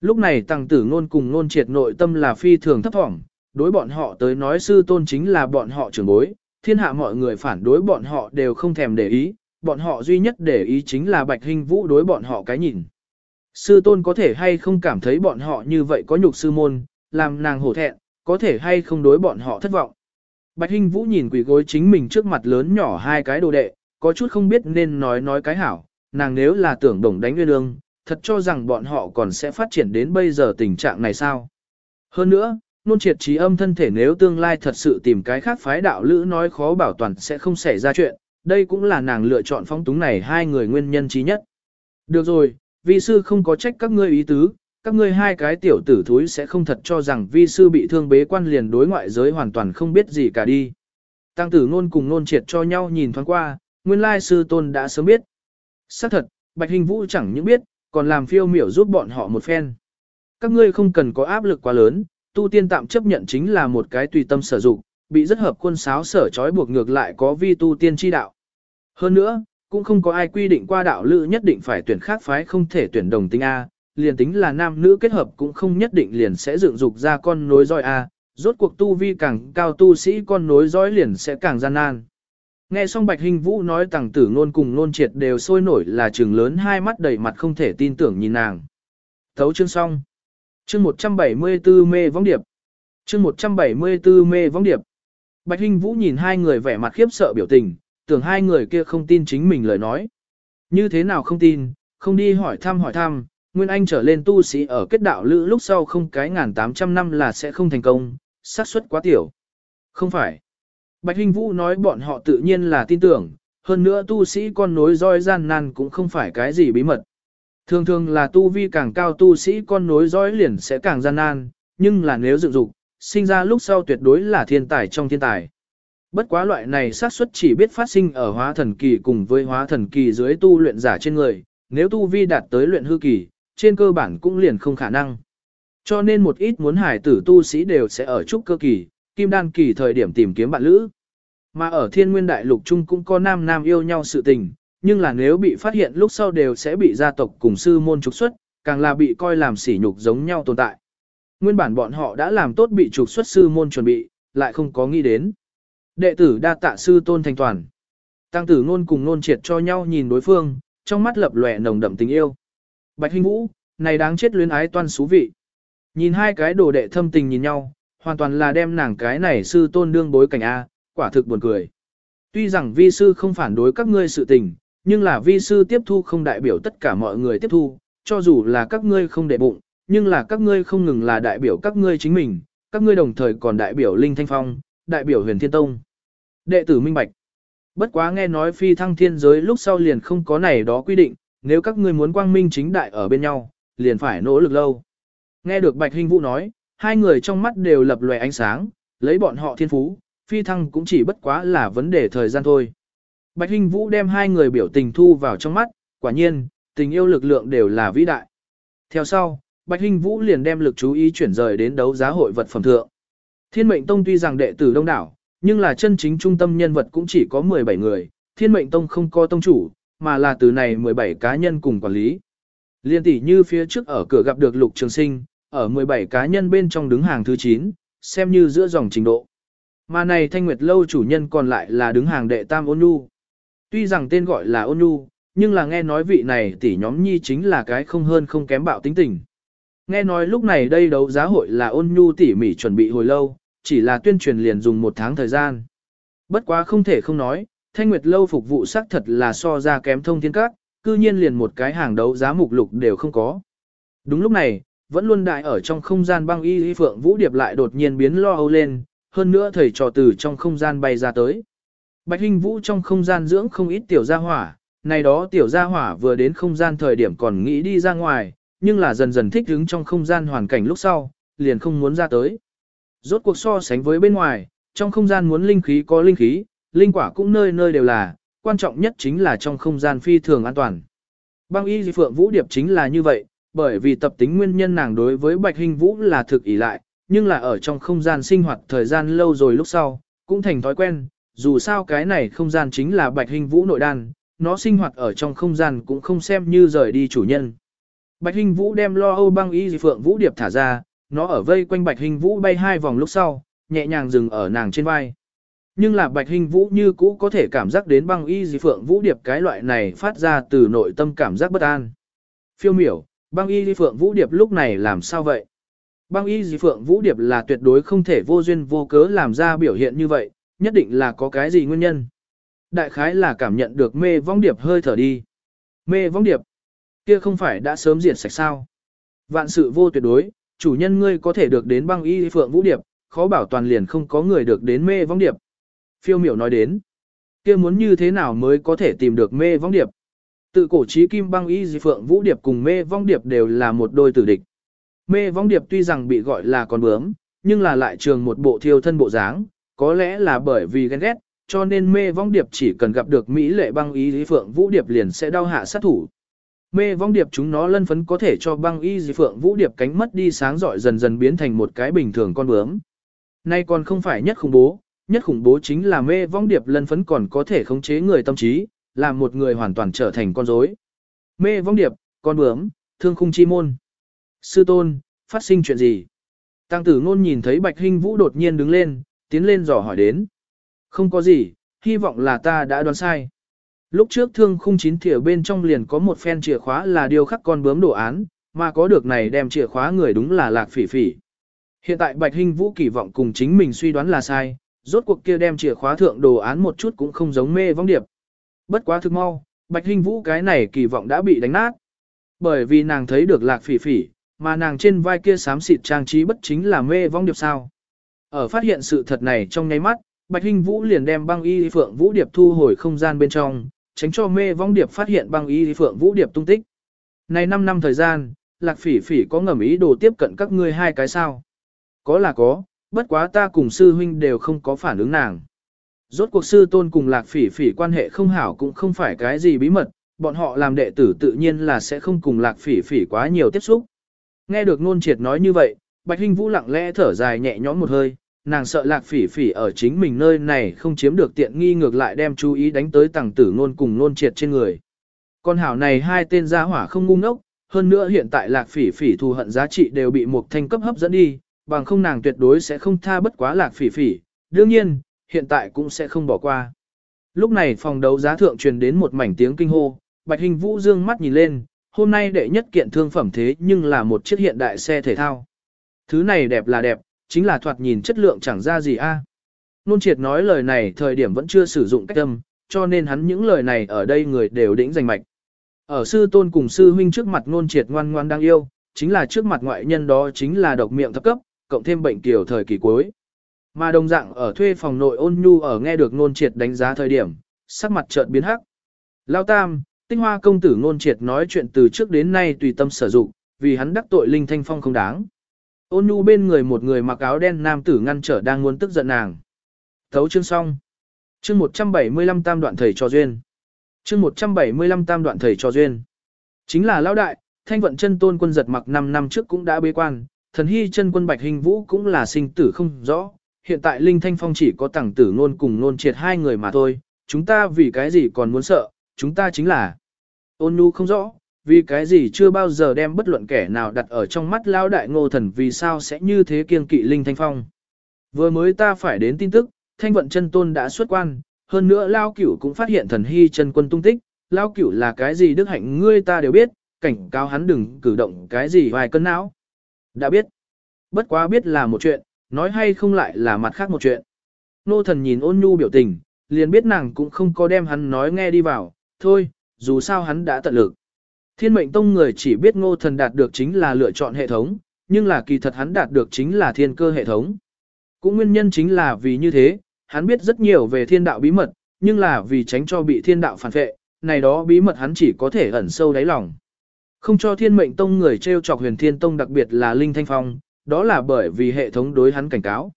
Lúc này tăng tử ngôn cùng ngôn triệt nội tâm là phi thường thấp thỏm, đối bọn họ tới nói sư tôn chính là bọn họ trưởng bối, thiên hạ mọi người phản đối bọn họ đều không thèm để ý, bọn họ duy nhất để ý chính là bạch hình vũ đối bọn họ cái nhìn. Sư tôn có thể hay không cảm thấy bọn họ như vậy có nhục sư môn, làm nàng hổ thẹn, có thể hay không đối bọn họ thất vọng. Bạch Hinh Vũ nhìn quỷ gối chính mình trước mặt lớn nhỏ hai cái đồ đệ, có chút không biết nên nói nói cái hảo, nàng nếu là tưởng đồng đánh nguyên ương, thật cho rằng bọn họ còn sẽ phát triển đến bây giờ tình trạng này sao. Hơn nữa, nôn triệt trí âm thân thể nếu tương lai thật sự tìm cái khác phái đạo lữ nói khó bảo toàn sẽ không xảy ra chuyện, đây cũng là nàng lựa chọn phong túng này hai người nguyên nhân trí nhất. Được rồi, vi sư không có trách các ngươi ý tứ, các ngươi hai cái tiểu tử thúi sẽ không thật cho rằng vi sư bị thương bế quan liền đối ngoại giới hoàn toàn không biết gì cả đi. Tăng tử ngôn cùng ngôn triệt cho nhau nhìn thoáng qua, nguyên lai sư tôn đã sớm biết. xác thật, Bạch Hình Vũ chẳng những biết, còn làm phiêu miểu giúp bọn họ một phen. Các ngươi không cần có áp lực quá lớn, tu tiên tạm chấp nhận chính là một cái tùy tâm sở dụng, bị rất hợp quân sáo sở trói buộc ngược lại có vi tu tiên chi đạo. Hơn nữa, cũng không có ai quy định qua đạo lữ nhất định phải tuyển khác phái không thể tuyển đồng tính A, liền tính là nam nữ kết hợp cũng không nhất định liền sẽ dựng dục ra con nối dõi A, rốt cuộc tu vi càng cao tu sĩ con nối dõi liền sẽ càng gian nan. Nghe xong Bạch Hình Vũ nói tàng tử ngôn cùng nôn triệt đều sôi nổi là trường lớn hai mắt đầy mặt không thể tin tưởng nhìn nàng. Thấu chương xong. Chương 174 mê vong điệp. Chương 174 mê vong điệp. Bạch Hình Vũ nhìn hai người vẻ mặt khiếp sợ biểu tình, tưởng hai người kia không tin chính mình lời nói. Như thế nào không tin, không đi hỏi thăm hỏi thăm, Nguyên Anh trở lên tu sĩ ở kết đạo lữ lúc sau không cái ngàn tám trăm năm là sẽ không thành công, xác suất quá tiểu. Không phải. Bạch Hinh Vũ nói bọn họ tự nhiên là tin tưởng, hơn nữa tu sĩ con nối roi gian nan cũng không phải cái gì bí mật. Thường thường là tu vi càng cao tu sĩ con nối dõi liền sẽ càng gian nan, nhưng là nếu dựng dục, sinh ra lúc sau tuyệt đối là thiên tài trong thiên tài. Bất quá loại này xác suất chỉ biết phát sinh ở hóa thần kỳ cùng với hóa thần kỳ dưới tu luyện giả trên người, nếu tu vi đạt tới luyện hư kỳ, trên cơ bản cũng liền không khả năng. Cho nên một ít muốn hải tử tu sĩ đều sẽ ở trúc cơ kỳ, kim đan kỳ thời điểm tìm kiếm bạn lữ. Mà ở thiên nguyên đại lục chung cũng có nam nam yêu nhau sự tình, nhưng là nếu bị phát hiện lúc sau đều sẽ bị gia tộc cùng sư môn trục xuất, càng là bị coi làm sỉ nhục giống nhau tồn tại. Nguyên bản bọn họ đã làm tốt bị trục xuất sư môn chuẩn bị, lại không có nghĩ đến. Đệ tử đa tạ sư tôn thành toàn. Tăng tử ngôn cùng ngôn triệt cho nhau nhìn đối phương, trong mắt lập lòe nồng đậm tình yêu. Bạch Hinh Vũ, này đáng chết luyến ái toan xú vị. Nhìn hai cái đồ đệ thâm tình nhìn nhau, hoàn toàn là đem nàng cái này sư tôn đương bối cảnh A, quả thực buồn cười. Tuy rằng vi sư không phản đối các ngươi sự tình, nhưng là vi sư tiếp thu không đại biểu tất cả mọi người tiếp thu, cho dù là các ngươi không để bụng, nhưng là các ngươi không ngừng là đại biểu các ngươi chính mình, các ngươi đồng thời còn đại biểu Linh Thanh Phong, đại biểu Huyền Thiên Tông. Đệ tử minh bạch. Bất quá nghe nói phi thăng thiên giới lúc sau liền không có này đó quy định, nếu các ngươi muốn quang minh chính đại ở bên nhau, liền phải nỗ lực lâu. Nghe được Bạch Hinh Vũ nói, hai người trong mắt đều lập lòe ánh sáng, lấy bọn họ thiên phú, phi thăng cũng chỉ bất quá là vấn đề thời gian thôi. Bạch Hinh Vũ đem hai người biểu tình thu vào trong mắt, quả nhiên, tình yêu lực lượng đều là vĩ đại. Theo sau, Bạch Hinh Vũ liền đem lực chú ý chuyển rời đến đấu giá hội vật phẩm thượng. Thiên mệnh tông tuy rằng đệ tử đông đảo, nhưng là chân chính trung tâm nhân vật cũng chỉ có 17 người, thiên mệnh tông không có tông chủ, mà là từ này 17 cá nhân cùng quản lý. Liên tỷ như phía trước ở cửa gặp được lục trường sinh, ở 17 cá nhân bên trong đứng hàng thứ 9, xem như giữa dòng trình độ. Mà này thanh nguyệt lâu chủ nhân còn lại là đứng hàng đệ tam ôn nhu. Tuy rằng tên gọi là ôn nhu, nhưng là nghe nói vị này tỷ nhóm nhi chính là cái không hơn không kém bạo tính tình. Nghe nói lúc này đây đấu giá hội là ôn nhu tỉ mỉ chuẩn bị hồi lâu, chỉ là tuyên truyền liền dùng một tháng thời gian. Bất quá không thể không nói, Thanh Nguyệt Lâu phục vụ xác thật là so ra kém thông thiên các, cư nhiên liền một cái hàng đấu giá mục lục đều không có. Đúng lúc này, vẫn luôn đại ở trong không gian băng y y phượng vũ điệp lại đột nhiên biến lo âu lên, hơn nữa thầy trò từ trong không gian bay ra tới. Bạch Hinh Vũ trong không gian dưỡng không ít tiểu gia hỏa, này đó tiểu gia hỏa vừa đến không gian thời điểm còn nghĩ đi ra ngoài, nhưng là dần dần thích ứng trong không gian hoàn cảnh lúc sau, liền không muốn ra tới. Rốt cuộc so sánh với bên ngoài, trong không gian muốn linh khí có linh khí, linh quả cũng nơi nơi đều là, quan trọng nhất chính là trong không gian phi thường an toàn. Băng y di phượng vũ điệp chính là như vậy, bởi vì tập tính nguyên nhân nàng đối với bạch hình vũ là thực ỷ lại, nhưng là ở trong không gian sinh hoạt thời gian lâu rồi lúc sau, cũng thành thói quen, dù sao cái này không gian chính là bạch hình vũ nội đan, nó sinh hoạt ở trong không gian cũng không xem như rời đi chủ nhân. Bạch hình vũ đem lo âu băng y dị phượng vũ điệp thả ra, nó ở vây quanh bạch hình vũ bay hai vòng lúc sau, nhẹ nhàng dừng ở nàng trên vai. Nhưng là bạch hình vũ như cũ có thể cảm giác đến băng y dị phượng vũ điệp cái loại này phát ra từ nội tâm cảm giác bất an. Phiêu miểu, băng y di phượng vũ điệp lúc này làm sao vậy? Băng y di phượng vũ điệp là tuyệt đối không thể vô duyên vô cớ làm ra biểu hiện như vậy, nhất định là có cái gì nguyên nhân. Đại khái là cảm nhận được mê vong điệp hơi thở đi. Mê vong điệp, kia không phải đã sớm diệt sạch sao? Vạn sự vô tuyệt đối, chủ nhân ngươi có thể được đến băng y phượng vũ điệp, khó bảo toàn liền không có người được đến mê vong điệp. Phiêu miểu nói đến, kia muốn như thế nào mới có thể tìm được mê vong điệp. Tự cổ trí kim băng y phượng vũ điệp cùng mê vong điệp đều là một đôi tử địch. Mê vong điệp tuy rằng bị gọi là con bướm, nhưng là lại trường một bộ thiêu thân bộ dáng, có lẽ là bởi vì ghen ghét, cho nên mê vong điệp chỉ cần gặp được Mỹ lệ băng y phượng vũ điệp liền sẽ đau hạ sát thủ. Mê vong điệp chúng nó lân phấn có thể cho băng y dị phượng vũ điệp cánh mất đi sáng rọi dần dần biến thành một cái bình thường con bướm. Nay còn không phải nhất khủng bố, nhất khủng bố chính là mê vong điệp lân phấn còn có thể khống chế người tâm trí, làm một người hoàn toàn trở thành con rối. Mê vong điệp, con bướm, thương khung chi môn. Sư tôn, phát sinh chuyện gì? Tăng tử ngôn nhìn thấy bạch hình vũ đột nhiên đứng lên, tiến lên dò hỏi đến. Không có gì, hy vọng là ta đã đoán sai. Lúc trước thương khung chín thỉa bên trong liền có một phen chìa khóa là điều khắc con bướm đồ án, mà có được này đem chìa khóa người đúng là lạc phỉ phỉ. Hiện tại Bạch Hinh Vũ kỳ vọng cùng chính mình suy đoán là sai, rốt cuộc kia đem chìa khóa thượng đồ án một chút cũng không giống mê vong điệp. Bất quá thực mau, Bạch Hinh Vũ cái này kỳ vọng đã bị đánh nát. Bởi vì nàng thấy được lạc phỉ phỉ, mà nàng trên vai kia xám xịt trang trí bất chính là mê vong điệp sao. Ở phát hiện sự thật này trong nháy mắt, Bạch Hinh Vũ liền đem băng y phượng vũ điệp thu hồi không gian bên trong, tránh cho mê vong điệp phát hiện băng y phượng vũ điệp tung tích. Này 5 năm thời gian, lạc phỉ phỉ có ngầm ý đồ tiếp cận các ngươi hai cái sao? Có là có, bất quá ta cùng sư huynh đều không có phản ứng nàng. Rốt cuộc sư tôn cùng lạc phỉ phỉ quan hệ không hảo cũng không phải cái gì bí mật, bọn họ làm đệ tử tự nhiên là sẽ không cùng lạc phỉ phỉ quá nhiều tiếp xúc. Nghe được nôn triệt nói như vậy, Bạch Hinh Vũ lặng lẽ thở dài nhẹ nhõm một hơi, nàng sợ lạc phỉ phỉ ở chính mình nơi này không chiếm được tiện nghi ngược lại đem chú ý đánh tới tàng tử nôn cùng nôn triệt trên người. Con hảo này hai tên gia hỏa không ngu ngốc, hơn nữa hiện tại lạc phỉ phỉ thù hận giá trị đều bị một thanh cấp hấp dẫn đi, bằng không nàng tuyệt đối sẽ không tha bất quá lạc phỉ phỉ, đương nhiên, hiện tại cũng sẽ không bỏ qua. Lúc này phòng đấu giá thượng truyền đến một mảnh tiếng kinh hô, Bạch Hình Vũ dương mắt nhìn lên, hôm nay đệ nhất kiện thương phẩm thế nhưng là một chiếc hiện đại xe thể thao. Thứ này đẹp là đẹp, chính là thoạt nhìn chất lượng chẳng ra gì a. À. Nôn triệt nói lời này thời điểm vẫn chưa sử dụng cách âm, cho nên hắn những lời này ở đây người đều đĩnh giành mạch. Ở sư tôn cùng sư huynh trước mặt nôn triệt ngoan ngoan đang yêu, chính là trước mặt ngoại nhân đó chính là độc miệng thấp cấp, cộng thêm bệnh tiểu thời kỳ cuối. Mà đồng dạng ở thuê phòng nội ôn nhu ở nghe được ngôn triệt đánh giá thời điểm, sắc mặt chợt biến hắc. Lao tam, tinh hoa công tử ngôn triệt nói chuyện từ trước đến nay tùy tâm sử dụng, vì hắn đắc tội linh thanh phong không đáng. Ôn nhu bên người một người mặc áo đen nam tử ngăn trở đang muốn tức giận nàng. Thấu chương xong. chương 175 tam đoạn thầy trò duyên. chương 175 tam đoạn thầy trò duyên. Chính là lão đại, thanh vận chân tôn quân giật mặc 5 năm trước cũng đã bế quan, thần hy chân quân bạch hình vũ cũng là sinh tử không rõ. Hiện tại Linh Thanh Phong chỉ có tàng tử nôn cùng nôn triệt hai người mà thôi, chúng ta vì cái gì còn muốn sợ, chúng ta chính là ôn nhu không rõ, vì cái gì chưa bao giờ đem bất luận kẻ nào đặt ở trong mắt lao đại ngô thần vì sao sẽ như thế kiêng kỵ Linh Thanh Phong. Vừa mới ta phải đến tin tức, thanh vận chân tôn đã xuất quan, hơn nữa lao cửu cũng phát hiện thần hy chân quân tung tích, lao cửu là cái gì đức hạnh ngươi ta đều biết, cảnh cáo hắn đừng cử động cái gì vài cân não. Đã biết. Bất quá biết là một chuyện, nói hay không lại là mặt khác một chuyện. Nô thần nhìn ôn nhu biểu tình, liền biết nàng cũng không có đem hắn nói nghe đi vào, thôi, dù sao hắn đã tận lực. Thiên mệnh tông người chỉ biết ngô thần đạt được chính là lựa chọn hệ thống, nhưng là kỳ thật hắn đạt được chính là thiên cơ hệ thống. Cũng nguyên nhân chính là vì như thế, hắn biết rất nhiều về thiên đạo bí mật, nhưng là vì tránh cho bị thiên đạo phản vệ, này đó bí mật hắn chỉ có thể ẩn sâu đáy lòng. Không cho thiên mệnh tông người treo chọc huyền thiên tông đặc biệt là Linh Thanh Phong, đó là bởi vì hệ thống đối hắn cảnh cáo.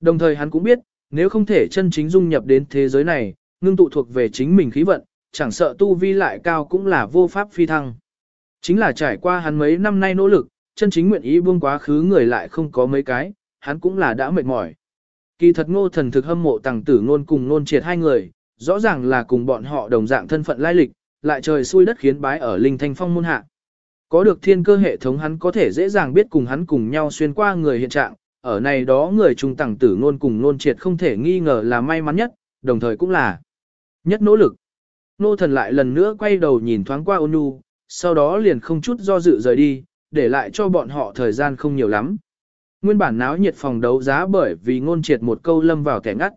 Đồng thời hắn cũng biết, nếu không thể chân chính dung nhập đến thế giới này, ngưng tụ thuộc về chính mình khí vận, chẳng sợ tu vi lại cao cũng là vô pháp phi thăng. Chính là trải qua hắn mấy năm nay nỗ lực, chân chính nguyện ý buông quá khứ người lại không có mấy cái, hắn cũng là đã mệt mỏi. Kỳ thật ngô thần thực hâm mộ tàng tử ngôn cùng ngôn triệt hai người, rõ ràng là cùng bọn họ đồng dạng thân phận lai lịch, lại trời xui đất khiến bái ở linh thanh phong môn hạ. Có được thiên cơ hệ thống hắn có thể dễ dàng biết cùng hắn cùng nhau xuyên qua người hiện trạng, ở này đó người trung tẳng tử ngôn cùng ngôn triệt không thể nghi ngờ là may mắn nhất, đồng thời cũng là nhất nỗ lực. Nô thần lại lần nữa quay đầu nhìn thoáng qua ôn nhu, sau đó liền không chút do dự rời đi, để lại cho bọn họ thời gian không nhiều lắm. Nguyên bản náo nhiệt phòng đấu giá bởi vì ngôn triệt một câu lâm vào kẻ ngắt.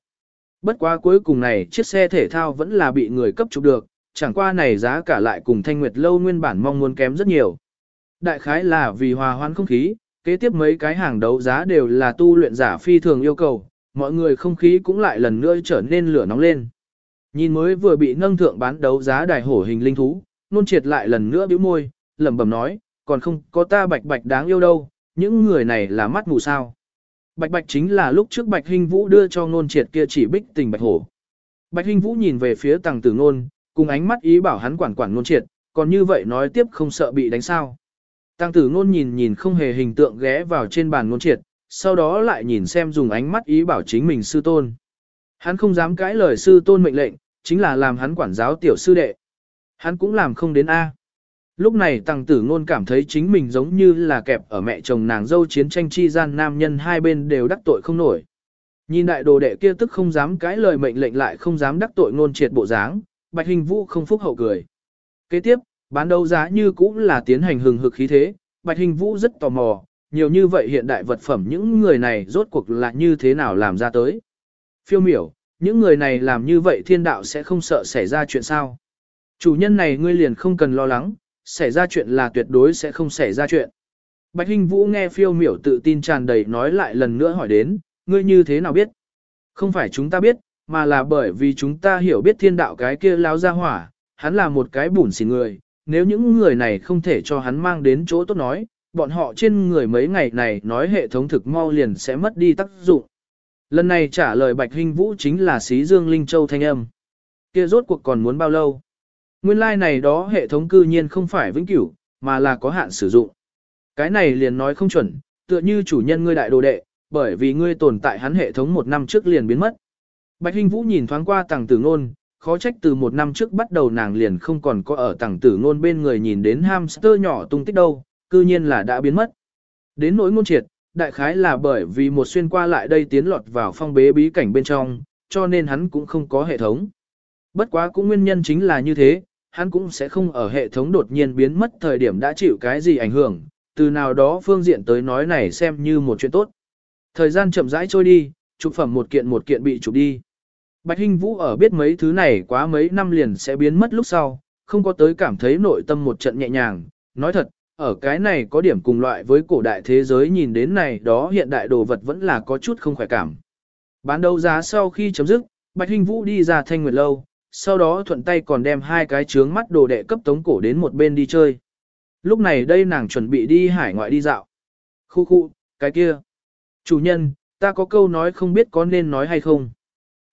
Bất quá cuối cùng này chiếc xe thể thao vẫn là bị người cấp chụp được, chẳng qua này giá cả lại cùng thanh nguyệt lâu nguyên bản mong muốn kém rất nhiều. Đại khái là vì hòa hoãn không khí, kế tiếp mấy cái hàng đấu giá đều là tu luyện giả phi thường yêu cầu, mọi người không khí cũng lại lần nữa trở nên lửa nóng lên. Nhìn mới vừa bị nâng thượng bán đấu giá đài hổ hình linh thú, nôn triệt lại lần nữa bĩu môi, lẩm bẩm nói, còn không có ta bạch bạch đáng yêu đâu, những người này là mắt mù sao. Bạch bạch chính là lúc trước bạch hình vũ đưa cho nôn triệt kia chỉ bích tình bạch hổ. Bạch hình vũ nhìn về phía tàng tử nôn, cùng ánh mắt ý bảo hắn quản quản nôn triệt, còn như vậy nói tiếp không sợ bị đánh sao. Tăng tử nôn nhìn nhìn không hề hình tượng ghé vào trên bàn nôn triệt, sau đó lại nhìn xem dùng ánh mắt ý bảo chính mình sư tôn. Hắn không dám cãi lời sư tôn mệnh lệnh, chính là làm hắn quản giáo tiểu sư đệ. Hắn cũng làm không đến A. Lúc này tăng tử ngôn cảm thấy chính mình giống như là kẹp ở mẹ chồng nàng dâu chiến tranh chi gian nam nhân hai bên đều đắc tội không nổi. Nhìn đại đồ đệ kia tức không dám cãi lời mệnh lệnh lại không dám đắc tội ngôn triệt bộ dáng, bạch hình vũ không phúc hậu cười. Kế tiếp, bán đấu giá như cũng là tiến hành hừng hực khí thế, bạch hình vũ rất tò mò, nhiều như vậy hiện đại vật phẩm những người này rốt cuộc là như thế nào làm ra tới. Phiêu miểu, những người này làm như vậy thiên đạo sẽ không sợ xảy ra chuyện sao. Chủ nhân này ngươi liền không cần lo lắng, xảy ra chuyện là tuyệt đối sẽ không xảy ra chuyện. Bạch Hinh Vũ nghe phiêu miểu tự tin tràn đầy nói lại lần nữa hỏi đến, ngươi như thế nào biết? Không phải chúng ta biết, mà là bởi vì chúng ta hiểu biết thiên đạo cái kia lao ra hỏa, hắn là một cái bùn xỉn người, nếu những người này không thể cho hắn mang đến chỗ tốt nói, bọn họ trên người mấy ngày này nói hệ thống thực mau liền sẽ mất đi tác dụng. Lần này trả lời Bạch Hinh Vũ chính là xí dương Linh Châu thanh âm. Kia rốt cuộc còn muốn bao lâu? Nguyên lai like này đó hệ thống cư nhiên không phải vĩnh cửu, mà là có hạn sử dụng. Cái này liền nói không chuẩn, tựa như chủ nhân ngươi đại đồ đệ, bởi vì ngươi tồn tại hắn hệ thống một năm trước liền biến mất. Bạch Hinh Vũ nhìn thoáng qua tàng tử ngôn, khó trách từ một năm trước bắt đầu nàng liền không còn có ở tàng tử ngôn bên người nhìn đến hamster nhỏ tung tích đâu, cư nhiên là đã biến mất. Đến nỗi ngôn triệt, đại khái là bởi vì một xuyên qua lại đây tiến lọt vào phong bế bí cảnh bên trong, cho nên hắn cũng không có hệ thống. Bất quá cũng nguyên nhân chính là như thế, hắn cũng sẽ không ở hệ thống đột nhiên biến mất thời điểm đã chịu cái gì ảnh hưởng, từ nào đó phương diện tới nói này xem như một chuyện tốt. Thời gian chậm rãi trôi đi, chụp phẩm một kiện một kiện bị chụp đi. Bạch Hinh Vũ ở biết mấy thứ này quá mấy năm liền sẽ biến mất lúc sau, không có tới cảm thấy nội tâm một trận nhẹ nhàng. Nói thật, ở cái này có điểm cùng loại với cổ đại thế giới nhìn đến này đó hiện đại đồ vật vẫn là có chút không khỏe cảm. Bán đấu giá sau khi chấm dứt, Bạch Hinh Vũ đi ra thanh nguyệt lâu, sau đó thuận tay còn đem hai cái trướng mắt đồ đệ cấp tống cổ đến một bên đi chơi. Lúc này đây nàng chuẩn bị đi hải ngoại đi dạo. Khu khu, cái kia. Chủ nhân, ta có câu nói không biết có nên nói hay không.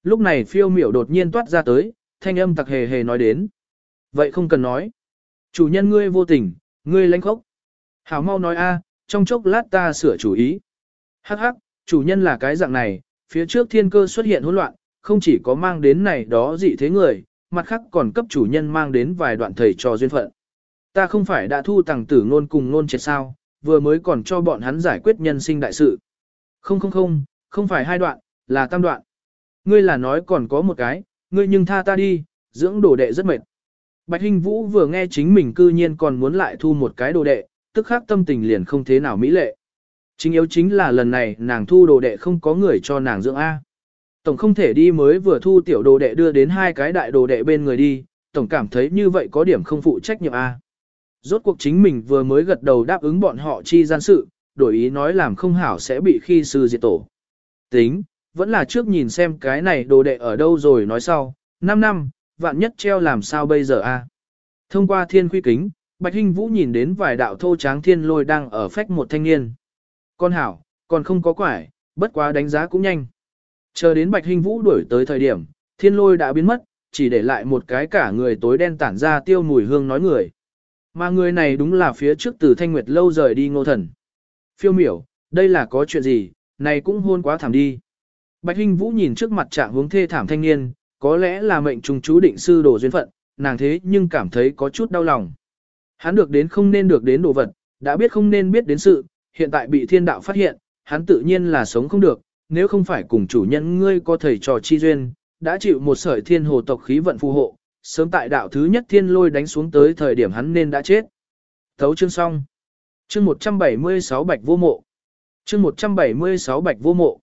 Lúc này phiêu miểu đột nhiên toát ra tới, thanh âm tặc hề hề nói đến. Vậy không cần nói. Chủ nhân ngươi vô tình, ngươi lãnh khốc. Hảo mau nói a, trong chốc lát ta sửa chủ ý. Hắc hắc, chủ nhân là cái dạng này, phía trước thiên cơ xuất hiện hỗn loạn, không chỉ có mang đến này đó dị thế người, mặt khác còn cấp chủ nhân mang đến vài đoạn thầy trò duyên phận. Ta không phải đã thu tàng tử ngôn cùng ngôn triệt sao, vừa mới còn cho bọn hắn giải quyết nhân sinh đại sự. Không không không, không phải hai đoạn, là tam đoạn. Ngươi là nói còn có một cái, ngươi nhưng tha ta đi, dưỡng đồ đệ rất mệt. Bạch Hinh Vũ vừa nghe chính mình cư nhiên còn muốn lại thu một cái đồ đệ, tức khắc tâm tình liền không thế nào mỹ lệ. Chính yếu chính là lần này nàng thu đồ đệ không có người cho nàng dưỡng A. Tổng không thể đi mới vừa thu tiểu đồ đệ đưa đến hai cái đại đồ đệ bên người đi, tổng cảm thấy như vậy có điểm không phụ trách nhiệm A. Rốt cuộc chính mình vừa mới gật đầu đáp ứng bọn họ chi gian sự, đổi ý nói làm không hảo sẽ bị khi sư diệt tổ. Tính, vẫn là trước nhìn xem cái này đồ đệ ở đâu rồi nói sau, 5 năm, vạn nhất treo làm sao bây giờ a? Thông qua thiên quy kính, Bạch Hinh Vũ nhìn đến vài đạo thô tráng thiên lôi đang ở phách một thanh niên. Con hảo, còn không có quải, bất quá đánh giá cũng nhanh. Chờ đến Bạch Hinh Vũ đuổi tới thời điểm, thiên lôi đã biến mất, chỉ để lại một cái cả người tối đen tản ra tiêu mùi hương nói người. Mà người này đúng là phía trước từ Thanh Nguyệt lâu rời đi ngô thần. Phiêu miểu, đây là có chuyện gì, này cũng hôn quá thảm đi. Bạch Hinh Vũ nhìn trước mặt trạng hướng thê thảm thanh niên, có lẽ là mệnh trùng chú định sư đồ duyên phận, nàng thế nhưng cảm thấy có chút đau lòng. Hắn được đến không nên được đến đồ vật, đã biết không nên biết đến sự, hiện tại bị thiên đạo phát hiện, hắn tự nhiên là sống không được, nếu không phải cùng chủ nhân ngươi có thầy trò chi duyên, đã chịu một sợi thiên hồ tộc khí vận phù hộ, sớm tại đạo thứ nhất thiên lôi đánh xuống tới thời điểm hắn nên đã chết. Thấu chương xong. Chương 176 Bạch Vô Mộ. Chương 176 Bạch Vô Mộ.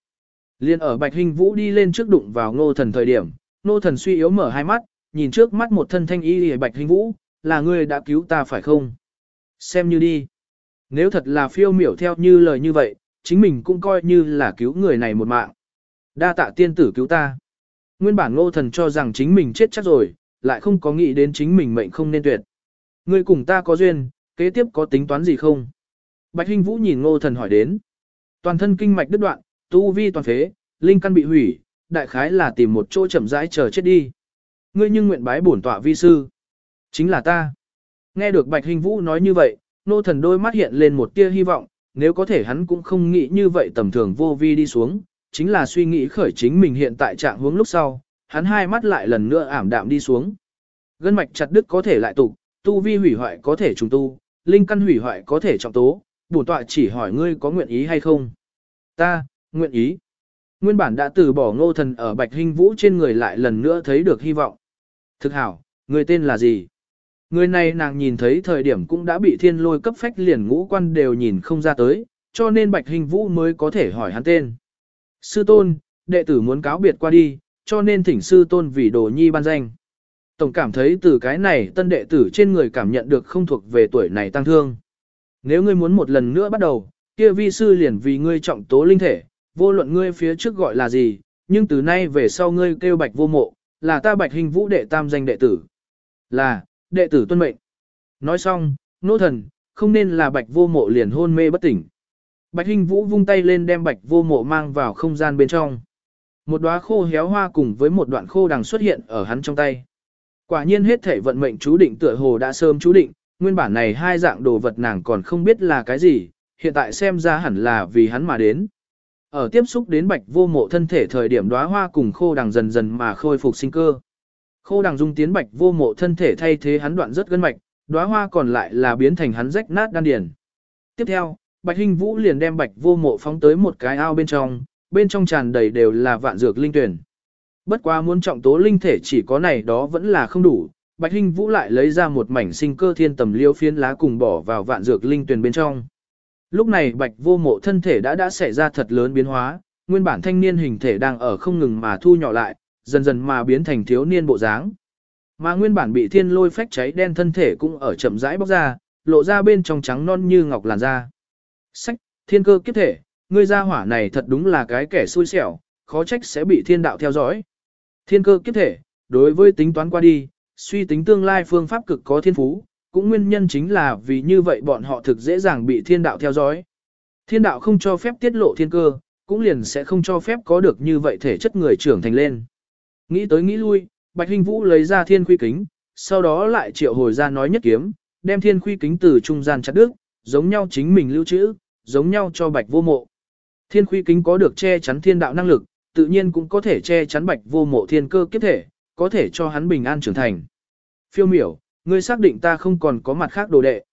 Liên ở Bạch Hình Vũ đi lên trước đụng vào Ngô Thần thời điểm, Ngô Thần suy yếu mở hai mắt, nhìn trước mắt một thân thanh y Bạch Hình Vũ, là ngươi đã cứu ta phải không? Xem như đi. Nếu thật là phiêu miểu theo như lời như vậy, chính mình cũng coi như là cứu người này một mạng. Đa tạ tiên tử cứu ta. Nguyên bản ngô thần cho rằng chính mình chết chắc rồi, lại không có nghĩ đến chính mình mệnh không nên tuyệt. Ngươi cùng ta có duyên, kế tiếp có tính toán gì không? Bạch Hinh Vũ nhìn ngô thần hỏi đến. Toàn thân kinh mạch đứt đoạn, tu vi toàn phế, linh căn bị hủy, đại khái là tìm một chỗ chậm rãi chờ chết đi. Ngươi nhưng nguyện bái bổn tọa vi sư. Chính là ta. Nghe được Bạch Hình Vũ nói như vậy, nô thần đôi mắt hiện lên một tia hy vọng, nếu có thể hắn cũng không nghĩ như vậy tầm thường vô vi đi xuống, chính là suy nghĩ khởi chính mình hiện tại trạng hướng lúc sau, hắn hai mắt lại lần nữa ảm đạm đi xuống. Gân mạch chặt đứt có thể lại tục, tu vi hủy hoại có thể trùng tu, linh căn hủy hoại có thể trọng tố, bổn tọa chỉ hỏi ngươi có nguyện ý hay không. Ta, nguyện ý. Nguyên bản đã từ bỏ ngô thần ở Bạch Hinh Vũ trên người lại lần nữa thấy được hy vọng. Thực hảo, người tên là gì? Người này nàng nhìn thấy thời điểm cũng đã bị thiên lôi cấp phách liền ngũ quan đều nhìn không ra tới, cho nên Bạch Hình Vũ mới có thể hỏi hắn tên. Sư tôn, đệ tử muốn cáo biệt qua đi, cho nên thỉnh sư tôn vì đồ nhi ban danh. Tổng cảm thấy từ cái này tân đệ tử trên người cảm nhận được không thuộc về tuổi này tăng thương. Nếu ngươi muốn một lần nữa bắt đầu, kia vi sư liền vì ngươi trọng tố linh thể, vô luận ngươi phía trước gọi là gì, nhưng từ nay về sau ngươi kêu bạch vô mộ, là ta bạch hình vũ đệ tam danh đệ tử. Là, đệ tử tuân mệnh. Nói xong, nô thần, không nên là bạch vô mộ liền hôn mê bất tỉnh. Bạch hình Vũ vung tay lên đem bạch vô mộ mang vào không gian bên trong. Một đóa khô héo hoa cùng với một đoạn khô đằng xuất hiện ở hắn trong tay. Quả nhiên hết thể vận mệnh chú định tựa hồ đã sớm chú định, nguyên bản này hai dạng đồ vật nàng còn không biết là cái gì, hiện tại xem ra hẳn là vì hắn mà đến. Ở tiếp xúc đến bạch vô mộ thân thể thời điểm đóa hoa cùng khô đằng dần dần mà khôi phục sinh cơ. Khô đằng dung tiến bạch vô mộ thân thể thay thế hắn đoạn rất gân mạch, đóa hoa còn lại là biến thành hắn rách nát đan điền. Tiếp theo, bạch hình vũ liền đem bạch vô mộ phóng tới một cái ao bên trong, bên trong tràn đầy đều là vạn dược linh tuyển. Bất quá muốn trọng tố linh thể chỉ có này đó vẫn là không đủ, bạch hình vũ lại lấy ra một mảnh sinh cơ thiên tầm liêu phiến lá cùng bỏ vào vạn dược linh tuyển bên trong. Lúc này bạch vô mộ thân thể đã đã xảy ra thật lớn biến hóa, nguyên bản thanh niên hình thể đang ở không ngừng mà thu nhỏ lại, dần dần mà biến thành thiếu niên bộ dáng. Mà nguyên bản bị thiên lôi phách cháy đen thân thể cũng ở chậm rãi bóc ra, lộ ra bên trong trắng non như ngọc làn da. Sách, thiên cơ kiếp thể, ngươi gia hỏa này thật đúng là cái kẻ xui xẻo, khó trách sẽ bị thiên đạo theo dõi. Thiên cơ kiếp thể, đối với tính toán qua đi, suy tính tương lai phương pháp cực có thiên phú, cũng nguyên nhân chính là vì như vậy bọn họ thực dễ dàng bị thiên đạo theo dõi. Thiên đạo không cho phép tiết lộ thiên cơ, cũng liền sẽ không cho phép có được như vậy thể chất người trưởng thành lên. Nghĩ tới nghĩ lui, Bạch Hình Vũ lấy ra thiên quy kính, sau đó lại triệu hồi ra nói nhất kiếm, đem thiên quy kính từ trung gian chặt đứt, giống nhau chính mình lưu trữ, giống nhau cho Bạch vô mộ. Thiên quy kính có được che chắn thiên đạo năng lực, tự nhiên cũng có thể che chắn Bạch vô mộ thiên cơ kiếp thể, có thể cho hắn bình an trưởng thành. Phiêu miểu, ngươi xác định ta không còn có mặt khác đồ đệ.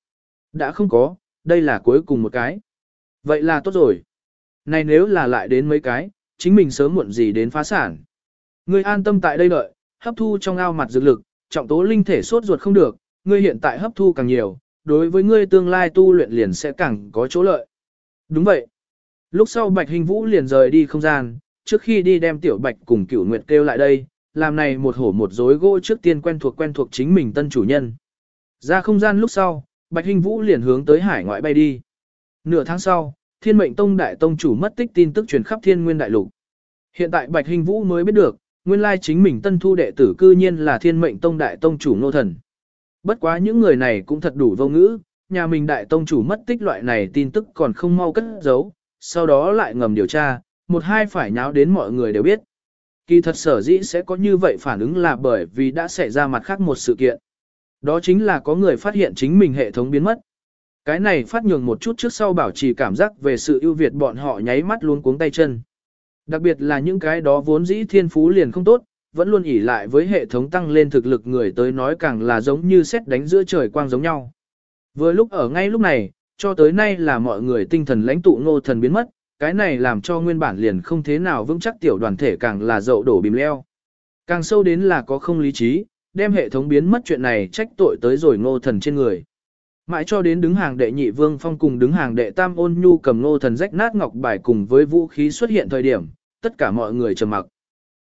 Đã không có, đây là cuối cùng một cái. Vậy là tốt rồi. Này nếu là lại đến mấy cái, chính mình sớm muộn gì đến phá sản. Ngươi an tâm tại đây đợi, hấp thu trong ao mặt dược lực, trọng tố linh thể sốt ruột không được, ngươi hiện tại hấp thu càng nhiều, đối với ngươi tương lai tu luyện liền sẽ càng có chỗ lợi. Đúng vậy. Lúc sau Bạch Hình Vũ liền rời đi không gian, trước khi đi đem Tiểu Bạch cùng Cửu Nguyệt kêu lại đây, làm này một hổ một rối gỗ trước tiên quen thuộc quen thuộc chính mình tân chủ nhân. Ra không gian lúc sau, Bạch Hình Vũ liền hướng tới hải ngoại bay đi. Nửa tháng sau, Thiên Mệnh Tông đại tông chủ mất tích tin tức truyền khắp Thiên Nguyên đại lục. Hiện tại Bạch Hình Vũ mới biết được, nguyên lai chính mình tân thu đệ tử cư nhiên là Thiên Mệnh Tông đại tông chủ nô thần. Bất quá những người này cũng thật đủ vô ngữ, nhà mình đại tông chủ mất tích loại này tin tức còn không mau cất giấu, sau đó lại ngầm điều tra, một hai phải nháo đến mọi người đều biết. Kỳ thật sở dĩ sẽ có như vậy phản ứng là bởi vì đã xảy ra mặt khác một sự kiện. Đó chính là có người phát hiện chính mình hệ thống biến mất. Cái này phát nhường một chút trước sau bảo trì cảm giác về sự ưu việt bọn họ nháy mắt luôn cuống tay chân. Đặc biệt là những cái đó vốn dĩ thiên phú liền không tốt, vẫn luôn ỉ lại với hệ thống tăng lên thực lực người tới nói càng là giống như xét đánh giữa trời quang giống nhau. Vừa lúc ở ngay lúc này, cho tới nay là mọi người tinh thần lãnh tụ ngô thần biến mất, cái này làm cho nguyên bản liền không thế nào vững chắc tiểu đoàn thể càng là dậu đổ bìm leo. Càng sâu đến là có không lý trí, đem hệ thống biến mất chuyện này trách tội tới rồi ngô thần trên người. Mãi cho đến đứng hàng đệ nhị vương phong cùng đứng hàng đệ tam ôn nhu cầm ngô thần rách nát ngọc bài cùng với vũ khí xuất hiện thời điểm, tất cả mọi người trầm mặc.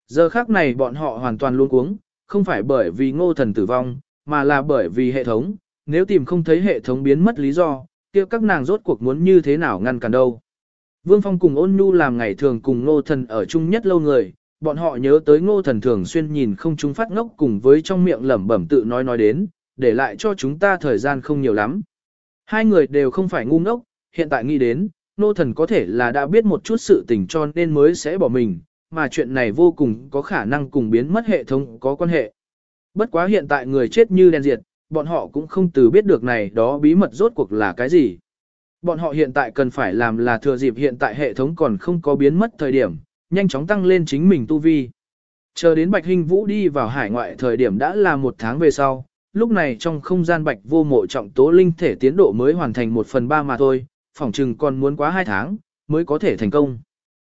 Giờ khác này bọn họ hoàn toàn luôn cuống, không phải bởi vì ngô thần tử vong, mà là bởi vì hệ thống, nếu tìm không thấy hệ thống biến mất lý do, kia các nàng rốt cuộc muốn như thế nào ngăn cản đâu. Vương Phong cùng ôn nhu làm ngày thường cùng ngô thần ở chung nhất lâu người, bọn họ nhớ tới ngô thần thường xuyên nhìn không chúng phát ngốc cùng với trong miệng lẩm bẩm tự nói nói đến, để lại cho chúng ta thời gian không nhiều lắm. Hai người đều không phải ngu ngốc, hiện tại nghĩ đến, ngô thần có thể là đã biết một chút sự tình cho nên mới sẽ bỏ mình, mà chuyện này vô cùng có khả năng cùng biến mất hệ thống có quan hệ. Bất quá hiện tại người chết như đen diệt, bọn họ cũng không từ biết được này đó bí mật rốt cuộc là cái gì. Bọn họ hiện tại cần phải làm là thừa dịp hiện tại hệ thống còn không có biến mất thời điểm, nhanh chóng tăng lên chính mình tu vi. Chờ đến Bạch Hinh Vũ đi vào hải ngoại thời điểm đã là một tháng về sau, lúc này trong không gian Bạch vô mộ trọng tố linh thể tiến độ mới hoàn thành một phần ba mà thôi, phỏng chừng còn muốn quá hai tháng, mới có thể thành công.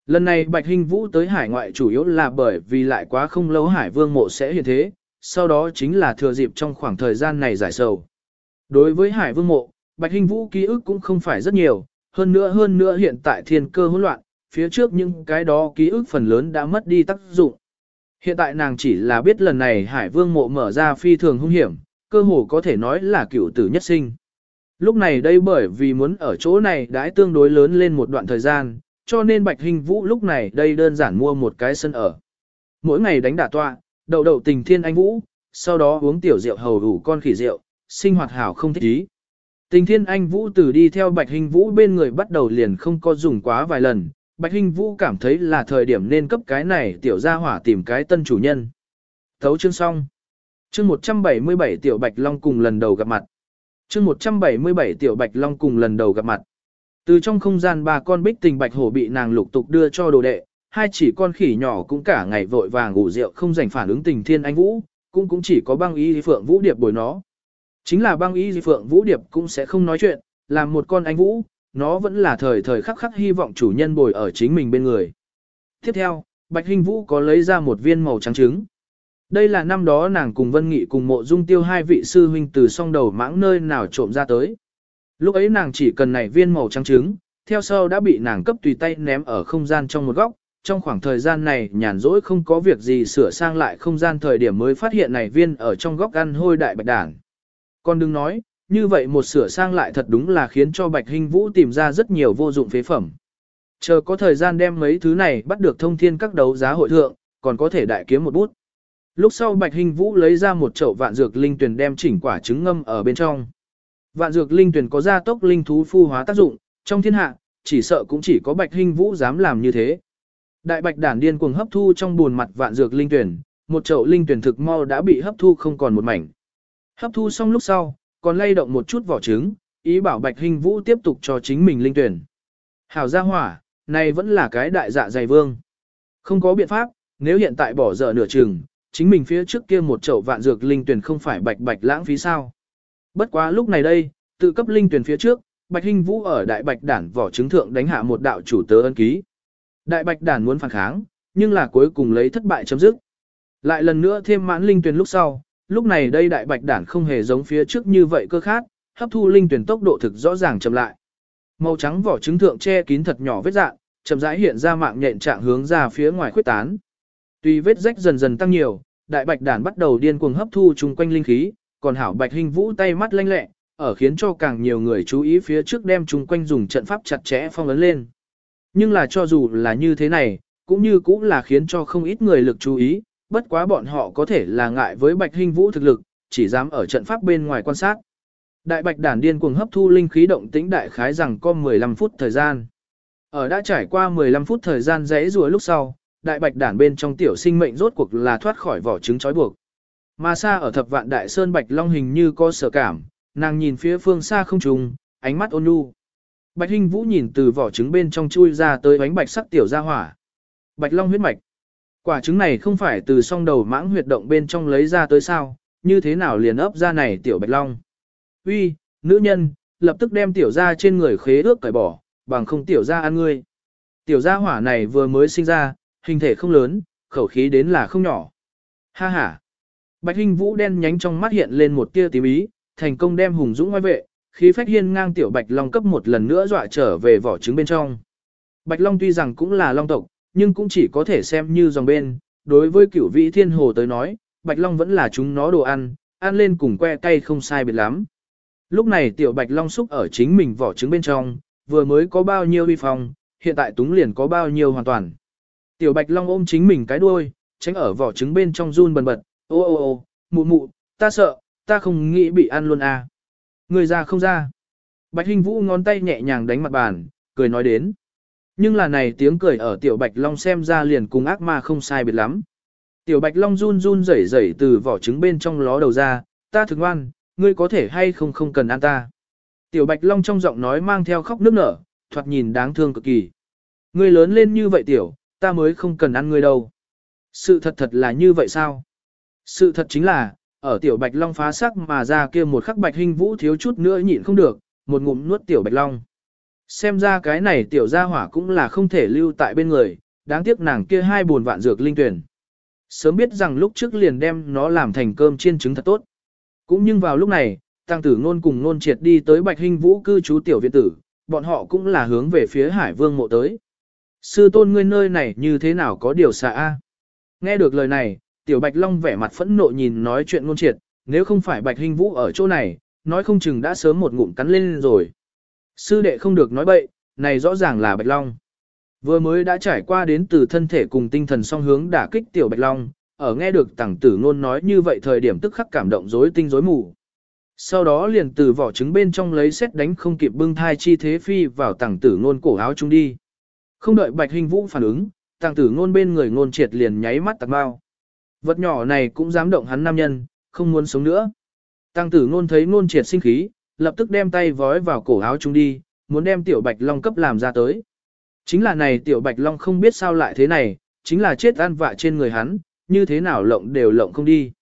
Lần này Bạch Hinh Vũ tới hải ngoại chủ yếu là bởi vì lại quá không lâu hải vương mộ sẽ hiện thế, sau đó chính là thừa dịp trong khoảng thời gian này giải sầu. Đối với hải vương mộ, Bạch Hinh Vũ ký ức cũng không phải rất nhiều, hơn nữa hơn nữa hiện tại thiên cơ hỗn loạn, phía trước những cái đó ký ức phần lớn đã mất đi tác dụng. Hiện tại nàng chỉ là biết lần này Hải Vương mộ mở ra phi thường hung hiểm, cơ hồ có thể nói là cựu tử nhất sinh. Lúc này đây bởi vì muốn ở chỗ này đãi tương đối lớn lên một đoạn thời gian, cho nên Bạch Hình Vũ lúc này đây đơn giản mua một cái sân ở. Mỗi ngày đánh đả tọa, đậu đậu tình thiên anh Vũ, sau đó uống tiểu rượu hầu đủ con khỉ rượu, sinh hoạt hảo không thích ý. Tình thiên anh Vũ từ đi theo Bạch Hình Vũ bên người bắt đầu liền không có dùng quá vài lần, Bạch Hình Vũ cảm thấy là thời điểm nên cấp cái này tiểu gia hỏa tìm cái tân chủ nhân. Thấu chương xong. Chương 177 tiểu Bạch Long cùng lần đầu gặp mặt. Chương 177 tiểu Bạch Long cùng lần đầu gặp mặt. Từ trong không gian ba con bích tình bạch hổ bị nàng lục tục đưa cho đồ đệ, hai chỉ con khỉ nhỏ cũng cả ngày vội vàng ngủ rượu không dành phản ứng tình thiên anh vũ, cũng cũng chỉ có băng y phượng vũ điệp bồi nó. Chính là băng y phượng vũ điệp cũng sẽ không nói chuyện, làm một con anh vũ, nó vẫn là thời thời khắc khắc hy vọng chủ nhân bồi ở chính mình bên người. Tiếp theo, Bạch Hình Vũ có lấy ra một viên màu trắng trứng. Đây là năm đó nàng cùng Vân Nghị cùng mộ dung tiêu hai vị sư huynh từ song đầu mãng nơi nào trộm ra tới. Lúc ấy nàng chỉ cần này viên màu trắng trứng, theo sau đã bị nàng cấp tùy tay ném ở không gian trong một góc. Trong khoảng thời gian này nhàn rỗi không có việc gì sửa sang lại không gian thời điểm mới phát hiện này viên ở trong góc ăn hôi đại bạch đảng còn đừng nói, như vậy một sửa sang lại thật đúng là khiến cho Bạch Hinh Vũ tìm ra rất nhiều vô dụng phế phẩm. Chờ có thời gian đem mấy thứ này bắt được thông thiên các đấu giá hội thượng, còn có thể đại kiếm một bút. Lúc sau Bạch Hinh Vũ lấy ra một chậu vạn dược linh tuyển đem chỉnh quả trứng ngâm ở bên trong. Vạn dược linh tuyển có gia tốc linh thú phu hóa tác dụng, trong thiên hạ, chỉ sợ cũng chỉ có Bạch Hinh Vũ dám làm như thế. Đại Bạch đản điên cuồng hấp thu trong buồn mặt vạn dược linh tuyển, một chậu linh tuyển thực mau đã bị hấp thu không còn một mảnh. Hấp thu xong lúc sau, còn lay động một chút vỏ trứng, ý bảo Bạch Hình Vũ tiếp tục cho chính mình linh tuyển. Hảo gia hỏa, này vẫn là cái đại dạ dày vương. Không có biện pháp, nếu hiện tại bỏ dở nửa chừng, chính mình phía trước kia một chậu vạn dược linh tuyển không phải bạch bạch lãng phí sao. Bất quá lúc này đây, tự cấp linh tuyển phía trước, Bạch Hinh Vũ ở đại bạch đản vỏ trứng thượng đánh hạ một đạo chủ tớ ân ký. Đại bạch đản muốn phản kháng, nhưng là cuối cùng lấy thất bại chấm dứt. Lại lần nữa thêm mãn linh tuyển lúc sau, lúc này đây đại bạch đản không hề giống phía trước như vậy cơ khát, hấp thu linh tuyển tốc độ thực rõ ràng chậm lại. Màu trắng vỏ trứng thượng che kín thật nhỏ vết dạng, chậm rãi hiện ra mạng nhện trạng hướng ra phía ngoài khuyết tán. Tuy vết rách dần dần tăng nhiều, đại bạch đản bắt đầu điên cuồng hấp thu chung quanh linh khí, còn hảo bạch hình vũ tay mắt lanh lẹ, ở khiến cho càng nhiều người chú ý phía trước đem chung quanh dùng trận pháp chặt chẽ phong ấn lên. Nhưng là cho dù là như thế này, cũng như cũng là khiến cho không ít người lực chú ý, bất quá bọn họ có thể là ngại với bạch hình vũ thực lực, chỉ dám ở trận pháp bên ngoài quan sát. Đại bạch đản điên cuồng hấp thu linh khí động tĩnh đại khái rằng có 15 phút thời gian. Ở đã trải qua 15 phút thời gian rẽ rùa lúc sau, đại bạch đản bên trong tiểu sinh mệnh rốt cuộc là thoát khỏi vỏ trứng trói buộc. Mà xa ở thập vạn đại sơn bạch long hình như có sở cảm, nàng nhìn phía phương xa không trùng, ánh mắt ôn nhu. Bạch Hinh Vũ nhìn từ vỏ trứng bên trong chui ra tới ánh bạch sắc tiểu gia hỏa. Bạch long huyết mạch. Quả trứng này không phải từ song đầu mãng huyệt động bên trong lấy ra tới sao, như thế nào liền ấp ra này tiểu bạch long. Uy, nữ nhân, lập tức đem tiểu ra trên người khế ước cởi bỏ, bằng không tiểu ra ăn ngươi. Tiểu gia hỏa này vừa mới sinh ra, hình thể không lớn, khẩu khí đến là không nhỏ. Ha ha. Bạch Hinh Vũ đen nhánh trong mắt hiện lên một tia tím ý, thành công đem hùng dũng ngoài vệ, khí phách hiên ngang tiểu Bạch Long cấp một lần nữa dọa trở về vỏ trứng bên trong. Bạch Long tuy rằng cũng là Long tộc, nhưng cũng chỉ có thể xem như dòng bên, đối với cửu vị thiên hồ tới nói, Bạch Long vẫn là chúng nó đồ ăn, ăn lên cùng que cay không sai biệt lắm. Lúc này tiểu Bạch Long xúc ở chính mình vỏ trứng bên trong, vừa mới có bao nhiêu vi phong, hiện tại túng liền có bao nhiêu hoàn toàn. Tiểu Bạch Long ôm chính mình cái đuôi, tránh ở vỏ trứng bên trong run bần bật, ô ô ô, mụ mụ, ta sợ, ta không nghĩ bị ăn luôn à. Người ra không ra. Bạch Hinh Vũ ngón tay nhẹ nhàng đánh mặt bàn, cười nói đến. Nhưng là này tiếng cười ở Tiểu Bạch Long xem ra liền cùng ác ma không sai biệt lắm. Tiểu Bạch Long run run rẩy rẩy từ vỏ trứng bên trong ló đầu ra, ta thực ngoan, ngươi có thể hay không không cần ăn ta. Tiểu Bạch Long trong giọng nói mang theo khóc nước nở, thoạt nhìn đáng thương cực kỳ. Ngươi lớn lên như vậy tiểu, ta mới không cần ăn ngươi đâu. Sự thật thật là như vậy sao? Sự thật chính là, ở tiểu bạch long phá sắc mà ra kia một khắc bạch hình vũ thiếu chút nữa nhịn không được, một ngụm nuốt tiểu bạch long. Xem ra cái này tiểu gia hỏa cũng là không thể lưu tại bên người, đáng tiếc nàng kia hai buồn vạn dược linh tuyển. Sớm biết rằng lúc trước liền đem nó làm thành cơm chiên trứng thật tốt. Cũng nhưng vào lúc này, tăng tử ngôn cùng ngôn triệt đi tới bạch hình vũ cư trú tiểu viện tử, bọn họ cũng là hướng về phía hải vương mộ tới. Sư tôn ngươi nơi này như thế nào có điều xạ a? Nghe được lời này, tiểu bạch long vẻ mặt phẫn nộ nhìn nói chuyện ngôn triệt, nếu không phải bạch hình vũ ở chỗ này, nói không chừng đã sớm một ngụm cắn lên rồi. Sư đệ không được nói bậy, này rõ ràng là bạch long. Vừa mới đã trải qua đến từ thân thể cùng tinh thần song hướng đả kích tiểu bạch long, ở nghe được tàng tử ngôn nói như vậy thời điểm tức khắc cảm động rối tinh rối mù. Sau đó liền từ vỏ trứng bên trong lấy xét đánh không kịp bưng thai chi thế phi vào tàng tử ngôn cổ áo chúng đi. Không đợi bạch hình vũ phản ứng, tàng tử ngôn bên người ngôn triệt liền nháy mắt tạc bao. Vật nhỏ này cũng dám động hắn nam nhân, không muốn sống nữa. Tăng tử ngôn thấy ngôn triệt sinh khí, lập tức đem tay vói vào cổ áo chúng đi, muốn đem tiểu bạch long cấp làm ra tới. Chính là này tiểu bạch long không biết sao lại thế này, chính là chết ăn vạ trên người hắn, như thế nào lộng đều lộng không đi.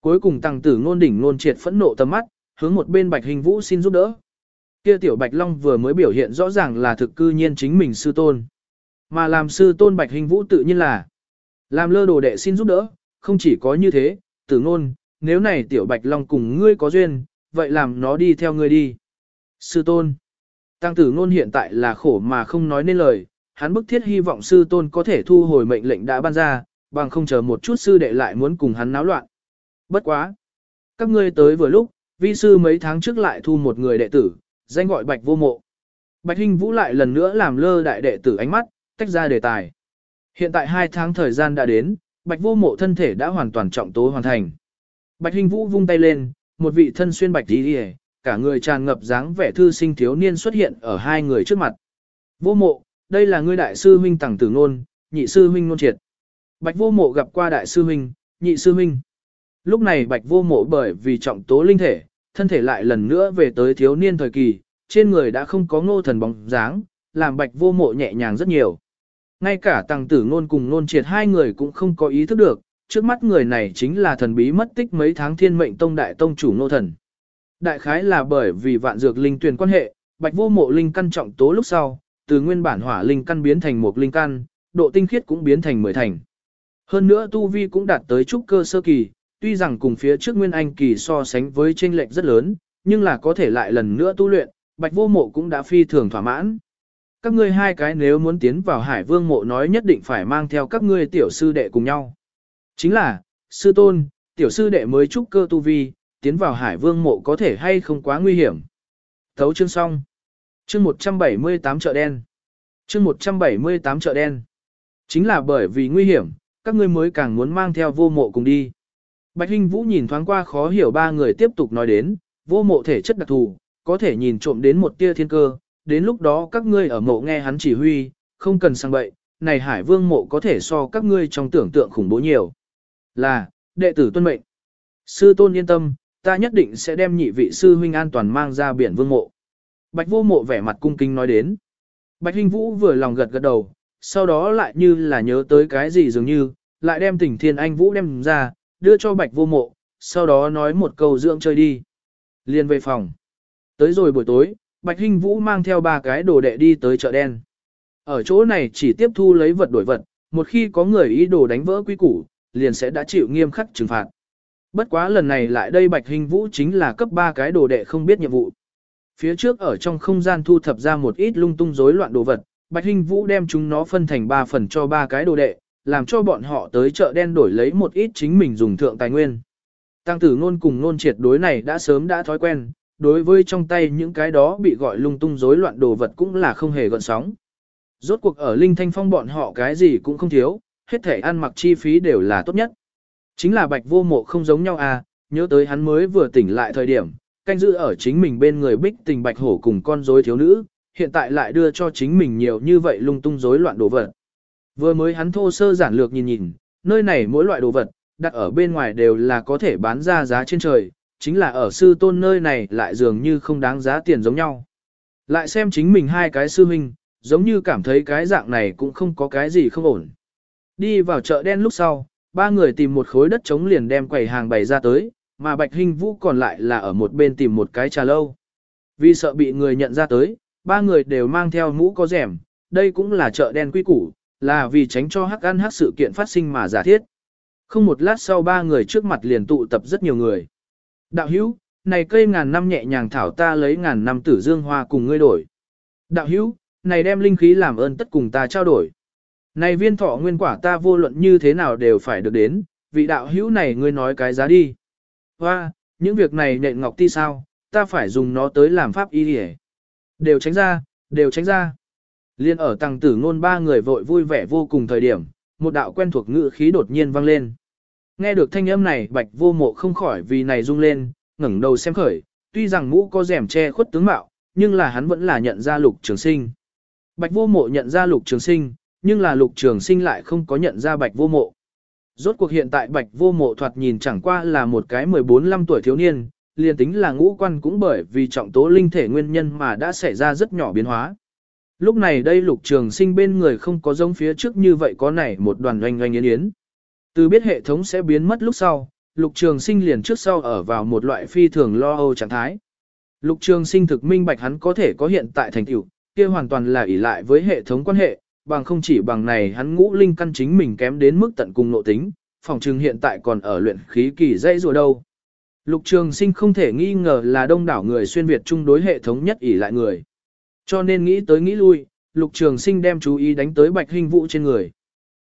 Cuối cùng tăng tử ngôn đỉnh ngôn triệt phẫn nộ tầm mắt, hướng một bên bạch hình vũ xin giúp đỡ. Kia tiểu bạch long vừa mới biểu hiện rõ ràng là thực cư nhiên chính mình sư tôn. Mà làm sư tôn bạch hình vũ tự nhiên là làm lơ đồ đệ xin giúp đỡ, không chỉ có như thế, tử ngôn, nếu này tiểu bạch long cùng ngươi có duyên, vậy làm nó đi theo ngươi đi. Sư tôn. Tăng tử ngôn hiện tại là khổ mà không nói nên lời, hắn bức thiết hy vọng sư tôn có thể thu hồi mệnh lệnh đã ban ra, bằng không chờ một chút sư đệ lại muốn cùng hắn náo loạn. Bất quá. Các ngươi tới vừa lúc, vi sư mấy tháng trước lại thu một người đệ tử, danh gọi bạch vô mộ. Bạch Hinh Vũ lại lần nữa làm lơ đại đệ tử ánh mắt, tách ra đề tài. Hiện tại hai tháng thời gian đã đến, bạch vô mộ thân thể đã hoàn toàn trọng tố hoàn thành. Bạch hinh vũ vung tay lên, một vị thân xuyên bạch đi đi cả người tràn ngập dáng vẻ thư sinh thiếu niên xuất hiện ở hai người trước mặt. Vô mộ, đây là ngươi đại sư huynh tàng tử ngôn, nhị sư huynh ngôn triệt. Bạch vô mộ gặp qua đại sư huynh, nhị sư huynh Lúc này bạch vô mộ bởi vì trọng tố linh thể, thân thể lại lần nữa về tới thiếu niên thời kỳ, trên người đã không có ngô thần bóng dáng, làm bạch vô mộ nhẹ nhàng rất nhiều. Ngay cả tàng tử ngôn cùng ngôn triệt hai người cũng không có ý thức được, trước mắt người này chính là thần bí mất tích mấy tháng thiên mệnh tông đại tông chủ nô thần. Đại khái là bởi vì vạn dược linh tuyển quan hệ, bạch vô mộ linh căn trọng tố lúc sau, từ nguyên bản hỏa linh căn biến thành một linh căn, độ tinh khiết cũng biến thành mười thành. Hơn nữa tu vi cũng đạt tới trúc cơ sơ kỳ, tuy rằng cùng phía trước nguyên anh kỳ so sánh với chênh lệch rất lớn, nhưng là có thể lại lần nữa tu luyện, bạch vô mộ cũng đã phi thường thỏa mãn. Các ngươi hai cái nếu muốn tiến vào hải vương mộ nói nhất định phải mang theo các ngươi tiểu sư đệ cùng nhau. Chính là, sư tôn, tiểu sư đệ mới trúc cơ tu vi, tiến vào hải vương mộ có thể hay không quá nguy hiểm. Thấu chương xong. Chương 178 chợ đen. Chương 178 chợ đen. Chính là bởi vì nguy hiểm, các ngươi mới càng muốn mang theo vô mộ cùng đi. Bạch Hinh Vũ nhìn thoáng qua khó hiểu ba người tiếp tục nói đến, vô mộ thể chất đặc thù, có thể nhìn trộm đến một tia thiên cơ, đến lúc đó các ngươi ở mộ nghe hắn chỉ huy, không cần sang bậy, này hải vương mộ có thể so các ngươi trong tưởng tượng khủng bố nhiều. Là, đệ tử tuân mệnh. Sư tôn yên tâm, ta nhất định sẽ đem nhị vị sư huynh an toàn mang ra biển vương mộ. Bạch vô mộ vẻ mặt cung kính nói đến. Bạch Hinh Vũ vừa lòng gật gật đầu, sau đó lại như là nhớ tới cái gì dường như, lại đem tỉnh thiên anh Vũ đem ra, đưa cho bạch vô mộ, sau đó nói một câu dưỡng chơi đi. Liên về phòng. Tới rồi buổi tối, Bạch Hinh Vũ mang theo ba cái đồ đệ đi tới chợ đen. Ở chỗ này chỉ tiếp thu lấy vật đổi vật, một khi có người ý đồ đánh vỡ quy củ, liền sẽ đã chịu nghiêm khắc trừng phạt. Bất quá lần này lại đây Bạch hình Vũ chính là cấp ba cái đồ đệ không biết nhiệm vụ. Phía trước ở trong không gian thu thập ra một ít lung tung rối loạn đồ vật, Bạch hình Vũ đem chúng nó phân thành ba phần cho ba cái đồ đệ, làm cho bọn họ tới chợ đen đổi lấy một ít chính mình dùng thượng tài nguyên. Tăng tử ngôn cùng ngôn triệt đối này đã sớm đã thói quen, đối với trong tay những cái đó bị gọi lung tung rối loạn đồ vật cũng là không hề gợn sóng. Rốt cuộc ở Linh Thanh Phong bọn họ cái gì cũng không thiếu, hết thể ăn mặc chi phí đều là tốt nhất. Chính là bạch vô mộ không giống nhau à, nhớ tới hắn mới vừa tỉnh lại thời điểm, canh giữ ở chính mình bên người bích tình bạch hổ cùng con rối thiếu nữ, hiện tại lại đưa cho chính mình nhiều như vậy lung tung rối loạn đồ vật. Vừa mới hắn thô sơ giản lược nhìn nhìn, nơi này mỗi loại đồ vật, đặt ở bên ngoài đều là có thể bán ra giá trên trời, chính là ở sư tôn nơi này lại dường như không đáng giá tiền giống nhau. Lại xem chính mình hai cái sư huynh, giống như cảm thấy cái dạng này cũng không có cái gì không ổn. Đi vào chợ đen lúc sau, ba người tìm một khối đất trống liền đem quầy hàng bày ra tới, mà Bạch Hinh Vũ còn lại là ở một bên tìm một cái trà lâu. Vì sợ bị người nhận ra tới, ba người đều mang theo mũ có rẻm, đây cũng là chợ đen quy củ, là vì tránh cho hắc ăn hắc sự kiện phát sinh mà giả thiết. Không một lát sau ba người trước mặt liền tụ tập rất nhiều người. Đạo hữu, này cây ngàn năm nhẹ nhàng thảo ta lấy ngàn năm tử dương hoa cùng ngươi đổi. Đạo hữu, này đem linh khí làm ơn tất cùng ta trao đổi. Này viên thọ nguyên quả ta vô luận như thế nào đều phải được đến, vị đạo hữu này ngươi nói cái giá đi. Hoa, những việc này nhện ngọc ti sao, ta phải dùng nó tới làm pháp y hề. Đều tránh ra, đều tránh ra. Liên ở tăng tử ngôn ba người vội vui vẻ vô cùng thời điểm, một đạo quen thuộc ngữ khí đột nhiên vang lên. Nghe được thanh âm này bạch vô mộ không khỏi vì này rung lên, ngẩng đầu xem khởi, tuy rằng mũ có rèm che khuất tướng mạo, nhưng là hắn vẫn là nhận ra lục trường sinh. Bạch vô mộ nhận ra lục trường sinh, nhưng là lục trường sinh lại không có nhận ra bạch vô mộ. Rốt cuộc hiện tại bạch vô mộ thoạt nhìn chẳng qua là một cái 14-15 tuổi thiếu niên, liền tính là ngũ quan cũng bởi vì trọng tố linh thể nguyên nhân mà đã xảy ra rất nhỏ biến hóa. Lúc này đây lục trường sinh bên người không có giống phía trước như vậy có này một đoàn oanh oanh yến yến. Từ biết hệ thống sẽ biến mất lúc sau, lục trường sinh liền trước sau ở vào một loại phi thường lo âu trạng thái. Lục trường sinh thực minh bạch hắn có thể có hiện tại thành tựu, kia hoàn toàn là ỷ lại với hệ thống quan hệ, bằng không chỉ bằng này hắn ngũ linh căn chính mình kém đến mức tận cùng nội tính, phòng trừng hiện tại còn ở luyện khí kỳ dây rùa đâu. Lục trường sinh không thể nghi ngờ là đông đảo người xuyên Việt chung đối hệ thống nhất ỷ lại người. Cho nên nghĩ tới nghĩ lui, lục trường sinh đem chú ý đánh tới bạch hình vũ trên người.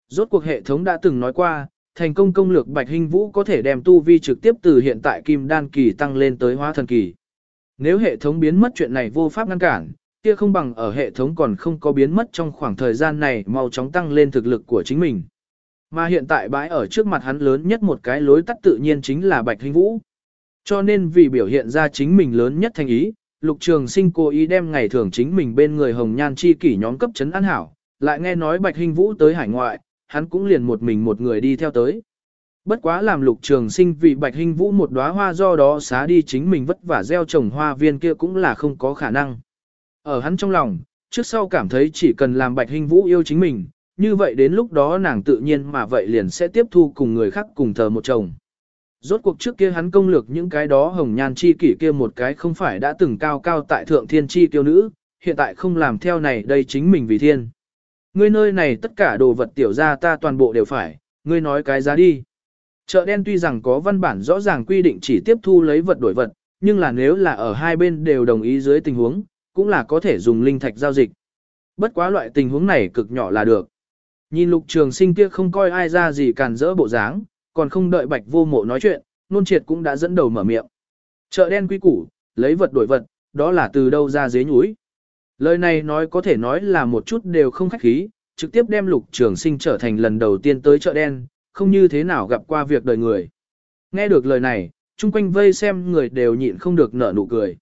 Rốt cuộc hệ thống đã từng nói qua, thành công công lược bạch hình vũ có thể đem tu vi trực tiếp từ hiện tại kim đan kỳ tăng lên tới hóa thần kỳ. Nếu hệ thống biến mất chuyện này vô pháp ngăn cản, kia không bằng ở hệ thống còn không có biến mất trong khoảng thời gian này mau chóng tăng lên thực lực của chính mình. Mà hiện tại bãi ở trước mặt hắn lớn nhất một cái lối tắt tự nhiên chính là bạch hình vũ. Cho nên vì biểu hiện ra chính mình lớn nhất thành ý, Lục Trường Sinh cố ý đem ngày thường chính mình bên người Hồng Nhan chi kỷ nhóm cấp chấn an hảo, lại nghe nói Bạch Hinh Vũ tới hải ngoại, hắn cũng liền một mình một người đi theo tới. Bất quá làm lục trường sinh vì bạch hình vũ một đóa hoa do đó xá đi chính mình vất vả gieo trồng hoa viên kia cũng là không có khả năng. Ở hắn trong lòng, trước sau cảm thấy chỉ cần làm bạch hình vũ yêu chính mình, như vậy đến lúc đó nàng tự nhiên mà vậy liền sẽ tiếp thu cùng người khác cùng thờ một chồng. Rốt cuộc trước kia hắn công lược những cái đó hồng nhan chi kỷ kia một cái không phải đã từng cao cao tại thượng thiên chi tiêu nữ, hiện tại không làm theo này đây chính mình vì thiên. Ngươi nơi này tất cả đồ vật tiểu ra ta toàn bộ đều phải, ngươi nói cái giá đi. Chợ đen tuy rằng có văn bản rõ ràng quy định chỉ tiếp thu lấy vật đổi vật, nhưng là nếu là ở hai bên đều đồng ý dưới tình huống, cũng là có thể dùng linh thạch giao dịch. Bất quá loại tình huống này cực nhỏ là được. Nhìn lục trường sinh kia không coi ai ra gì càn rỡ bộ dáng, còn không đợi bạch vô mộ nói chuyện, nôn triệt cũng đã dẫn đầu mở miệng. Chợ đen quy củ, lấy vật đổi vật, đó là từ đâu ra dế núi. Lời này nói có thể nói là một chút đều không khách khí, trực tiếp đem lục trường sinh trở thành lần đầu tiên tới chợ đen, không như thế nào gặp qua việc đời người. Nghe được lời này, chung quanh vây xem người đều nhịn không được nở nụ cười.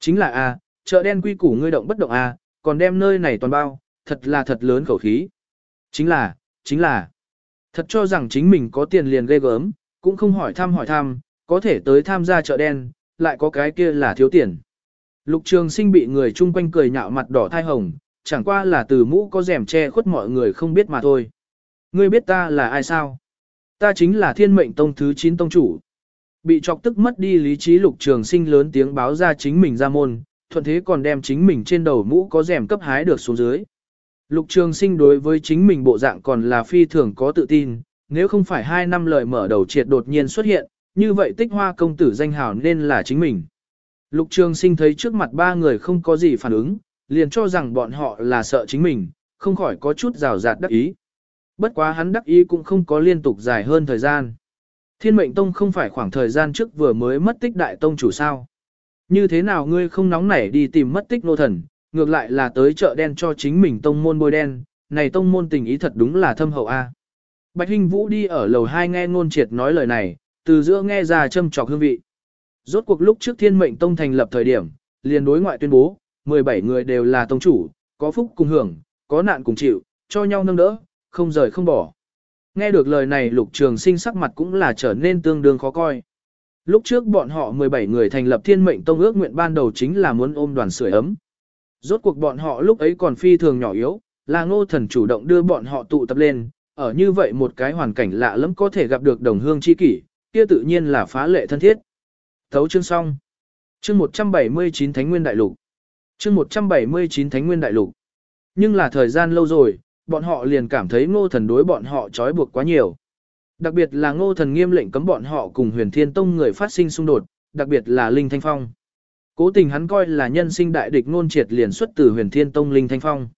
Chính là A, chợ đen quy củ ngươi động bất động A, còn đem nơi này toàn bao, thật là thật lớn khẩu khí. Chính là, chính là, thật cho rằng chính mình có tiền liền ghê gớm, cũng không hỏi thăm hỏi thăm, có thể tới tham gia chợ đen, lại có cái kia là thiếu tiền. Lục trường sinh bị người chung quanh cười nhạo mặt đỏ thai hồng, chẳng qua là từ mũ có rèm che khuất mọi người không biết mà thôi. Ngươi biết ta là ai sao? Ta chính là thiên mệnh tông thứ 9 tông chủ. Bị chọc tức mất đi lý trí lục trường sinh lớn tiếng báo ra chính mình ra môn, thuận thế còn đem chính mình trên đầu mũ có rèm cấp hái được xuống dưới. Lục trường sinh đối với chính mình bộ dạng còn là phi thường có tự tin, nếu không phải hai năm lời mở đầu triệt đột nhiên xuất hiện, như vậy tích hoa công tử danh hào nên là chính mình. Lục trường sinh thấy trước mặt ba người không có gì phản ứng, liền cho rằng bọn họ là sợ chính mình, không khỏi có chút rào rạt đắc ý. Bất quá hắn đắc ý cũng không có liên tục dài hơn thời gian. Thiên mệnh tông không phải khoảng thời gian trước vừa mới mất tích đại tông chủ sao. Như thế nào ngươi không nóng nảy đi tìm mất tích nô thần, ngược lại là tới chợ đen cho chính mình tông môn bôi đen, này tông môn tình ý thật đúng là thâm hậu a. Bạch Hinh Vũ đi ở lầu hai nghe ngôn triệt nói lời này, từ giữa nghe ra châm trọc hương vị. Rốt cuộc lúc trước thiên mệnh tông thành lập thời điểm, liền đối ngoại tuyên bố, 17 người đều là tông chủ, có phúc cùng hưởng, có nạn cùng chịu, cho nhau nâng đỡ, không rời không bỏ. Nghe được lời này lục trường sinh sắc mặt cũng là trở nên tương đương khó coi. Lúc trước bọn họ 17 người thành lập thiên mệnh tông ước nguyện ban đầu chính là muốn ôm đoàn sưởi ấm. Rốt cuộc bọn họ lúc ấy còn phi thường nhỏ yếu, là ngô thần chủ động đưa bọn họ tụ tập lên, ở như vậy một cái hoàn cảnh lạ lắm có thể gặp được đồng hương chi kỷ, kia tự nhiên là phá lệ thân thiết. Thấu chương xong. Chương 179 Thánh Nguyên Đại Lục. Chương 179 Thánh Nguyên Đại Lục. Nhưng là thời gian lâu rồi, bọn họ liền cảm thấy ngô thần đối bọn họ trói buộc quá nhiều. Đặc biệt là ngô thần nghiêm lệnh cấm bọn họ cùng huyền thiên tông người phát sinh xung đột, đặc biệt là Linh Thanh Phong. Cố tình hắn coi là nhân sinh đại địch ngôn triệt liền xuất từ huyền thiên tông Linh Thanh Phong.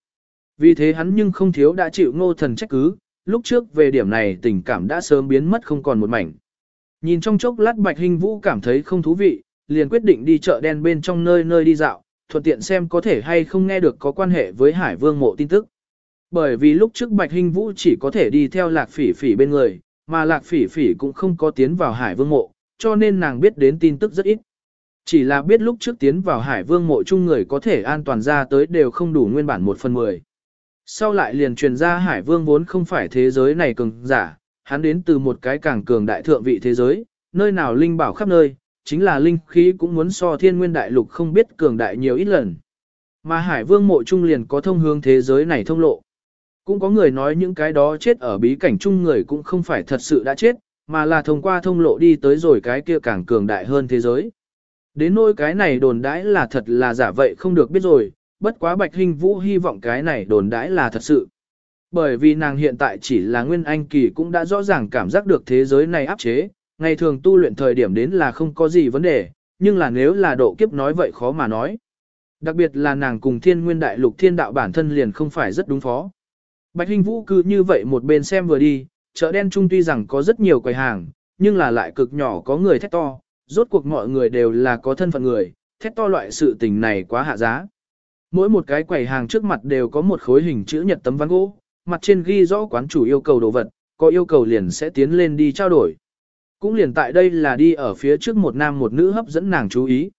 Vì thế hắn nhưng không thiếu đã chịu ngô thần trách cứ, lúc trước về điểm này tình cảm đã sớm biến mất không còn một mảnh. Nhìn trong chốc lát Bạch Hình Vũ cảm thấy không thú vị, liền quyết định đi chợ đen bên trong nơi nơi đi dạo, thuận tiện xem có thể hay không nghe được có quan hệ với Hải Vương mộ tin tức. Bởi vì lúc trước Bạch Hình Vũ chỉ có thể đi theo Lạc Phỉ Phỉ bên người, mà Lạc Phỉ Phỉ cũng không có tiến vào Hải Vương mộ, cho nên nàng biết đến tin tức rất ít. Chỉ là biết lúc trước tiến vào Hải Vương mộ chung người có thể an toàn ra tới đều không đủ nguyên bản một phần mười. Sau lại liền truyền ra Hải Vương vốn không phải thế giới này cường giả, hắn đến từ một cái càng cường đại thượng vị thế giới, nơi nào linh bảo khắp nơi, chính là linh khí cũng muốn so thiên nguyên đại lục không biết cường đại nhiều ít lần. Mà Hải Vương mộ trung liền có thông hướng thế giới này thông lộ. Cũng có người nói những cái đó chết ở bí cảnh chung người cũng không phải thật sự đã chết, mà là thông qua thông lộ đi tới rồi cái kia càng cường đại hơn thế giới. Đến nỗi cái này đồn đãi là thật là giả vậy không được biết rồi, bất quá Bạch Hình Vũ hy vọng cái này đồn đãi là thật sự. Bởi vì nàng hiện tại chỉ là Nguyên Anh Kỳ cũng đã rõ ràng cảm giác được thế giới này áp chế, ngày thường tu luyện thời điểm đến là không có gì vấn đề, nhưng là nếu là độ kiếp nói vậy khó mà nói. Đặc biệt là nàng cùng thiên nguyên đại lục thiên đạo bản thân liền không phải rất đúng phó. Bạch Hình Vũ cứ như vậy một bên xem vừa đi, chợ đen trung tuy rằng có rất nhiều quầy hàng, nhưng là lại cực nhỏ có người thét to, rốt cuộc mọi người đều là có thân phận người, thét to loại sự tình này quá hạ giá. Mỗi một cái quầy hàng trước mặt đều có một khối hình chữ nhật tấm ván gỗ, mặt trên ghi rõ quán chủ yêu cầu đồ vật, có yêu cầu liền sẽ tiến lên đi trao đổi. Cũng liền tại đây là đi ở phía trước một nam một nữ hấp dẫn nàng chú ý.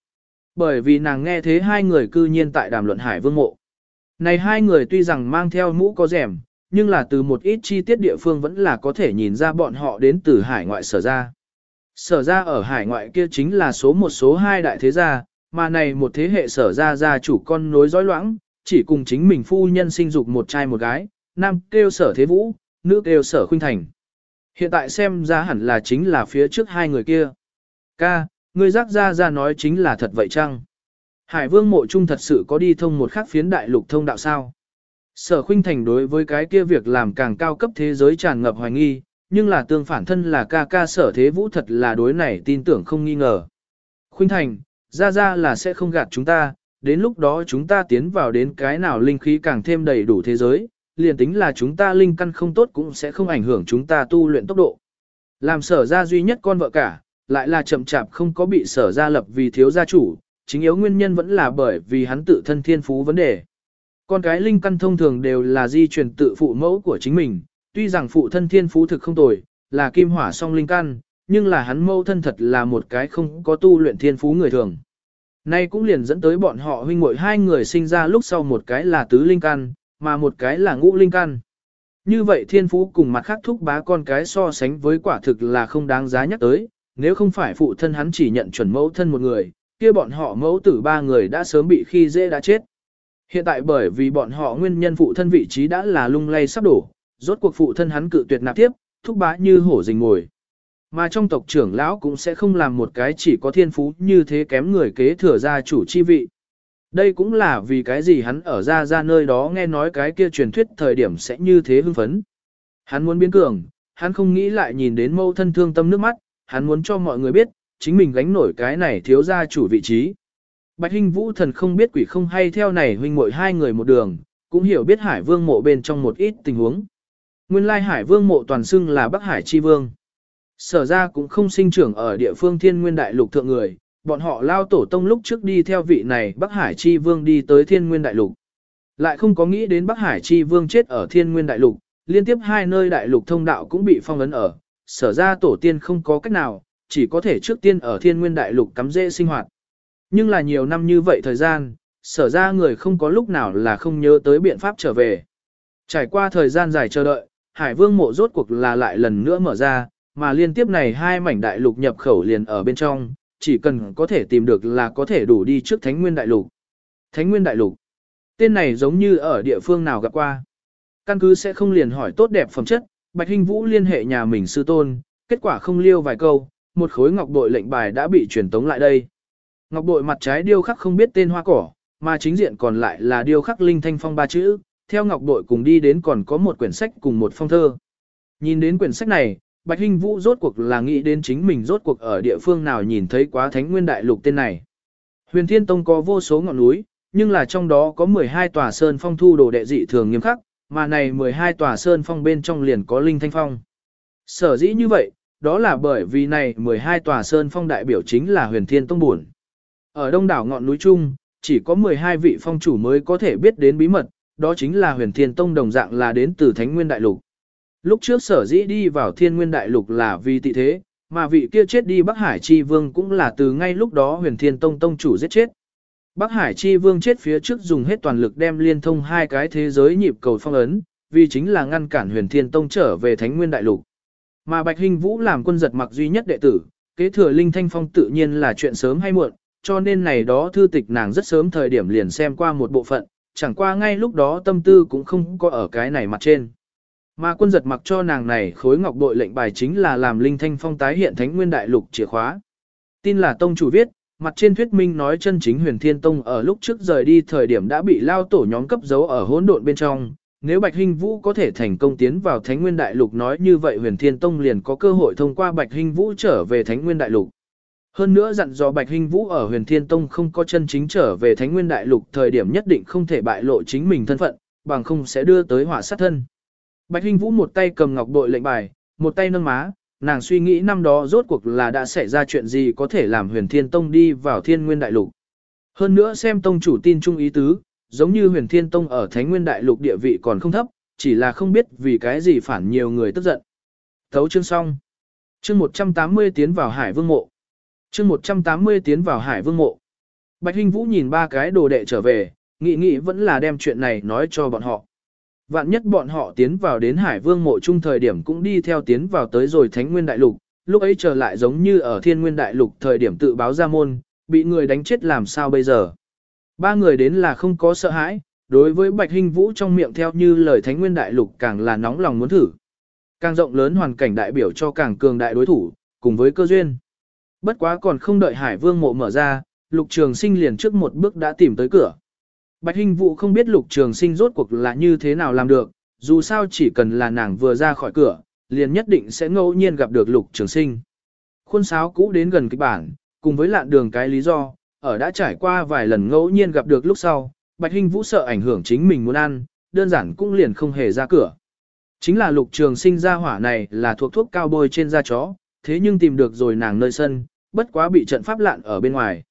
Bởi vì nàng nghe thế hai người cư nhiên tại đàm luận hải vương mộ. Này hai người tuy rằng mang theo mũ có rèm, nhưng là từ một ít chi tiết địa phương vẫn là có thể nhìn ra bọn họ đến từ hải ngoại sở ra. Sở ra ở hải ngoại kia chính là số một số hai đại thế gia, mà này một thế hệ sở ra gia chủ con nối dõi loãng, chỉ cùng chính mình phu nhân sinh dục một trai một gái, nam kêu sở thế vũ, nữ kêu sở khuynh thành. Hiện tại xem ra hẳn là chính là phía trước hai người kia. Ca, người giác ra ra nói chính là thật vậy chăng? Hải vương mộ trung thật sự có đi thông một khắc phiến đại lục thông đạo sao? Sở khuynh thành đối với cái kia việc làm càng cao cấp thế giới tràn ngập hoài nghi, nhưng là tương phản thân là ca ca sở thế vũ thật là đối này tin tưởng không nghi ngờ. Khuynh thành, ra ra là sẽ không gạt chúng ta, đến lúc đó chúng ta tiến vào đến cái nào linh khí càng thêm đầy đủ thế giới, liền tính là chúng ta linh căn không tốt cũng sẽ không ảnh hưởng chúng ta tu luyện tốc độ. Làm sở ra duy nhất con vợ cả, lại là chậm chạp không có bị sở ra lập vì thiếu gia chủ, chính yếu nguyên nhân vẫn là bởi vì hắn tự thân thiên phú vấn đề. Con cái linh căn thông thường đều là di truyền tự phụ mẫu của chính mình, tuy rằng phụ thân thiên phú thực không tồi, là kim hỏa song linh căn, nhưng là hắn mẫu thân thật là một cái không có tu luyện thiên phú người thường. Nay cũng liền dẫn tới bọn họ huynh muội hai người sinh ra lúc sau một cái là tứ linh căn, mà một cái là ngũ linh căn. Như vậy thiên phú cùng mặt khác thúc bá con cái so sánh với quả thực là không đáng giá nhắc tới, nếu không phải phụ thân hắn chỉ nhận chuẩn mẫu thân một người, kia bọn họ mẫu tử ba người đã sớm bị khi dễ đã chết. Hiện tại bởi vì bọn họ nguyên nhân phụ thân vị trí đã là lung lay sắp đổ, rốt cuộc phụ thân hắn cự tuyệt nạp tiếp, thúc bá như hổ rình ngồi. Mà trong tộc trưởng lão cũng sẽ không làm một cái chỉ có thiên phú như thế kém người kế thừa gia chủ chi vị. Đây cũng là vì cái gì hắn ở ra ra nơi đó nghe nói cái kia truyền thuyết thời điểm sẽ như thế hưng phấn. Hắn muốn biến cường, hắn không nghĩ lại nhìn đến mâu thân thương tâm nước mắt, hắn muốn cho mọi người biết, chính mình gánh nổi cái này thiếu gia chủ vị trí. Bạch Hinh Vũ thần không biết quỷ không hay theo này huynh muội hai người một đường, cũng hiểu biết Hải Vương mộ bên trong một ít tình huống. Nguyên lai Hải Vương mộ toàn xưng là Bắc Hải Chi Vương. Sở ra cũng không sinh trưởng ở địa phương thiên nguyên đại lục thượng người, bọn họ lao tổ tông lúc trước đi theo vị này Bắc Hải Chi Vương đi tới thiên nguyên đại lục. Lại không có nghĩ đến Bắc Hải Chi Vương chết ở thiên nguyên đại lục, liên tiếp hai nơi đại lục thông đạo cũng bị phong ấn ở, sở ra tổ tiên không có cách nào, chỉ có thể trước tiên ở thiên nguyên đại lục cắm rễ sinh hoạt. Nhưng là nhiều năm như vậy thời gian, sở ra người không có lúc nào là không nhớ tới biện pháp trở về. Trải qua thời gian dài chờ đợi, Hải Vương mộ rốt cuộc là lại lần nữa mở ra, mà liên tiếp này hai mảnh đại lục nhập khẩu liền ở bên trong, chỉ cần có thể tìm được là có thể đủ đi trước Thánh Nguyên đại lục. Thánh Nguyên đại lục. Tên này giống như ở địa phương nào gặp qua. Căn cứ sẽ không liền hỏi tốt đẹp phẩm chất, Bạch Hinh Vũ liên hệ nhà mình sư tôn, kết quả không liêu vài câu, một khối ngọc bội lệnh bài đã bị truyền tống lại đây. Ngọc bội mặt trái điêu khắc không biết tên hoa cỏ, mà chính diện còn lại là điêu khắc linh thanh phong ba chữ, theo ngọc bội cùng đi đến còn có một quyển sách cùng một phong thơ. Nhìn đến quyển sách này, Bạch Hinh Vũ rốt cuộc là nghĩ đến chính mình rốt cuộc ở địa phương nào nhìn thấy quá Thánh Nguyên Đại Lục tên này. Huyền Thiên Tông có vô số ngọn núi, nhưng là trong đó có 12 tòa sơn phong thu đồ đệ dị thường nghiêm khắc, mà này 12 tòa sơn phong bên trong liền có linh thanh phong. Sở dĩ như vậy, đó là bởi vì này 12 tòa sơn phong đại biểu chính là Huyền Thiên Tông buồn. Ở đông đảo ngọn núi chung, chỉ có 12 vị phong chủ mới có thể biết đến bí mật, đó chính là Huyền Thiên Tông đồng dạng là đến từ Thánh Nguyên Đại Lục. Lúc trước sở dĩ đi vào thiên nguyên đại lục là vì tị thế, mà vị kia chết đi Bắc Hải Chi Vương cũng là từ ngay lúc đó huyền thiên tông tông chủ giết chết. Bắc Hải Chi Vương chết phía trước dùng hết toàn lực đem liên thông hai cái thế giới nhịp cầu phong ấn, vì chính là ngăn cản huyền thiên tông trở về thánh nguyên đại lục. Mà Bạch Hình Vũ làm quân giật mặc duy nhất đệ tử, kế thừa linh thanh phong tự nhiên là chuyện sớm hay muộn, cho nên này đó thư tịch nàng rất sớm thời điểm liền xem qua một bộ phận, chẳng qua ngay lúc đó tâm tư cũng không có ở cái này mặt trên. Mà quân giật mặc cho nàng này khối ngọc bội lệnh bài chính là làm linh thanh phong tái hiện thánh nguyên đại lục chìa khóa. Tin là tông chủ viết, mặt trên thuyết minh nói chân chính huyền thiên tông ở lúc trước rời đi thời điểm đã bị lao tổ nhóm cấp dấu ở hỗn độn bên trong. Nếu Bạch Hinh Vũ có thể thành công tiến vào Thánh Nguyên Đại Lục nói như vậy Huyền Thiên Tông liền có cơ hội thông qua Bạch Hinh Vũ trở về Thánh Nguyên Đại Lục. Hơn nữa dặn dò Bạch Hinh Vũ ở Huyền Thiên Tông không có chân chính trở về Thánh Nguyên Đại Lục thời điểm nhất định không thể bại lộ chính mình thân phận, bằng không sẽ đưa tới họa sát thân. Bạch Hinh Vũ một tay cầm ngọc bội lệnh bài, một tay nâng má, nàng suy nghĩ năm đó rốt cuộc là đã xảy ra chuyện gì có thể làm huyền thiên tông đi vào thiên nguyên đại lục. Hơn nữa xem tông chủ tin trung ý tứ, giống như huyền thiên tông ở thánh nguyên đại lục địa vị còn không thấp, chỉ là không biết vì cái gì phản nhiều người tức giận. Thấu chương xong. Chương 180 tiến vào hải vương mộ. Chương 180 tiến vào hải vương mộ. Bạch Hinh Vũ nhìn ba cái đồ đệ trở về, nghĩ nghĩ vẫn là đem chuyện này nói cho bọn họ. Vạn nhất bọn họ tiến vào đến Hải Vương mộ chung thời điểm cũng đi theo tiến vào tới rồi Thánh Nguyên Đại Lục, lúc ấy trở lại giống như ở Thiên Nguyên Đại Lục thời điểm tự báo ra môn, bị người đánh chết làm sao bây giờ. Ba người đến là không có sợ hãi, đối với Bạch Hinh Vũ trong miệng theo như lời Thánh Nguyên Đại Lục càng là nóng lòng muốn thử. Càng rộng lớn hoàn cảnh đại biểu cho càng cường đại đối thủ, cùng với cơ duyên. Bất quá còn không đợi Hải Vương mộ mở ra, Lục Trường Sinh liền trước một bước đã tìm tới cửa. Bạch Hinh Vũ không biết Lục Trường Sinh rốt cuộc là như thế nào làm được, dù sao chỉ cần là nàng vừa ra khỏi cửa, liền nhất định sẽ ngẫu nhiên gặp được Lục Trường Sinh. Khuôn sáo cũ đến gần kịch bản, cùng với lạn đường cái lý do, ở đã trải qua vài lần ngẫu nhiên gặp được lúc sau, Bạch Hinh Vũ sợ ảnh hưởng chính mình muốn ăn, đơn giản cũng liền không hề ra cửa. Chính là Lục Trường Sinh ra hỏa này là thuộc thuốc cao bôi trên da chó, thế nhưng tìm được rồi nàng nơi sân, bất quá bị trận pháp lạn ở bên ngoài.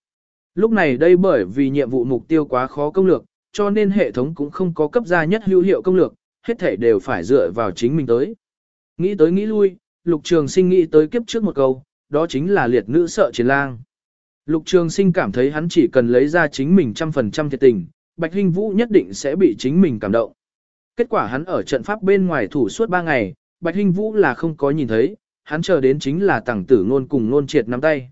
Lúc này đây bởi vì nhiệm vụ mục tiêu quá khó công lược, cho nên hệ thống cũng không có cấp ra nhất hữu hiệu công lược, hết thể đều phải dựa vào chính mình tới. Nghĩ tới nghĩ lui, lục trường sinh nghĩ tới kiếp trước một câu, đó chính là liệt nữ sợ chiến lang. Lục trường sinh cảm thấy hắn chỉ cần lấy ra chính mình trăm phần trăm thiệt tình, Bạch Hinh Vũ nhất định sẽ bị chính mình cảm động. Kết quả hắn ở trận pháp bên ngoài thủ suốt 3 ngày, Bạch Hinh Vũ là không có nhìn thấy, hắn chờ đến chính là tàng tử ngôn cùng ngôn triệt nắm tay.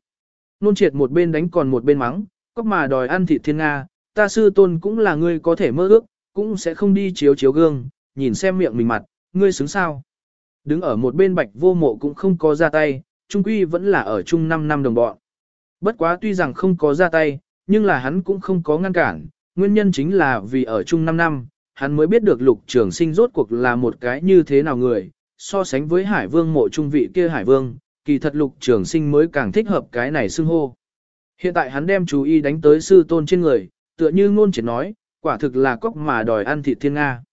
Ngôn triệt một bên đánh còn một bên mắng, cóc mà đòi ăn thịt thiên Nga, ta sư tôn cũng là ngươi có thể mơ ước, cũng sẽ không đi chiếu chiếu gương, nhìn xem miệng mình mặt, ngươi xứng sao. Đứng ở một bên bạch vô mộ cũng không có ra tay, trung quy vẫn là ở chung 5 năm đồng bọn. Bất quá tuy rằng không có ra tay, nhưng là hắn cũng không có ngăn cản, nguyên nhân chính là vì ở chung 5 năm, hắn mới biết được lục trường sinh rốt cuộc là một cái như thế nào người, so sánh với hải vương mộ trung vị kia hải vương, kỳ thật lục trường sinh mới càng thích hợp cái này xưng hô. Hiện tại hắn đem chú ý đánh tới sư tôn trên người, tựa như ngôn triệt nói, quả thực là cóc mà đòi ăn thịt thiên Nga.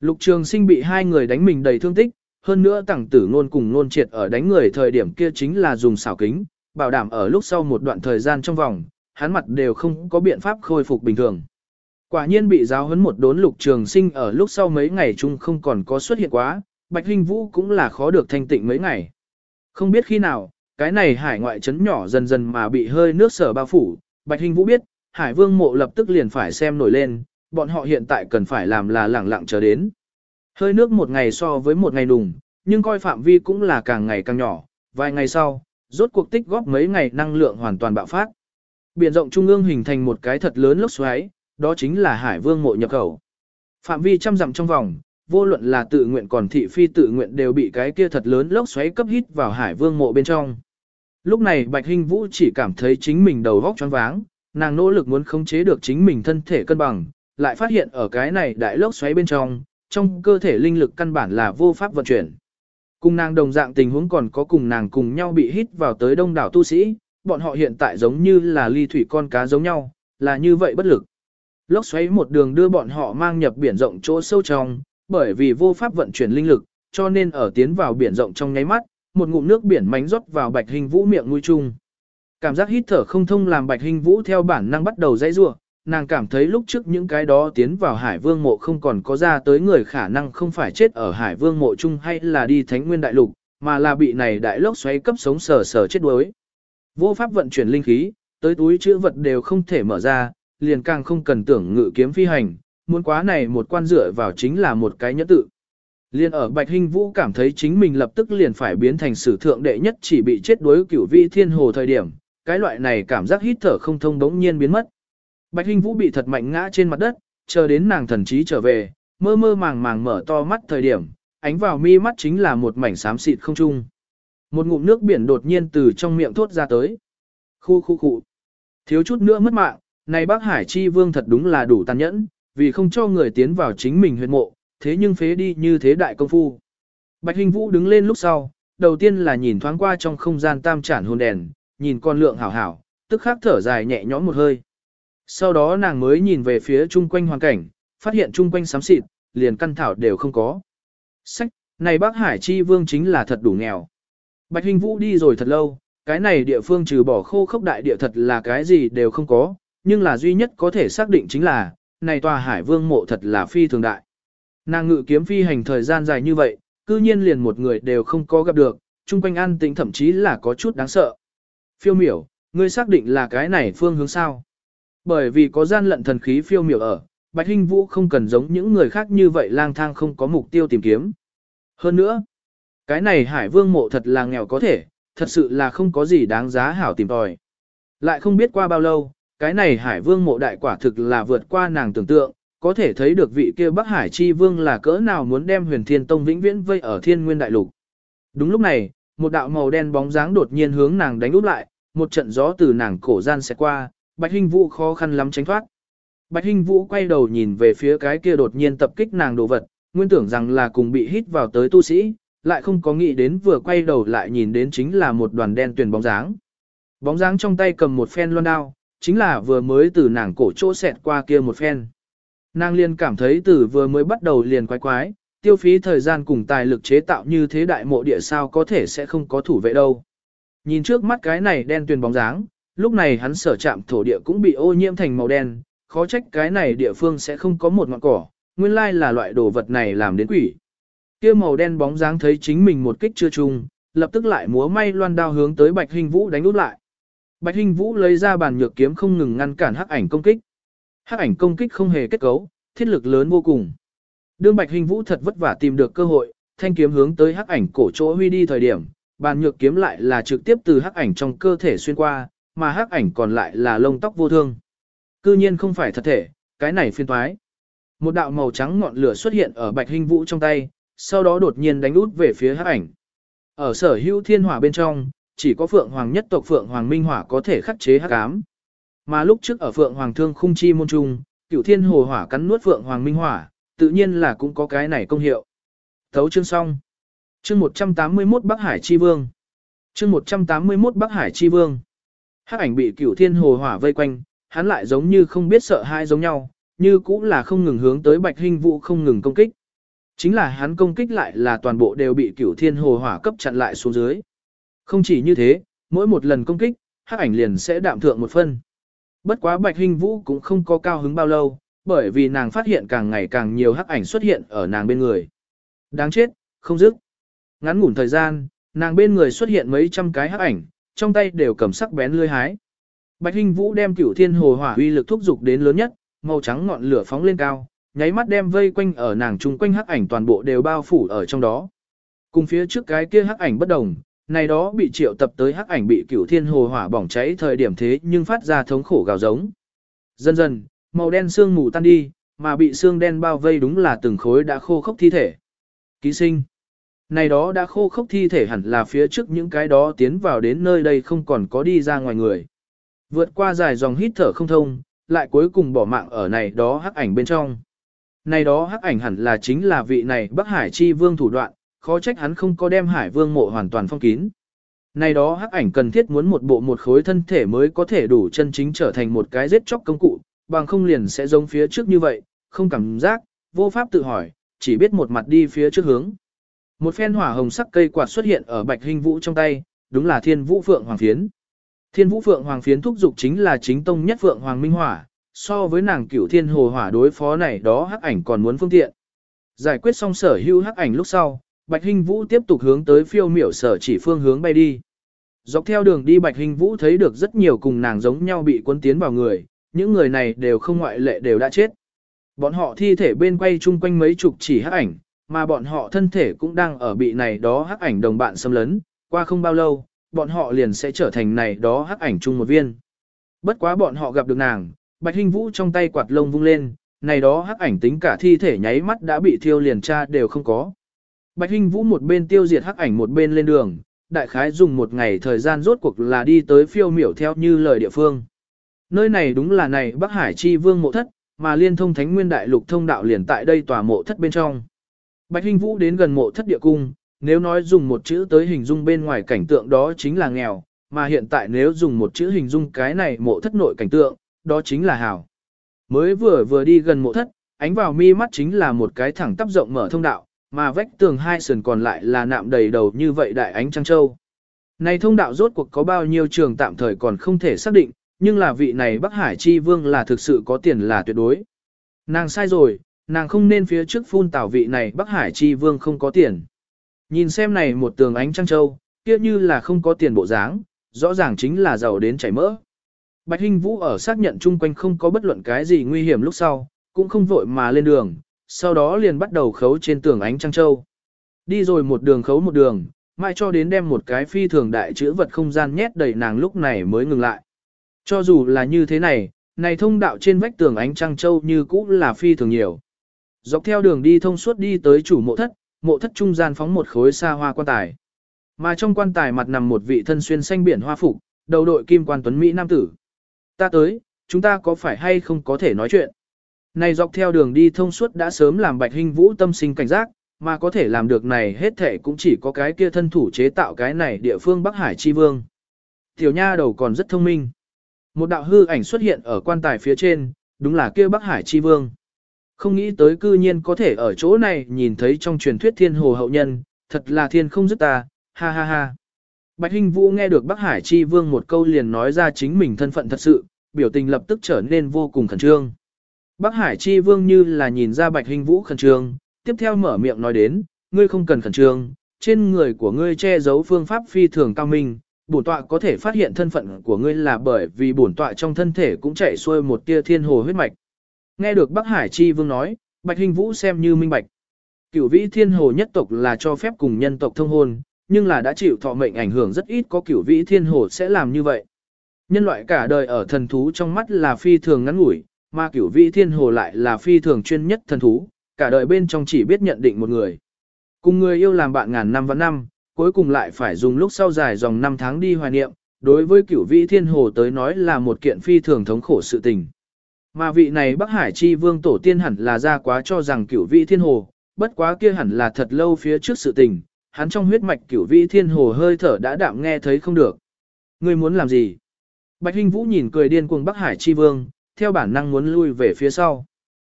Lục trường sinh bị hai người đánh mình đầy thương tích, hơn nữa tẳng tử ngôn cùng ngôn triệt ở đánh người thời điểm kia chính là dùng xảo kính, bảo đảm ở lúc sau một đoạn thời gian trong vòng, hắn mặt đều không có biện pháp khôi phục bình thường. Quả nhiên bị giáo huấn một đốn lục trường sinh ở lúc sau mấy ngày chung không còn có xuất hiện quá, Bạch Hinh Vũ cũng là khó được thanh tịnh mấy ngày. Không biết khi nào, cái này hải ngoại trấn nhỏ dần dần mà bị hơi nước sở bao phủ, Bạch Hinh Vũ biết, Hải Vương mộ lập tức liền phải xem nổi lên, bọn họ hiện tại cần phải làm là lẳng lặng chờ đến. Hơi nước một ngày so với một ngày đùng, nhưng coi phạm vi cũng là càng ngày càng nhỏ, vài ngày sau, rốt cuộc tích góp mấy ngày năng lượng hoàn toàn bạo phát. Biển rộng trung ương hình thành một cái thật lớn lốc xoáy, đó chính là Hải Vương mộ nhập khẩu. Phạm vi trăm dặm trong vòng, vô luận là tự nguyện còn thị phi tự nguyện đều bị cái kia thật lớn lốc xoáy cấp hít vào Hải Vương mộ bên trong. Lúc này Bạch Hinh Vũ chỉ cảm thấy chính mình đầu vóc choáng váng, nàng nỗ lực muốn khống chế được chính mình thân thể cân bằng, lại phát hiện ở cái này đại lốc xoáy bên trong, trong cơ thể linh lực căn bản là vô pháp vận chuyển. Cùng nàng đồng dạng tình huống còn có cùng nàng cùng nhau bị hít vào tới đông đảo tu sĩ, bọn họ hiện tại giống như là ly thủy con cá giống nhau, là như vậy bất lực. Lốc xoáy một đường đưa bọn họ mang nhập biển rộng chỗ sâu trong, bởi vì vô pháp vận chuyển linh lực, cho nên ở tiến vào biển rộng trong nháy mắt, một ngụm nước biển mánh rót vào bạch hình vũ miệng nuôi chung. Cảm giác hít thở không thông làm bạch hình vũ theo bản năng bắt đầu dãy rủa nàng cảm thấy lúc trước những cái đó tiến vào hải vương mộ không còn có ra tới người khả năng không phải chết ở hải vương mộ chung hay là đi thánh nguyên đại lục, mà là bị này đại lốc xoáy cấp sống sờ sờ chết đuối. Vô pháp vận chuyển linh khí, tới túi chữ vật đều không thể mở ra, liền càng không cần tưởng ngự kiếm phi hành, muốn quá này một quan dựa vào chính là một cái nhẫn tự. Liên ở Bạch Hinh Vũ cảm thấy chính mình lập tức liền phải biến thành sử thượng đệ nhất chỉ bị chết đuối cửu vi thiên hồ thời điểm, cái loại này cảm giác hít thở không thông đống nhiên biến mất. Bạch Hinh Vũ bị thật mạnh ngã trên mặt đất, chờ đến nàng thần trí trở về, mơ mơ màng màng mở to mắt thời điểm, ánh vào mi mắt chính là một mảnh xám xịt không trung. Một ngụm nước biển đột nhiên từ trong miệng thốt ra tới. Khu khu khu. Thiếu chút nữa mất mạng, này bác Hải Chi Vương thật đúng là đủ tàn nhẫn, vì không cho người tiến vào chính mình huyệt mộ, thế nhưng phế đi như thế đại công phu. Bạch Hình Vũ đứng lên lúc sau, đầu tiên là nhìn thoáng qua trong không gian tam chản hồn đèn, nhìn con lượng hảo hảo, tức khắc thở dài nhẹ nhõm một hơi. Sau đó nàng mới nhìn về phía chung quanh hoàn cảnh, phát hiện chung quanh xám xịt, liền căn thảo đều không có. Sách, này bác Hải Chi Vương chính là thật đủ nghèo. Bạch Hình Vũ đi rồi thật lâu, cái này địa phương trừ bỏ khô khốc đại địa thật là cái gì đều không có, nhưng là duy nhất có thể xác định chính là, này tòa Hải Vương mộ thật là phi thường đại. Nàng ngự kiếm phi hành thời gian dài như vậy, cư nhiên liền một người đều không có gặp được, chung quanh an tĩnh thậm chí là có chút đáng sợ. Phiêu miểu, ngươi xác định là cái này phương hướng sao? Bởi vì có gian lận thần khí phiêu miểu ở, Bạch Hinh Vũ không cần giống những người khác như vậy lang thang không có mục tiêu tìm kiếm. Hơn nữa, cái này Hải Vương mộ thật là nghèo có thể, thật sự là không có gì đáng giá hảo tìm tòi. Lại không biết qua bao lâu, cái này Hải Vương mộ đại quả thực là vượt qua nàng tưởng tượng, có thể thấy được vị kia Bắc Hải Chi Vương là cỡ nào muốn đem huyền thiên tông vĩnh viễn vây ở thiên nguyên đại lục. Đúng lúc này, một đạo màu đen bóng dáng đột nhiên hướng nàng đánh úp lại, một trận gió từ nàng cổ gian sẽ qua, Bạch Hinh Vũ khó khăn lắm tránh thoát. Bạch Hinh Vũ quay đầu nhìn về phía cái kia đột nhiên tập kích nàng đồ vật, nguyên tưởng rằng là cùng bị hít vào tới tu sĩ, lại không có nghĩ đến vừa quay đầu lại nhìn đến chính là một đoàn đen tuyền bóng dáng. Bóng dáng trong tay cầm một phen loan đao, chính là vừa mới từ nàng cổ chỗ xẹt qua kia một phen. Nàng liền cảm thấy từ vừa mới bắt đầu liền quái quái, tiêu phí thời gian cùng tài lực chế tạo như thế đại mộ địa sao có thể sẽ không có thủ vệ đâu. Nhìn trước mắt cái này đen tuyền bóng dáng, lúc này hắn sở chạm thổ địa cũng bị ô nhiễm thành màu đen, khó trách cái này địa phương sẽ không có một ngọn cỏ, nguyên lai là loại đồ vật này làm đến quỷ. Kia màu đen bóng dáng thấy chính mình một kích chưa trùng, lập tức lại múa may loan đao hướng tới Bạch Hình Vũ đánh út lại. Bạch Hinh Vũ lấy ra bàn nhược kiếm không ngừng ngăn cản hắc ảnh công kích. Hắc ảnh công kích không hề kết cấu, thiết lực lớn vô cùng. Đương Bạch Hinh Vũ thật vất vả tìm được cơ hội, thanh kiếm hướng tới hắc ảnh cổ chỗ huy đi thời điểm, bàn nhược kiếm lại là trực tiếp từ hắc ảnh trong cơ thể xuyên qua, mà hắc ảnh còn lại là lông tóc vô thương. Cư nhiên không phải thật thể, cái này phiên toái. Một đạo màu trắng ngọn lửa xuất hiện ở Bạch Hinh Vũ trong tay, sau đó đột nhiên đánh út về phía hắc ảnh. Ở sở hữu thiên hỏa bên trong, chỉ có Phượng Hoàng nhất tộc Phượng Hoàng Minh Hỏa có thể khắc chế hắc ám. Mà lúc trước ở Phượng Hoàng Thương Khung Chi môn trung, Cửu Thiên Hồ Hỏa cắn nuốt Phượng Hoàng Minh Hỏa, tự nhiên là cũng có cái này công hiệu. Thấu chương xong. Chương 181 Bắc Hải Chi Vương. Chương 181 Bắc Hải Chi Vương. Hắc ảnh bị Cửu Thiên Hồ Hỏa vây quanh, hắn lại giống như không biết sợ hãi giống nhau, như cũng là không ngừng hướng tới Bạch Hinh Vũ không ngừng công kích. Chính là hắn công kích lại là toàn bộ đều bị Cửu Thiên Hồ Hỏa cấp chặn lại xuống dưới. Không chỉ như thế, mỗi một lần công kích, Hắc ảnh liền sẽ đạm thượng một phân. Bất quá Bạch Hinh Vũ cũng không có cao hứng bao lâu, bởi vì nàng phát hiện càng ngày càng nhiều hắc ảnh xuất hiện ở nàng bên người. Đáng chết, không dứt. Ngắn ngủn thời gian, nàng bên người xuất hiện mấy trăm cái hắc ảnh, trong tay đều cầm sắc bén lưỡi hái. Bạch Hinh Vũ đem Cửu Thiên Hồ Hỏa uy lực thúc dục đến lớn nhất, màu trắng ngọn lửa phóng lên cao, nháy mắt đem vây quanh ở nàng chung quanh hắc ảnh toàn bộ đều bao phủ ở trong đó. Cùng phía trước cái kia hắc ảnh bất đồng, này đó bị triệu tập tới hắc ảnh bị Cửu Thiên Hồ Hỏa bỏng cháy thời điểm thế nhưng phát ra thống khổ gào giống. Dần dần, màu đen xương mù tan đi, mà bị xương đen bao vây đúng là từng khối đã khô khốc thi thể. Ký sinh. Này đó đã khô khốc thi thể hẳn là phía trước những cái đó tiến vào đến nơi đây không còn có đi ra ngoài người. Vượt qua dài dòng hít thở không thông, lại cuối cùng bỏ mạng ở này đó hắc ảnh bên trong. Này đó hắc ảnh hẳn là chính là vị này Bắc Hải chi vương thủ đoạn, khó trách hắn không có đem Hải vương mộ hoàn toàn phong kín. Này đó hắc ảnh cần thiết muốn một bộ một khối thân thể mới có thể đủ chân chính trở thành một cái giết chóc công cụ, bằng không liền sẽ giống phía trước như vậy, không cảm giác, vô pháp tự hỏi, chỉ biết một mặt đi phía trước hướng. Một phen hỏa hồng sắc cây quạt xuất hiện ở bạch hình vũ trong tay, đúng là thiên vũ phượng hoàng phiến. Thiên vũ phượng hoàng phiến thúc dục chính là chính tông nhất phượng hoàng minh hỏa, so với nàng cửu thiên hồ hỏa đối phó này đó hắc ảnh còn muốn phương tiện. Giải quyết xong sở hữu hắc ảnh lúc sau, bạch hình vũ tiếp tục hướng tới phiêu miểu sở chỉ phương hướng bay đi. Dọc theo đường đi bạch hình vũ thấy được rất nhiều cùng nàng giống nhau bị quân tiến vào người, những người này đều không ngoại lệ đều đã chết. Bọn họ thi thể bên quay chung quanh mấy chục chỉ hắc ảnh, mà bọn họ thân thể cũng đang ở bị này đó hắc ảnh đồng bạn xâm lấn, qua không bao lâu, bọn họ liền sẽ trở thành này đó hắc ảnh chung một viên. Bất quá bọn họ gặp được nàng, Bạch Hinh Vũ trong tay quạt lông vung lên, này đó hắc ảnh tính cả thi thể nháy mắt đã bị thiêu liền tra đều không có. Bạch Hinh Vũ một bên tiêu diệt hắc ảnh một bên lên đường, đại khái dùng một ngày thời gian rốt cuộc là đi tới phiêu miểu theo như lời địa phương. Nơi này đúng là này Bắc Hải chi vương mộ thất, mà liên thông thánh nguyên đại lục thông đạo liền tại đây tòa mộ thất bên trong. Bạch Hinh Vũ đến gần mộ thất địa cung, nếu nói dùng một chữ tới hình dung bên ngoài cảnh tượng đó chính là nghèo, mà hiện tại nếu dùng một chữ hình dung cái này mộ thất nội cảnh tượng, đó chính là hảo. Mới vừa vừa đi gần mộ thất, ánh vào mi mắt chính là một cái thẳng tắp rộng mở thông đạo, mà vách tường hai sườn còn lại là nạm đầy đầu như vậy đại ánh trăng châu. Này thông đạo rốt cuộc có bao nhiêu trường tạm thời còn không thể xác định, nhưng là vị này Bắc Hải chi vương là thực sự có tiền là tuyệt đối. Nàng sai rồi, nàng không nên phía trước phun tảo vị này Bắc Hải chi vương không có tiền. Nhìn xem này một tường ánh trăng châu, kia như là không có tiền bộ dáng, rõ ràng chính là giàu đến chảy mỡ. Bạch Hinh Vũ ở xác nhận chung quanh không có bất luận cái gì nguy hiểm lúc sau, cũng không vội mà lên đường, sau đó liền bắt đầu khấu trên tường ánh trăng châu. Đi rồi một đường khấu một đường, mai cho đến đem một cái phi thường đại chữ vật không gian nhét đầy nàng lúc này mới ngừng lại. Cho dù là như thế này, này thông đạo trên vách tường ánh trăng châu như cũ là phi thường nhiều. Dọc theo đường đi thông suốt đi tới chủ mộ thất, mộ thất trung gian phóng một khối xa hoa quan tài. Mà trong quan tài mặt nằm một vị thân xuyên xanh biển hoa phục, đầu đội kim quan tuấn Mỹ nam tử. Ta tới, chúng ta có phải hay không có thể nói chuyện? Này dọc theo đường đi thông suốt đã sớm làm bạch hinh vũ tâm sinh cảnh giác, mà có thể làm được này hết thể cũng chỉ có cái kia thân thủ chế tạo cái này địa phương Bắc Hải Chi Vương. Tiểu nha đầu còn rất thông minh. Một đạo hư ảnh xuất hiện ở quan tài phía trên, đúng là kia Bắc Hải Chi Vương. Không nghĩ tới cư nhiên có thể ở chỗ này nhìn thấy trong truyền thuyết thiên hồ hậu nhân, thật là thiên không dứt ta, ha ha ha. Bạch Hinh Vũ nghe được Bắc Hải Chi Vương một câu liền nói ra chính mình thân phận thật sự, biểu tình lập tức trở nên vô cùng khẩn trương. Bắc Hải Chi Vương như là nhìn ra Bạch Hinh Vũ khẩn trương, tiếp theo mở miệng nói đến, ngươi không cần khẩn trương, trên người của ngươi che giấu phương pháp phi thường cao minh, bổn tọa có thể phát hiện thân phận của ngươi là bởi vì bổn tọa trong thân thể cũng chạy xuôi một tia thiên hồ huyết mạch. Nghe được Bắc Hải Chi Vương nói, Bạch Hình Vũ xem như minh bạch. Cửu vĩ thiên hồ nhất tộc là cho phép cùng nhân tộc thông hôn, nhưng là đã chịu thọ mệnh ảnh hưởng rất ít có cửu vĩ thiên hồ sẽ làm như vậy. Nhân loại cả đời ở thần thú trong mắt là phi thường ngắn ngủi, mà cửu vĩ thiên hồ lại là phi thường chuyên nhất thần thú, cả đời bên trong chỉ biết nhận định một người. Cùng người yêu làm bạn ngàn năm và năm, cuối cùng lại phải dùng lúc sau dài dòng năm tháng đi hoài niệm, đối với cửu vĩ thiên hồ tới nói là một kiện phi thường thống khổ sự tình. Mà vị này Bắc Hải chi vương tổ tiên hẳn là ra quá cho rằng cửu vĩ thiên hồ, bất quá kia hẳn là thật lâu phía trước sự tình, hắn trong huyết mạch cửu vĩ thiên hồ hơi thở đã đạm nghe thấy không được. Ngươi muốn làm gì? Bạch Hinh Vũ nhìn cười điên cuồng Bắc Hải chi vương, theo bản năng muốn lui về phía sau.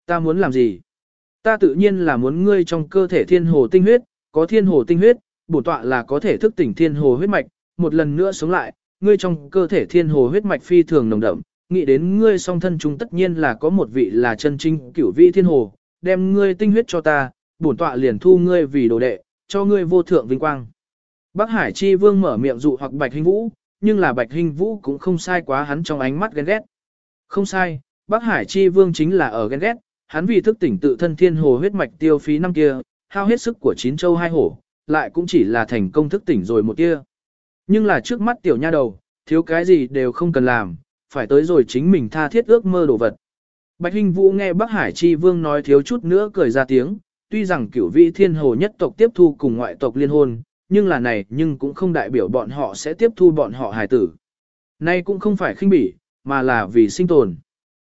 Ta muốn làm gì? Ta tự nhiên là muốn ngươi trong cơ thể thiên hồ tinh huyết, có thiên hồ tinh huyết, bổ tọa là có thể thức tỉnh thiên hồ huyết mạch, một lần nữa sống lại, ngươi trong cơ thể thiên hồ huyết mạch phi thường nồng đậm, nghĩ đến ngươi song thân chúng tất nhiên là có một vị là chân chính cửu vị thiên hồ, đem ngươi tinh huyết cho ta, bổn tọa liền thu ngươi vì đồ đệ, cho ngươi vô thượng vinh quang. Bắc Hải Chi Vương mở miệng dụ hoặc Bạch hinh Vũ, nhưng là Bạch hinh Vũ cũng không sai quá hắn trong ánh mắt ghen ghét. Không sai, Bắc Hải Chi Vương chính là ở ghen ghét, hắn vì thức tỉnh tự thân thiên hồ huyết mạch tiêu phí năm kia, hao hết sức của chín châu hai hổ, lại cũng chỉ là thành công thức tỉnh rồi một kia. Nhưng là trước mắt tiểu nha đầu, thiếu cái gì đều không cần làm, phải tới rồi chính mình tha thiết ước mơ đồ vật. Bạch Hinh Vũ nghe Bắc Hải Chi Vương nói thiếu chút nữa cười ra tiếng, tuy rằng cửu vị thiên hồ nhất tộc tiếp thu cùng ngoại tộc liên hôn, nhưng là này nhưng cũng không đại biểu bọn họ sẽ tiếp thu bọn họ hài tử. Nay cũng không phải khinh bỉ, mà là vì sinh tồn.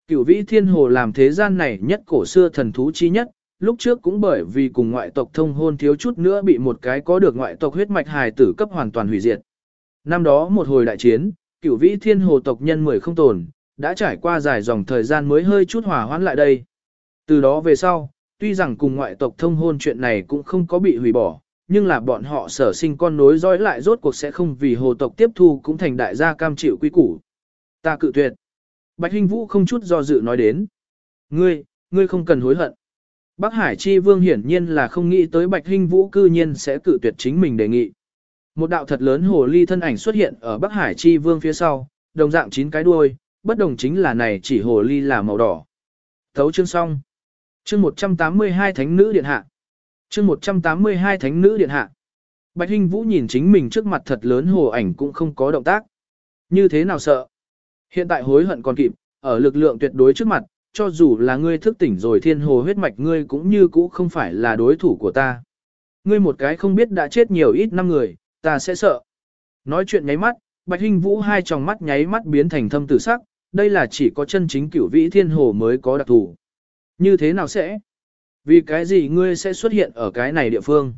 Cửu vĩ thiên hồ làm thế gian này nhất cổ xưa thần thú chi nhất, lúc trước cũng bởi vì cùng ngoại tộc thông hôn thiếu chút nữa bị một cái có được ngoại tộc huyết mạch hài tử cấp hoàn toàn hủy diệt. Năm đó một hồi đại chiến, cửu vĩ thiên hồ tộc nhân mười không tồn, đã trải qua dài dòng thời gian mới hơi chút hòa hoãn lại đây. Từ đó về sau, tuy rằng cùng ngoại tộc thông hôn chuyện này cũng không có bị hủy bỏ, nhưng là bọn họ sở sinh con nối dõi lại rốt cuộc sẽ không vì hồ tộc tiếp thu cũng thành đại gia cam chịu quy củ. Ta cự tuyệt. Bạch Hinh Vũ không chút do dự nói đến. Ngươi, ngươi không cần hối hận. Bắc Hải Chi Vương hiển nhiên là không nghĩ tới Bạch Hinh Vũ cư nhiên sẽ cự tuyệt chính mình đề nghị. Một đạo thật lớn hồ ly thân ảnh xuất hiện ở Bắc Hải Chi Vương phía sau, đồng dạng chín cái đuôi, bất đồng chính là này chỉ hồ ly là màu đỏ. Thấu chương xong. Chương 182 Thánh Nữ Điện Hạ. Chương 182 Thánh Nữ Điện Hạ. Bạch Hinh Vũ nhìn chính mình trước mặt thật lớn hồ ảnh cũng không có động tác. Như thế nào sợ? Hiện tại hối hận còn kịp, ở lực lượng tuyệt đối trước mặt, cho dù là ngươi thức tỉnh rồi thiên hồ huyết mạch ngươi cũng như cũ không phải là đối thủ của ta. Ngươi một cái không biết đã chết nhiều ít năm người, ta sẽ sợ. Nói chuyện nháy mắt, Bạch Hinh Vũ hai tròng mắt nháy mắt biến thành thâm tử sắc, đây là chỉ có chân chính cửu vĩ thiên hồ mới có đặc thù. Như thế nào sẽ? Vì cái gì ngươi sẽ xuất hiện ở cái này địa phương?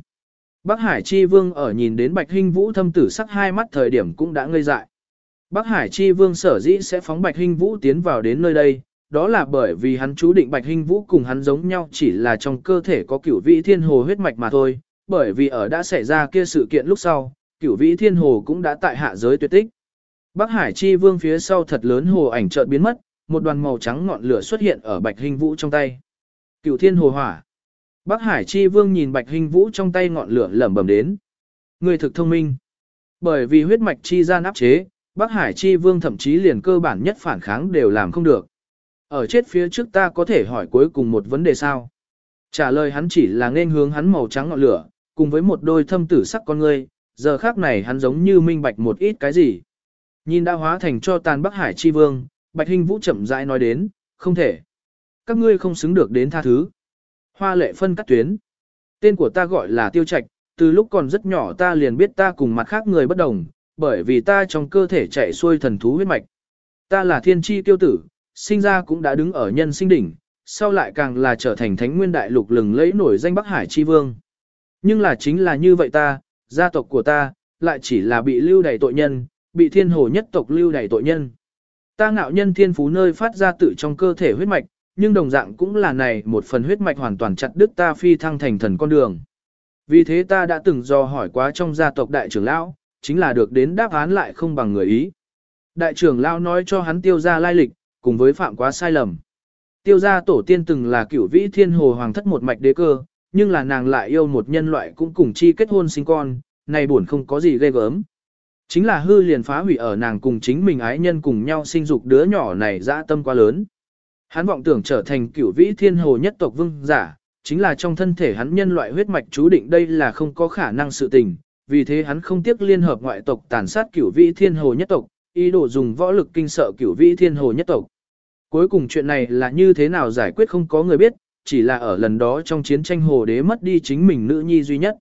Bắc Hải Chi Vương ở nhìn đến Bạch Hinh Vũ thâm tử sắc hai mắt thời điểm cũng đã ngây dại. Bắc Hải Chi Vương sở dĩ sẽ phóng Bạch Hinh Vũ tiến vào đến nơi đây, đó là bởi vì hắn chú định Bạch Hinh Vũ cùng hắn giống nhau chỉ là trong cơ thể có cửu vĩ thiên hồ huyết mạch mà thôi, bởi vì ở đã xảy ra kia sự kiện lúc sau, cửu vĩ thiên hồ cũng đã tại hạ giới tuyệt tích. Bắc Hải Chi Vương phía sau thật lớn hồ ảnh chợt biến mất, một đoàn màu trắng ngọn lửa xuất hiện ở Bạch Hinh Vũ trong tay. Cửu Thiên Hồ Hỏa. Bắc Hải Chi Vương nhìn Bạch Hinh Vũ trong tay ngọn lửa lẩm bẩm đến. Người thực thông minh. Bởi vì huyết mạch chi gian áp chế, Bắc Hải Chi Vương thậm chí liền cơ bản nhất phản kháng đều làm không được. Ở chết phía trước ta có thể hỏi cuối cùng một vấn đề sao? Trả lời hắn chỉ là nên hướng hắn màu trắng ngọn lửa, cùng với một đôi thâm tử sắc con ngươi, giờ khác này hắn giống như minh bạch một ít cái gì. Nhìn đã hóa thành cho tàn Bắc Hải chi vương, Bạch Hình Vũ chậm rãi nói đến, không thể. Các ngươi không xứng được đến tha thứ. Hoa lệ phân cắt tuyến. Tên của ta gọi là Tiêu Trạch, từ lúc còn rất nhỏ ta liền biết ta cùng mặt khác người bất đồng, bởi vì ta trong cơ thể chạy xuôi thần thú huyết mạch. Ta là thiên chi tiêu tử, sinh ra cũng đã đứng ở nhân sinh đỉnh, sau lại càng là trở thành thánh nguyên đại lục lừng lẫy nổi danh Bắc Hải chi vương. Nhưng là chính là như vậy ta, gia tộc của ta, lại chỉ là bị lưu đày tội nhân, bị thiên hồ nhất tộc lưu đày tội nhân. Ta ngạo nhân thiên phú nơi phát ra tự trong cơ thể huyết mạch, nhưng đồng dạng cũng là này một phần huyết mạch hoàn toàn chặt đứt ta phi thăng thành thần con đường. Vì thế ta đã từng do hỏi quá trong gia tộc đại trưởng lão, chính là được đến đáp án lại không bằng người ý. Đại trưởng lão nói cho hắn tiêu ra lai lịch, cùng với phạm quá sai lầm. Tiêu gia tổ tiên từng là cửu vĩ thiên hồ hoàng thất một mạch đế cơ, nhưng là nàng lại yêu một nhân loại cũng cùng chi kết hôn sinh con, này buồn không có gì ghê gớm. Chính là hư liền phá hủy ở nàng cùng chính mình ái nhân cùng nhau sinh dục đứa nhỏ này dã tâm quá lớn. Hắn vọng tưởng trở thành cửu vĩ thiên hồ nhất tộc vương giả, chính là trong thân thể hắn nhân loại huyết mạch chú định đây là không có khả năng sự tình, vì thế hắn không tiếc liên hợp ngoại tộc tàn sát cửu vĩ thiên hồ nhất tộc, ý đồ dùng võ lực kinh sợ cửu vĩ thiên hồ nhất tộc. Cuối cùng chuyện này là như thế nào giải quyết không có người biết, chỉ là ở lần đó trong chiến tranh hồ đế mất đi chính mình nữ nhi duy nhất.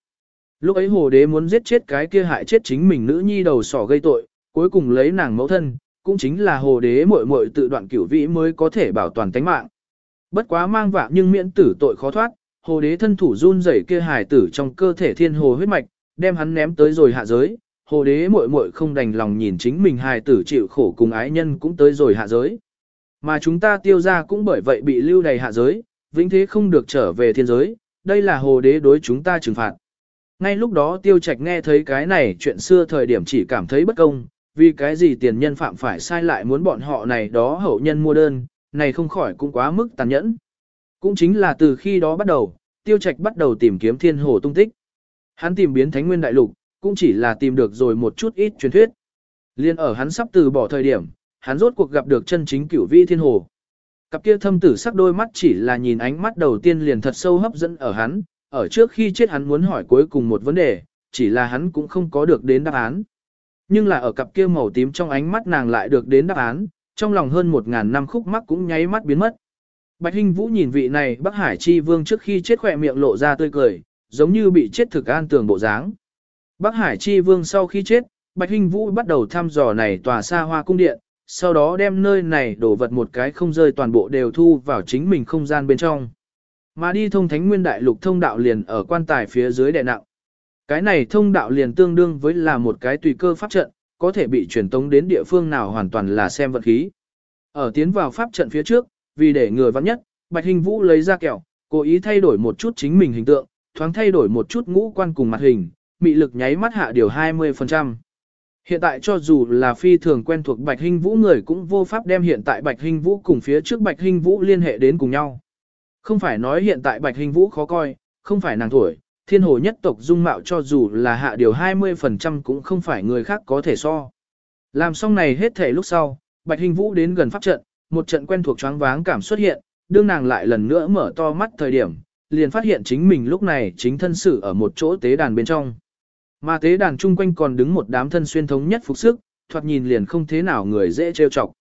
Lúc ấy hồ đế muốn giết chết cái kia hại chết chính mình nữ nhi đầu sỏ gây tội, cuối cùng lấy nàng mẫu thân, cũng chính là hồ đế muội muội tự đoạn cửu vĩ mới có thể bảo toàn tánh mạng. Bất quá mang vạ nhưng miễn tử tội khó thoát, hồ đế thân thủ run rẩy kia hài tử trong cơ thể thiên hồ huyết mạch, đem hắn ném tới rồi hạ giới. Hồ đế muội muội không đành lòng nhìn chính mình hài tử chịu khổ cùng ái nhân cũng tới rồi hạ giới. Mà chúng ta tiêu ra cũng bởi vậy bị lưu đầy hạ giới, vĩnh thế không được trở về thiên giới, đây là hồ đế đối chúng ta trừng phạt. Ngay lúc đó tiêu trạch nghe thấy cái này chuyện xưa thời điểm chỉ cảm thấy bất công, vì cái gì tiền nhân phạm phải sai lại muốn bọn họ này đó hậu nhân mua đơn, này không khỏi cũng quá mức tàn nhẫn. Cũng chính là từ khi đó bắt đầu, tiêu trạch bắt đầu tìm kiếm thiên hồ tung tích. Hắn tìm biến thánh nguyên đại lục, cũng chỉ là tìm được rồi một chút ít truyền thuyết. Liên ở hắn sắp từ bỏ thời điểm, hắn rốt cuộc gặp được chân chính cửu vi thiên hồ. Cặp kia thâm tử sắc đôi mắt chỉ là nhìn ánh mắt đầu tiên liền thật sâu hấp dẫn ở hắn, ở trước khi chết hắn muốn hỏi cuối cùng một vấn đề, chỉ là hắn cũng không có được đến đáp án. Nhưng là ở cặp kia màu tím trong ánh mắt nàng lại được đến đáp án, trong lòng hơn một ngàn năm khúc mắc cũng nháy mắt biến mất. Bạch Hinh Vũ nhìn vị này Bắc Hải Chi Vương trước khi chết khỏe miệng lộ ra tươi cười, giống như bị chết thực an tường bộ dáng. Bắc Hải Chi Vương sau khi chết, Bạch Hinh Vũ bắt đầu thăm dò này tòa xa hoa cung điện, sau đó đem nơi này đổ vật một cái không rơi toàn bộ đều thu vào chính mình không gian bên trong. Mà đi thông thánh nguyên đại lục thông đạo liền ở quan tài phía dưới đè nặng. Cái này thông đạo liền tương đương với là một cái tùy cơ pháp trận, có thể bị truyền tống đến địa phương nào hoàn toàn là xem vật khí. Ở tiến vào pháp trận phía trước, vì để người vắng nhất, Bạch Hình Vũ lấy ra kẹo, cố ý thay đổi một chút chính mình hình tượng, thoáng thay đổi một chút ngũ quan cùng mặt hình, mị lực nháy mắt hạ điều 20%. Hiện tại cho dù là phi thường quen thuộc Bạch Hinh Vũ người cũng vô pháp đem hiện tại Bạch Hinh Vũ cùng phía trước Bạch Hinh Vũ liên hệ đến cùng nhau. Không phải nói hiện tại Bạch Hinh Vũ khó coi, không phải nàng tuổi, thiên hồ nhất tộc dung mạo cho dù là hạ điều 20% cũng không phải người khác có thể so. Làm xong này hết thể lúc sau, Bạch Hinh Vũ đến gần pháp trận, một trận quen thuộc choáng váng cảm xuất hiện, đương nàng lại lần nữa mở to mắt thời điểm, liền phát hiện chính mình lúc này chính thân sự ở một chỗ tế đàn bên trong. Mà tế đàn chung quanh còn đứng một đám thân xuyên thống nhất phục sức, thoạt nhìn liền không thế nào người dễ trêu chọc.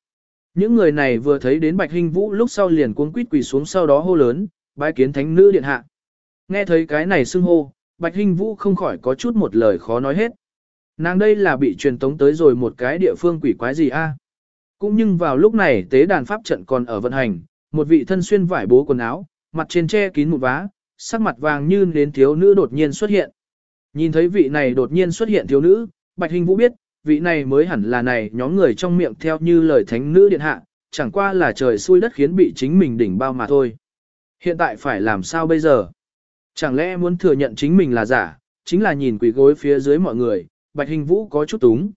Những người này vừa thấy đến Bạch Hinh Vũ lúc sau liền cuống quýt quỳ xuống sau đó hô lớn, bái kiến thánh nữ điện hạ. Nghe thấy cái này xưng hô, Bạch Hinh Vũ không khỏi có chút một lời khó nói hết. Nàng đây là bị truyền tống tới rồi một cái địa phương quỷ quái gì a? À? Cũng nhưng vào lúc này tế đàn pháp trận còn ở vận hành, một vị thân xuyên vải bố quần áo, mặt trên che kín một vá, sắc mặt vàng như đến thiếu nữ đột nhiên xuất hiện. Nhìn thấy vị này đột nhiên xuất hiện thiếu nữ, Bạch Hình Vũ biết, vị này mới hẳn là này nhóm người trong miệng theo như lời thánh nữ điện hạ, chẳng qua là trời xui đất khiến bị chính mình đỉnh bao mà thôi. Hiện tại phải làm sao bây giờ? Chẳng lẽ muốn thừa nhận chính mình là giả, chính là nhìn quỷ gối phía dưới mọi người, Bạch Hình Vũ có chút túng.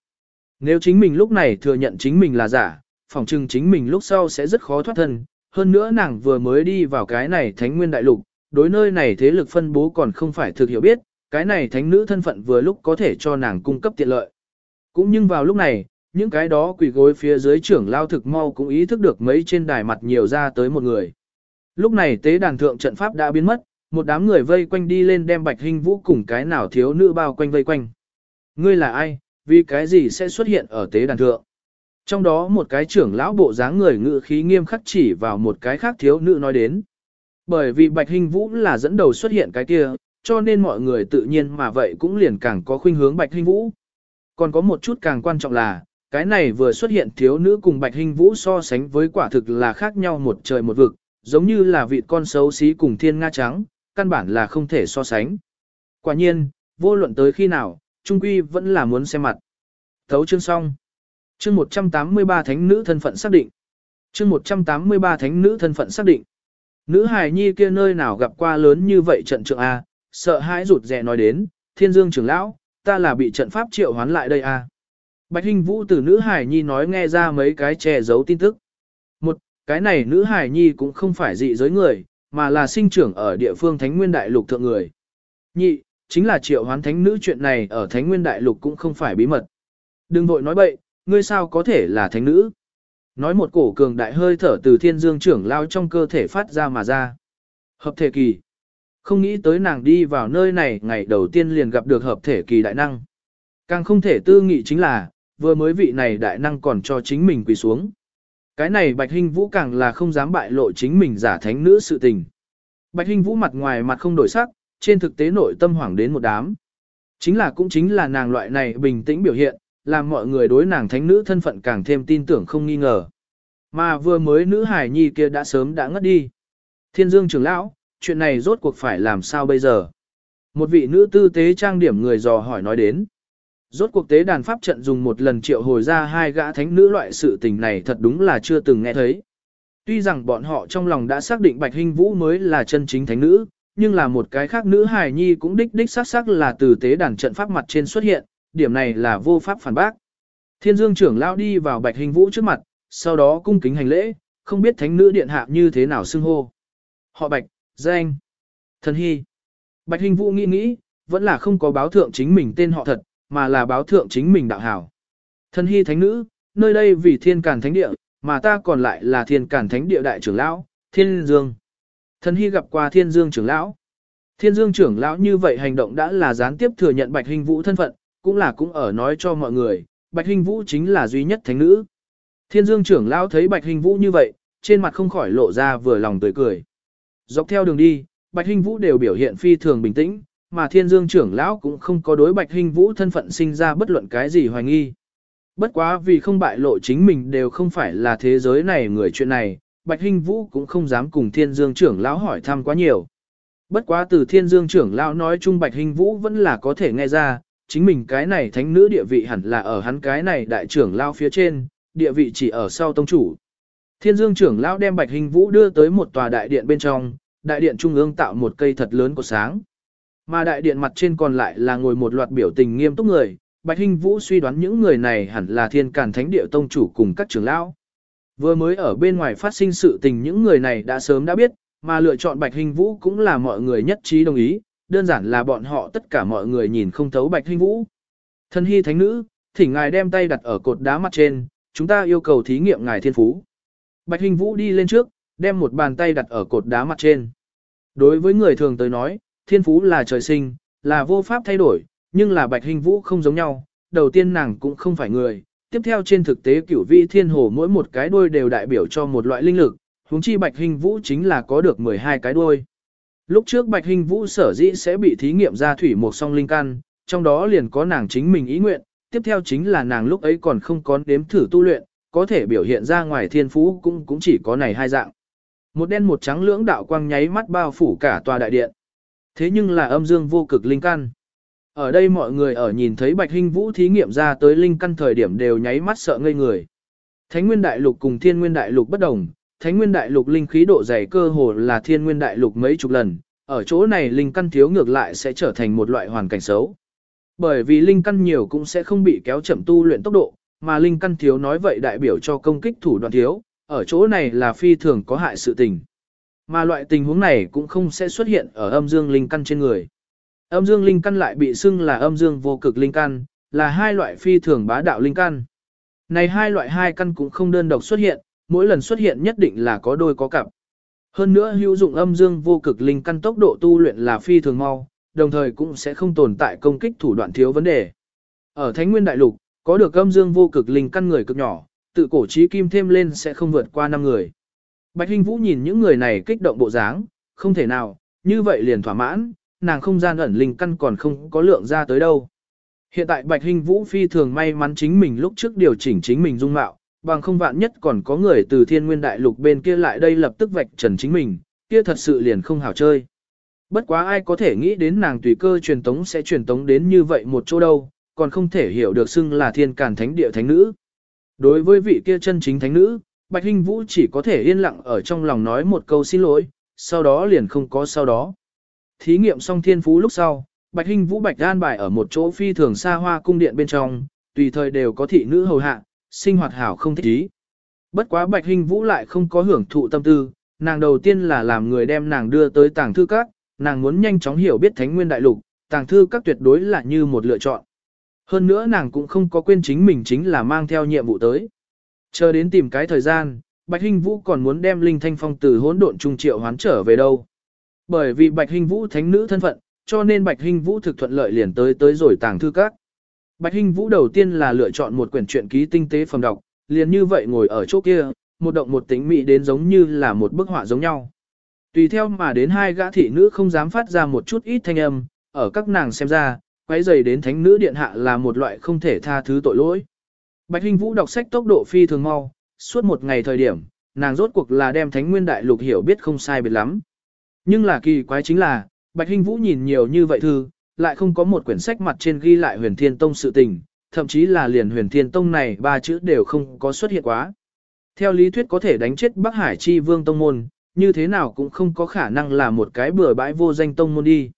Nếu chính mình lúc này thừa nhận chính mình là giả, phỏng chừng chính mình lúc sau sẽ rất khó thoát thân. Hơn nữa nàng vừa mới đi vào cái này thánh nguyên đại lục, đối nơi này thế lực phân bố còn không phải thực hiểu biết, cái này thánh nữ thân phận vừa lúc có thể cho nàng cung cấp tiện lợi. Cũng nhưng vào lúc này, những cái đó quỳ gối phía dưới trưởng lao thực mau cũng ý thức được mấy trên đài mặt nhiều ra tới một người. Lúc này tế đàn thượng trận pháp đã biến mất, một đám người vây quanh đi lên đem bạch hình vũ cùng cái nào thiếu nữ bao quanh vây quanh. Ngươi là ai, vì cái gì sẽ xuất hiện ở tế đàn thượng? Trong đó một cái trưởng lão bộ dáng người ngự khí nghiêm khắc chỉ vào một cái khác thiếu nữ nói đến. Bởi vì bạch hình vũ là dẫn đầu xuất hiện cái kia, cho nên mọi người tự nhiên mà vậy cũng liền càng có khuynh hướng bạch hình vũ. Còn có một chút càng quan trọng là, cái này vừa xuất hiện thiếu nữ cùng bạch hình vũ so sánh với quả thực là khác nhau một trời một vực, giống như là vị con xấu xí cùng thiên nga trắng, căn bản là không thể so sánh. Quả nhiên, vô luận tới khi nào, Trung Quy vẫn là muốn xem mặt. Thấu chương xong. Chương 183 thánh nữ thân phận xác định. Chương 183 thánh nữ thân phận xác định. Nữ hài nhi kia nơi nào gặp qua lớn như vậy trận trượng A, sợ hãi rụt rè nói đến, thiên dương trưởng lão, ta là bị trận pháp triệu hoán lại đây A. Bạch Hinh Vũ từ nữ hài nhi nói nghe ra mấy cái che giấu tin tức. Một, cái này nữ hài nhi cũng không phải dị giới người, mà là sinh trưởng ở địa phương Thánh Nguyên Đại Lục thượng người. Nhị, chính là triệu hoán thánh nữ chuyện này ở Thánh Nguyên Đại Lục cũng không phải bí mật. Đừng vội nói bậy, ngươi sao có thể là thánh nữ? Nói một cổ cường đại hơi thở từ thiên dương trưởng lao trong cơ thể phát ra mà ra. Hợp thể kỳ. Không nghĩ tới nàng đi vào nơi này ngày đầu tiên liền gặp được hợp thể kỳ đại năng. Càng không thể tư nghị chính là, vừa mới vị này đại năng còn cho chính mình quỳ xuống. Cái này Bạch Hinh Vũ càng là không dám bại lộ chính mình giả thánh nữ sự tình. Bạch Hinh Vũ mặt ngoài mặt không đổi sắc, trên thực tế nội tâm hoảng đến một đám. Chính là cũng chính là nàng loại này bình tĩnh biểu hiện, làm mọi người đối nàng thánh nữ thân phận càng thêm tin tưởng không nghi ngờ. Mà vừa mới nữ hải nhi kia đã sớm đã ngất đi. Thiên Dương trưởng lão, chuyện này rốt cuộc phải làm sao bây giờ? Một vị nữ tư tế trang điểm người dò hỏi nói đến. Rốt cuộc tế đàn pháp trận dùng một lần triệu hồi ra hai gã thánh nữ loại sự tình này thật đúng là chưa từng nghe thấy. Tuy rằng bọn họ trong lòng đã xác định Bạch Hinh Vũ mới là chân chính thánh nữ, nhưng là một cái khác nữ hài nhi cũng đích đích xác xác là từ tế đàn trận pháp mặt trên xuất hiện, điểm này là vô pháp phản bác. Thiên Dương trưởng lão đi vào Bạch hình Vũ trước mặt, sau đó cung kính hành lễ, không biết thánh nữ điện hạ như thế nào xưng hô. Họ Bạch, danh, thần hy. Bạch hình Vũ nghĩ nghĩ, vẫn là không có báo thượng chính mình tên họ thật, mà là báo thượng chính mình đạo hảo. Thần hy thánh nữ, nơi đây vì thiên càn thánh địa, mà ta còn lại là thiên càn thánh địa đại trưởng lão, thiên dương. Thần hy gặp qua thiên dương trưởng lão. Thiên dương trưởng lão như vậy hành động đã là gián tiếp thừa nhận bạch hình vũ thân phận, cũng là cũng ở nói cho mọi người, bạch hình vũ chính là duy nhất thánh nữ. Thiên dương trưởng lão thấy bạch hình vũ như vậy, trên mặt không khỏi lộ ra vừa lòng tươi cười. Dọc theo đường đi, bạch hình vũ đều biểu hiện phi thường bình tĩnh, mà thiên dương trưởng lão cũng không có đối bạch hình vũ thân phận sinh ra bất luận cái gì hoài nghi. Bất quá vì không bại lộ chính mình đều không phải là thế giới này người chuyện này, bạch hình vũ cũng không dám cùng thiên dương trưởng lão hỏi thăm quá nhiều. Bất quá từ thiên dương trưởng lão nói chung bạch hình vũ vẫn là có thể nghe ra, chính mình cái này thánh nữ địa vị hẳn là ở hắn cái này đại trưởng lão phía trên, địa vị chỉ ở sau tông chủ. Thiên dương trưởng lão đem bạch hình vũ đưa tới một tòa đại điện bên trong, đại điện trung ương tạo một cây thật lớn của sáng. Mà đại điện mặt trên còn lại là ngồi một loạt biểu tình nghiêm túc người, Bạch hình Vũ suy đoán những người này hẳn là thiên càn thánh địa tông chủ cùng các trưởng lão. Vừa mới ở bên ngoài phát sinh sự tình những người này đã sớm đã biết, mà lựa chọn Bạch hình Vũ cũng là mọi người nhất trí đồng ý, đơn giản là bọn họ tất cả mọi người nhìn không thấu Bạch Hinh Vũ. Thân hy thánh nữ, thỉnh ngài đem tay đặt ở cột đá mặt trên, chúng ta yêu cầu thí nghiệm ngài thiên phú. Bạch Hinh Vũ đi lên trước, đem một bàn tay đặt ở cột đá mặt trên. Đối với người thường tới nói, thiên phú là trời sinh, là vô pháp thay đổi, nhưng là bạch hinh vũ không giống nhau, đầu tiên nàng cũng không phải người, tiếp theo trên thực tế cửu vi thiên hồ mỗi một cái đuôi đều đại biểu cho một loại linh lực, huống chi bạch hình vũ chính là có được 12 cái đuôi. Lúc trước bạch hình vũ sở dĩ sẽ bị thí nghiệm ra thủy một song linh căn, trong đó liền có nàng chính mình ý nguyện, tiếp theo chính là nàng lúc ấy còn không có đếm thử tu luyện, có thể biểu hiện ra ngoài thiên phú cũng cũng chỉ có này hai dạng. Một đen một trắng lưỡng đạo quang nháy mắt bao phủ cả tòa đại điện. Thế nhưng là âm dương vô cực linh căn. Ở đây mọi người ở nhìn thấy Bạch Hinh Vũ thí nghiệm ra tới linh căn thời điểm đều nháy mắt sợ ngây người. Thánh Nguyên Đại Lục cùng Thiên Nguyên Đại Lục bất đồng, Thánh Nguyên Đại Lục linh khí độ dày cơ hồ là Thiên Nguyên Đại Lục mấy chục lần, ở chỗ này linh căn thiếu ngược lại sẽ trở thành một loại hoàn cảnh xấu. Bởi vì linh căn nhiều cũng sẽ không bị kéo chậm tu luyện tốc độ, mà linh căn thiếu nói vậy đại biểu cho công kích thủ đoạn thiếu, ở chỗ này là phi thường có hại sự tình. Mà loại tình huống này cũng không sẽ xuất hiện ở âm dương linh căn trên người. Âm dương linh căn lại bị xưng là âm dương vô cực linh căn, là hai loại phi thường bá đạo linh căn. Này hai loại hai căn cũng không đơn độc xuất hiện, mỗi lần xuất hiện nhất định là có đôi có cặp. Hơn nữa hữu dụng âm dương vô cực linh căn tốc độ tu luyện là phi thường mau, đồng thời cũng sẽ không tồn tại công kích thủ đoạn thiếu vấn đề. Ở Thánh Nguyên Đại Lục, có được âm dương vô cực linh căn người cực nhỏ, tự cổ trí kim thêm lên sẽ không vượt qua 5 người. Bạch Hinh Vũ nhìn những người này kích động bộ dáng, không thể nào, như vậy liền thỏa mãn, nàng không gian ẩn linh căn còn không có lượng ra tới đâu. Hiện tại Bạch Hinh Vũ phi thường may mắn chính mình lúc trước điều chỉnh chính mình dung mạo, bằng không vạn nhất còn có người từ thiên nguyên đại lục bên kia lại đây lập tức vạch trần chính mình, kia thật sự liền không hảo chơi. Bất quá ai có thể nghĩ đến nàng tùy cơ truyền tống sẽ truyền tống đến như vậy một chỗ đâu, còn không thể hiểu được xưng là thiên càn thánh địa thánh nữ. Đối với vị kia chân chính thánh nữ, Bạch Hinh Vũ chỉ có thể yên lặng ở trong lòng nói một câu xin lỗi, sau đó liền không có sau đó. Thí nghiệm xong thiên phú lúc sau, Bạch Hinh Vũ Bạch an bài ở một chỗ phi thường xa hoa cung điện bên trong, tùy thời đều có thị nữ hầu hạ, sinh hoạt hảo không thích ý. Bất quá Bạch Hinh Vũ lại không có hưởng thụ tâm tư, nàng đầu tiên là làm người đem nàng đưa tới tàng thư các, nàng muốn nhanh chóng hiểu biết Thánh Nguyên Đại Lục, tàng thư các tuyệt đối là như một lựa chọn. Hơn nữa nàng cũng không có quên chính mình chính là mang theo nhiệm vụ tới. Chờ đến tìm cái thời gian, Bạch Hinh Vũ còn muốn đem Linh Thanh Phong từ hỗn độn trung triệu hoán trở về đâu. Bởi vì Bạch Hinh Vũ thánh nữ thân phận, cho nên Bạch Hinh Vũ thực thuận lợi liền tới tới rồi tàng thư các. Bạch Hinh Vũ đầu tiên là lựa chọn một quyển truyện ký tinh tế phẩm đọc, liền như vậy ngồi ở chỗ kia, một động một tính mị đến giống như là một bức họa giống nhau. Tùy theo mà đến hai gã thị nữ không dám phát ra một chút ít thanh âm, ở các nàng xem ra, quấy rầy đến thánh nữ điện hạ là một loại không thể tha thứ tội lỗi. Bạch Hinh Vũ đọc sách tốc độ phi thường mau, suốt một ngày thời điểm, nàng rốt cuộc là đem thánh nguyên đại lục hiểu biết không sai biệt lắm. Nhưng là kỳ quái chính là, Bạch Hinh Vũ nhìn nhiều như vậy thư, lại không có một quyển sách mặt trên ghi lại huyền thiên tông sự tình, thậm chí là liền huyền thiên tông này ba chữ đều không có xuất hiện quá. Theo lý thuyết có thể đánh chết Bắc Hải chi vương tông môn, như thế nào cũng không có khả năng là một cái bừa bãi vô danh tông môn đi.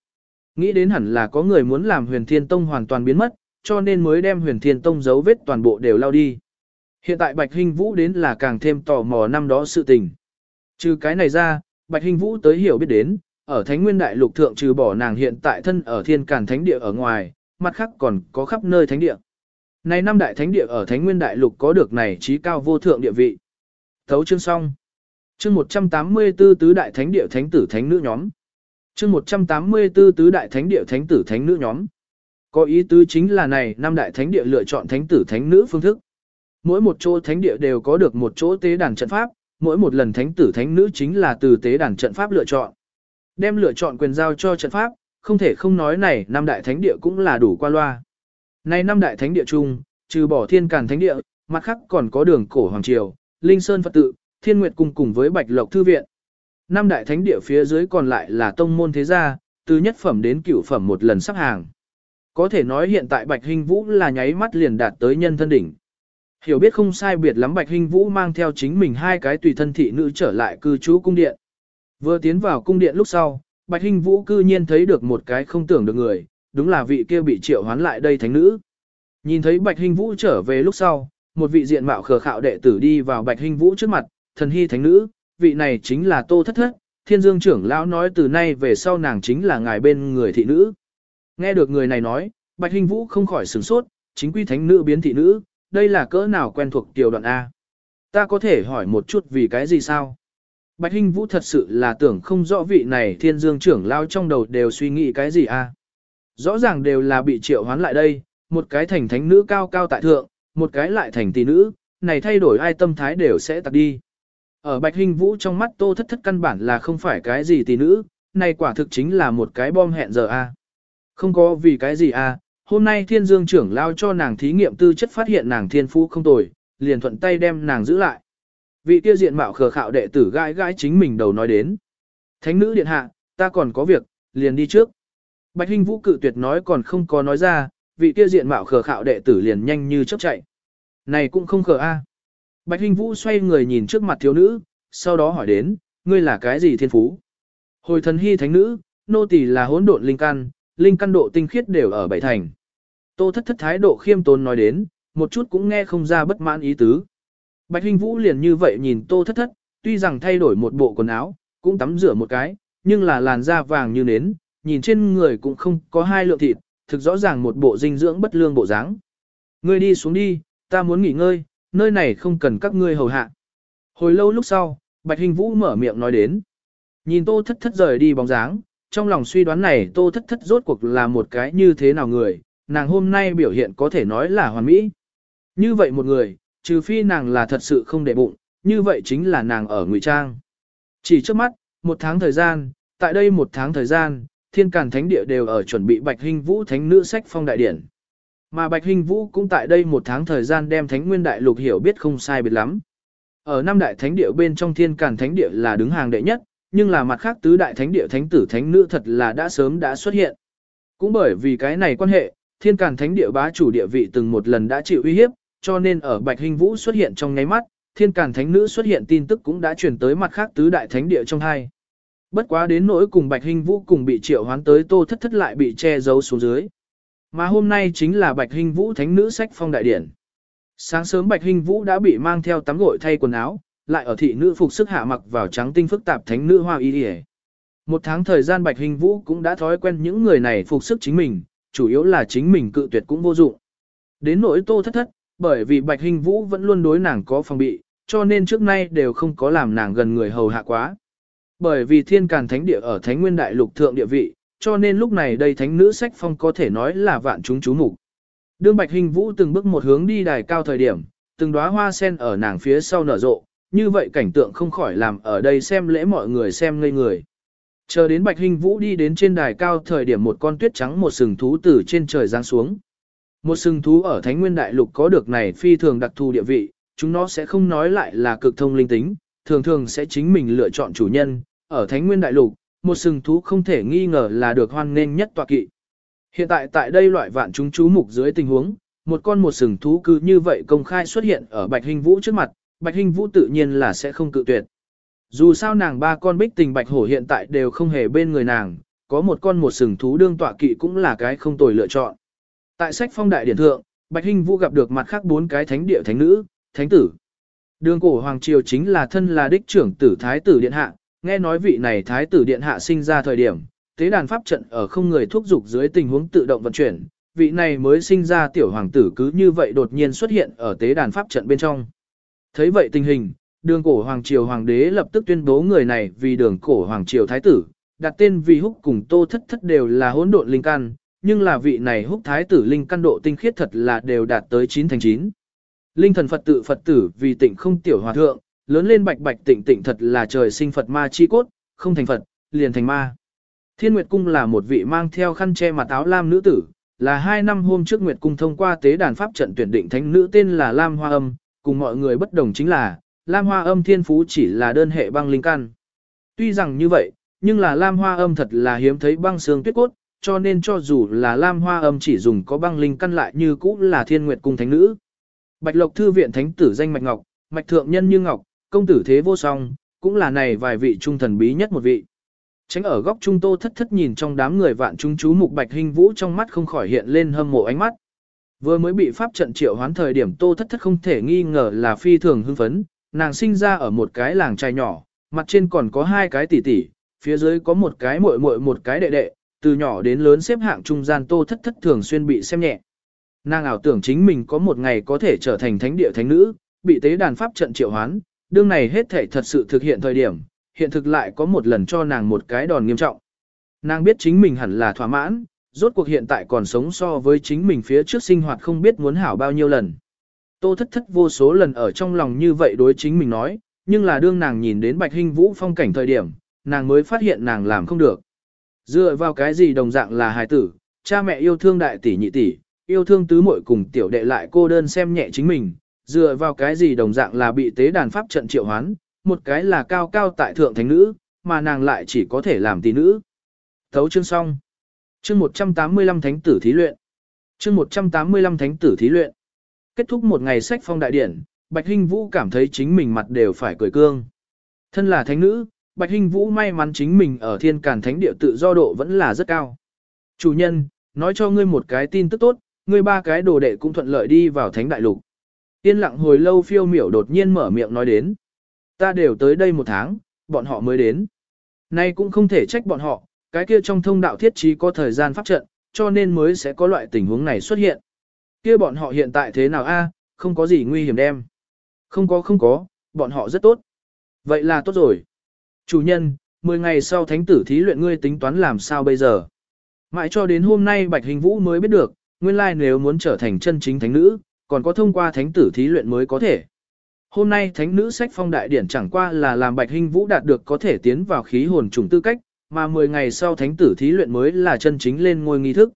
Nghĩ đến hẳn là có người muốn làm huyền thiên tông hoàn toàn biến mất, cho nên mới đem huyền thiên tông dấu vết toàn bộ đều lao đi. Hiện tại Bạch Hinh Vũ đến là càng thêm tò mò năm đó sự tình. Trừ cái này ra, Bạch Hinh Vũ tới hiểu biết đến, ở Thánh Nguyên Đại Lục thượng trừ bỏ nàng hiện tại thân ở Thiên Càn Thánh Địa ở ngoài, mặt khác còn có khắp nơi thánh địa. Này năm đại thánh địa ở Thánh Nguyên Đại Lục có được này trí cao vô thượng địa vị. Thấu chương xong. Chương 184 tứ đại thánh địa thánh tử thánh nữ nhóm. Chương 184 tứ đại thánh địa thánh tử thánh nữ nhóm. Có ý tứ chính là này năm đại thánh địa lựa chọn thánh tử thánh nữ phương thức. Mỗi một chỗ thánh địa đều có được một chỗ tế đàn trận pháp, mỗi một lần thánh tử thánh nữ chính là từ tế đàn trận pháp lựa chọn. Đem lựa chọn quyền giao cho trận pháp, không thể không nói này năm đại thánh địa cũng là đủ qua loa. Này năm đại thánh địa chung, trừ bỏ thiên càn thánh địa, mặt khác còn có đường cổ hoàng triều, linh sơn phật tự, thiên nguyệt cung cùng với bạch lộc thư viện. Năm đại thánh địa phía dưới còn lại là tông môn thế gia, từ nhất phẩm đến cửu phẩm một lần sắp hàng. Có thể nói hiện tại Bạch Hinh Vũ là nháy mắt liền đạt tới nhân thân đỉnh. Hiểu biết không sai biệt lắm Bạch Hinh Vũ mang theo chính mình hai cái tùy thân thị nữ trở lại cư trú cung điện. Vừa tiến vào cung điện lúc sau, Bạch Hinh Vũ cư nhiên thấy được một cái không tưởng được người, đúng là vị kia bị triệu hoán lại đây thánh nữ. Nhìn thấy Bạch Hinh Vũ trở về lúc sau, một vị diện mạo khờ khạo đệ tử đi vào Bạch Hinh Vũ trước mặt, thần hy thánh nữ, vị này chính là Tô Thất Thất, Thiên Dương trưởng lão nói từ nay về sau nàng chính là ngài bên người thị nữ. Nghe được người này nói, Bạch Hinh Vũ không khỏi sửng sốt, chính quy thánh nữ biến thị nữ, đây là cỡ nào quen thuộc tiểu đoạn A. Ta có thể hỏi một chút vì cái gì sao? Bạch Hinh Vũ thật sự là tưởng không rõ vị này thiên dương trưởng lao trong đầu đều suy nghĩ cái gì a? Rõ ràng đều là bị triệu hoán lại đây, một cái thành thánh nữ cao cao tại thượng, một cái lại thành tỷ nữ, này thay đổi ai tâm thái đều sẽ tặc đi. Ở Bạch Hinh Vũ trong mắt tô thất thất căn bản là không phải cái gì tỷ nữ, này quả thực chính là một cái bom hẹn giờ a. Không có vì cái gì a, hôm nay thiên dương trưởng lao cho nàng thí nghiệm tư chất phát hiện nàng thiên phú không tồi, liền thuận tay đem nàng giữ lại. Vị kia diện mạo khờ khạo đệ tử gãi gãi chính mình đầu nói đến. Thánh nữ điện hạ, ta còn có việc, liền đi trước. Bạch Hinh Vũ cự tuyệt nói còn không có nói ra, vị kia diện mạo khờ khạo đệ tử liền nhanh như chớp chạy. Này cũng không khờ a. Bạch Hinh Vũ xoay người nhìn trước mặt thiếu nữ, sau đó hỏi đến, ngươi là cái gì thiên phú? Hồi thần hy thánh nữ, nô tỳ là hỗn độn linh căn, linh căn độ tinh khiết đều ở bảy thành. Tô thất thất thái độ khiêm tốn nói đến, một chút cũng nghe không ra bất mãn ý tứ. Bạch Hinh Vũ liền như vậy nhìn tô thất thất, tuy rằng thay đổi một bộ quần áo, cũng tắm rửa một cái, nhưng là làn da vàng như nến, nhìn trên người cũng không có hai lượng thịt, thực rõ ràng một bộ dinh dưỡng bất lương bộ dáng. Ngươi đi xuống đi, ta muốn nghỉ ngơi, nơi này không cần các ngươi hầu hạ. Hồi lâu lúc sau, Bạch Hình Vũ mở miệng nói đến. Nhìn tô thất thất rời đi bóng dáng, trong lòng suy đoán này tô thất thất rốt cuộc là một cái như thế nào người, nàng hôm nay biểu hiện có thể nói là hoàn mỹ. Như vậy một người, trừ phi nàng là thật sự không để bụng, như vậy chính là nàng ở ngụy trang. Chỉ trước mắt, một tháng thời gian, tại đây một tháng thời gian, thiên càn thánh địa đều ở chuẩn bị bạch hình vũ thánh nữ sách phong đại điển. Mà bạch hình vũ cũng tại đây một tháng thời gian đem thánh nguyên đại lục hiểu biết không sai biệt lắm. Ở năm đại thánh địa bên trong thiên càn thánh địa là đứng hàng đệ nhất, nhưng là mặt khác tứ đại thánh địa thánh tử thánh nữ thật là đã sớm đã xuất hiện. Cũng bởi vì cái này quan hệ, thiên càn thánh địa bá chủ địa vị từng một lần đã chịu uy hiếp, cho nên ở Bạch Hình Vũ xuất hiện trong nháy mắt, thiên càn thánh nữ xuất hiện tin tức cũng đã truyền tới mặt khác tứ đại thánh địa trong hai. Bất quá đến nỗi cùng Bạch Hình Vũ cùng bị triệu hoán tới tô thất thất lại bị che giấu xuống dưới. Mà hôm nay chính là Bạch Hình Vũ thánh nữ sách phong đại điển. Sáng sớm Bạch Hình Vũ đã bị mang theo tắm gội thay quần áo, lại ở thị nữ phục sức hạ mặc vào trắng tinh phức tạp thánh nữ hoa y điề. Một tháng thời gian Bạch Hình Vũ cũng đã thói quen những người này phục sức chính mình, chủ yếu là chính mình cự tuyệt cũng vô dụng. Đến nỗi tô thất thất, bởi vì Bạch Hình Vũ vẫn luôn đối nàng có phòng bị, cho nên trước nay đều không có làm nàng gần người hầu hạ quá. Bởi vì thiên càn thánh địa ở thánh nguyên đại lục thượng địa vị, cho nên lúc này đây thánh nữ sách phong có thể nói là vạn chúng chú mục. Đương Bạch Hình Vũ từng bước một hướng đi đài cao thời điểm, từng đóa hoa sen ở nàng phía sau nở rộ, như vậy cảnh tượng không khỏi làm ở đây xem lễ mọi người xem ngây người. Chờ đến Bạch Hình Vũ đi đến trên đài cao thời điểm một con tuyết trắng một sừng thú từ trên trời giáng xuống. Một sừng thú ở Thánh Nguyên Đại Lục có được này phi thường đặc thù địa vị, chúng nó sẽ không nói lại là cực thông linh tính, thường thường sẽ chính mình lựa chọn chủ nhân. Ở Thánh Nguyên Đại Lục, một sừng thú không thể nghi ngờ là được hoan nghênh nhất tọa kỵ. Hiện tại tại đây loại vạn chúng chú mục dưới tình huống, một con một sừng thú cứ như vậy công khai xuất hiện ở Bạch Hình Vũ trước mặt, Bạch Hình Vũ tự nhiên là sẽ không cự tuyệt. Dù sao nàng ba con bích tình bạch hổ hiện tại đều không hề bên người nàng, có một con một sừng thú đương tọa kỵ cũng là cái không tồi lựa chọn. Tại sách phong đại điển thượng, Bạch Hinh Vũ gặp được mặt khác bốn cái thánh địa thánh nữ, thánh tử. Đường cổ hoàng triều chính là thân là đích trưởng tử thái tử điện hạ, nghe nói vị này thái tử điện hạ sinh ra thời điểm, tế đàn pháp trận ở không người thúc dục dưới tình huống tự động vận chuyển, vị này mới sinh ra tiểu hoàng tử cứ như vậy đột nhiên xuất hiện ở tế đàn pháp trận bên trong. Thấy vậy tình hình, đường cổ hoàng triều hoàng đế lập tức tuyên bố người này vì đường cổ hoàng triều thái tử, đặt tên vì húc cùng tô thất thất đều là hỗn độn linh căn, nhưng là vị này húc thái tử linh căn độ tinh khiết thật là đều đạt tới 9 thành 9. Linh thần Phật tự Phật tử vì tịnh không tiểu hòa thượng, lớn lên bạch bạch tịnh tịnh thật là trời sinh Phật ma chi cốt, không thành Phật, liền thành ma. Thiên Nguyệt Cung là một vị mang theo khăn che mặt áo lam nữ tử, là hai năm hôm trước Nguyệt Cung thông qua tế đàn pháp trận tuyển định thánh nữ tên là Lam Hoa Âm, cùng mọi người bất đồng chính là, Lam Hoa Âm thiên phú chỉ là đơn hệ băng linh căn. Tuy rằng như vậy, nhưng là Lam Hoa Âm thật là hiếm thấy băng xương tuyết cốt, cho nên cho dù là Lam Hoa Âm chỉ dùng có băng linh căn lại như cũ là Thiên Nguyệt cung thánh nữ. Bạch Lộc thư viện thánh tử danh Mạch Ngọc, Mạch thượng nhân như Ngọc, công tử thế vô song, cũng là này vài vị trung thần bí nhất một vị. Tránh ở góc trung tô thất thất nhìn trong đám người vạn chúng chú mục Bạch Hình Vũ trong mắt không khỏi hiện lên hâm mộ ánh mắt. Vừa mới bị pháp trận triệu hoán thời điểm tô thất thất không thể nghi ngờ là phi thường hưng phấn, nàng sinh ra ở một cái làng trai nhỏ, mặt trên còn có hai cái tỷ tỷ, phía dưới có một cái muội muội một cái đệ đệ, từ nhỏ đến lớn xếp hạng trung gian tô thất thất thường xuyên bị xem nhẹ. Nàng ảo tưởng chính mình có một ngày có thể trở thành thánh địa thánh nữ, bị tế đàn pháp trận triệu hoán, đương này hết thể thật sự thực hiện thời điểm, hiện thực lại có một lần cho nàng một cái đòn nghiêm trọng. Nàng biết chính mình hẳn là thỏa mãn, rốt cuộc hiện tại còn sống so với chính mình phía trước sinh hoạt không biết muốn hảo bao nhiêu lần. Tô thất thất vô số lần ở trong lòng như vậy đối chính mình nói, nhưng là đương nàng nhìn đến bạch hình vũ phong cảnh thời điểm, nàng mới phát hiện nàng làm không được. Dựa vào cái gì đồng dạng là hài tử, cha mẹ yêu thương đại tỷ nhị tỷ, yêu thương tứ muội cùng tiểu đệ lại cô đơn xem nhẹ chính mình, dựa vào cái gì đồng dạng là bị tế đàn pháp trận triệu hoán, một cái là cao cao tại thượng thánh nữ, mà nàng lại chỉ có thể làm tỷ nữ. Thấu chương xong. Chương 185 thánh tử thí luyện. Chương 185 thánh tử thí luyện. Kết thúc một ngày sách phong đại điển, Bạch Hinh Vũ cảm thấy chính mình mặt đều phải cười cương. Thân là thánh nữ, Bạch Hinh Vũ may mắn chính mình ở thiên càn thánh địa tự do độ vẫn là rất cao. Chủ nhân, nói cho ngươi một cái tin tức tốt, ngươi ba cái đồ đệ cũng thuận lợi đi vào thánh đại lục. Yên lặng hồi lâu phiêu miểu đột nhiên mở miệng nói đến. Ta đều tới đây một tháng, bọn họ mới đến. Nay cũng không thể trách bọn họ, cái kia trong thông đạo thiết trí có thời gian pháp trận, cho nên mới sẽ có loại tình huống này xuất hiện. Kia bọn họ hiện tại thế nào a? không có gì nguy hiểm đem. Không có không có, bọn họ rất tốt. Vậy là tốt rồi. Chủ nhân, 10 ngày sau thánh tử thí luyện ngươi tính toán làm sao bây giờ? Mãi cho đến hôm nay Bạch Hình Vũ mới biết được, nguyên lai nếu muốn trở thành chân chính thánh nữ, còn có thông qua thánh tử thí luyện mới có thể. Hôm nay thánh nữ sách phong đại điển chẳng qua là làm Bạch Hình Vũ đạt được có thể tiến vào khí hồn trùng tư cách, mà 10 ngày sau thánh tử thí luyện mới là chân chính lên ngôi nghi thức.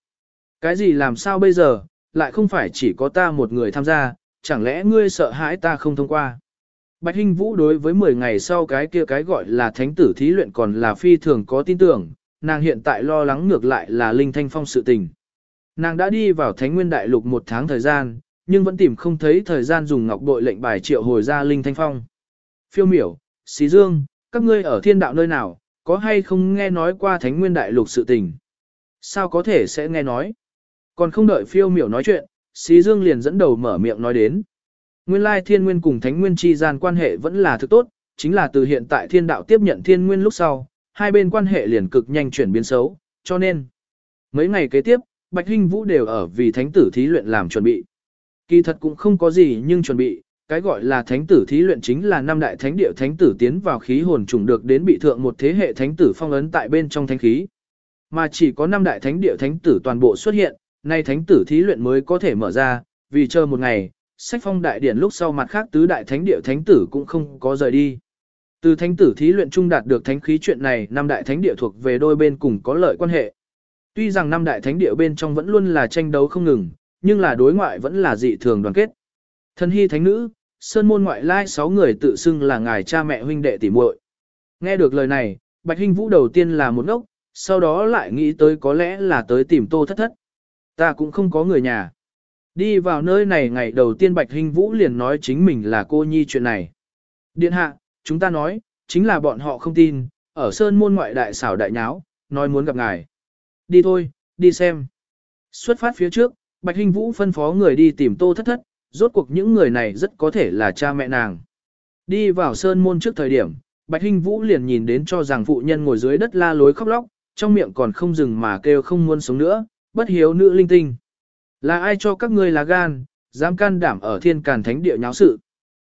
Cái gì làm sao bây giờ, lại không phải chỉ có ta một người tham gia, chẳng lẽ ngươi sợ hãi ta không thông qua. Bạch Hinh Vũ đối với 10 ngày sau cái kia cái gọi là thánh tử thí luyện còn là phi thường có tin tưởng, nàng hiện tại lo lắng ngược lại là Linh Thanh Phong sự tình. Nàng đã đi vào Thánh Nguyên Đại Lục một tháng thời gian, nhưng vẫn tìm không thấy thời gian dùng ngọc bội lệnh bài triệu hồi ra Linh Thanh Phong. Phiêu miểu, Xí Dương, các ngươi ở thiên đạo nơi nào, có hay không nghe nói qua Thánh Nguyên Đại Lục sự tình? Sao có thể sẽ nghe nói? Còn không đợi phiêu miểu nói chuyện, Xí Dương liền dẫn đầu mở miệng nói đến. Nguyên lai thiên nguyên cùng thánh nguyên chi gian quan hệ vẫn là thực tốt, chính là từ hiện tại thiên đạo tiếp nhận thiên nguyên lúc sau, hai bên quan hệ liền cực nhanh chuyển biến xấu, cho nên mấy ngày kế tiếp, Bạch Hinh Vũ đều ở vì thánh tử thí luyện làm chuẩn bị. Kỳ thật cũng không có gì nhưng chuẩn bị, cái gọi là thánh tử thí luyện chính là năm đại thánh địa thánh tử tiến vào khí hồn trùng được đến bị thượng một thế hệ thánh tử phong ấn tại bên trong thánh khí. Mà chỉ có năm đại thánh địa thánh tử toàn bộ xuất hiện, nay thánh tử thí luyện mới có thể mở ra, vì chờ một ngày, sách phong đại điển lúc sau mặt khác tứ đại thánh địa thánh tử cũng không có rời đi. Từ thánh tử thí luyện trung đạt được thánh khí chuyện này, năm đại thánh địa thuộc về đôi bên cùng có lợi quan hệ. Tuy rằng năm đại thánh địa bên trong vẫn luôn là tranh đấu không ngừng, nhưng là đối ngoại vẫn là dị thường đoàn kết. Thân hy thánh nữ, sơn môn ngoại lai sáu người tự xưng là ngài cha mẹ huynh đệ tỷ muội. Nghe được lời này, Bạch Hinh Vũ đầu tiên là một ngốc, sau đó lại nghĩ tới có lẽ là tới tìm Tô Thất Thất. Ta cũng không có người nhà. Đi vào nơi này ngày đầu tiên Bạch Hinh Vũ liền nói chính mình là cô nhi chuyện này. Điện hạ, chúng ta nói, chính là bọn họ không tin, ở sơn môn ngoại đại xảo đại nháo, nói muốn gặp ngài. Đi thôi, đi xem. Xuất phát phía trước, Bạch Hinh Vũ phân phó người đi tìm tô thất thất, rốt cuộc những người này rất có thể là cha mẹ nàng. Đi vào sơn môn trước thời điểm, Bạch Hinh Vũ liền nhìn đến cho rằng phụ nhân ngồi dưới đất la lối khóc lóc, trong miệng còn không dừng mà kêu không muốn sống nữa, bất hiếu nữ linh tinh. Là ai cho các ngươi là gan, dám can đảm ở thiên càn thánh địa nháo sự.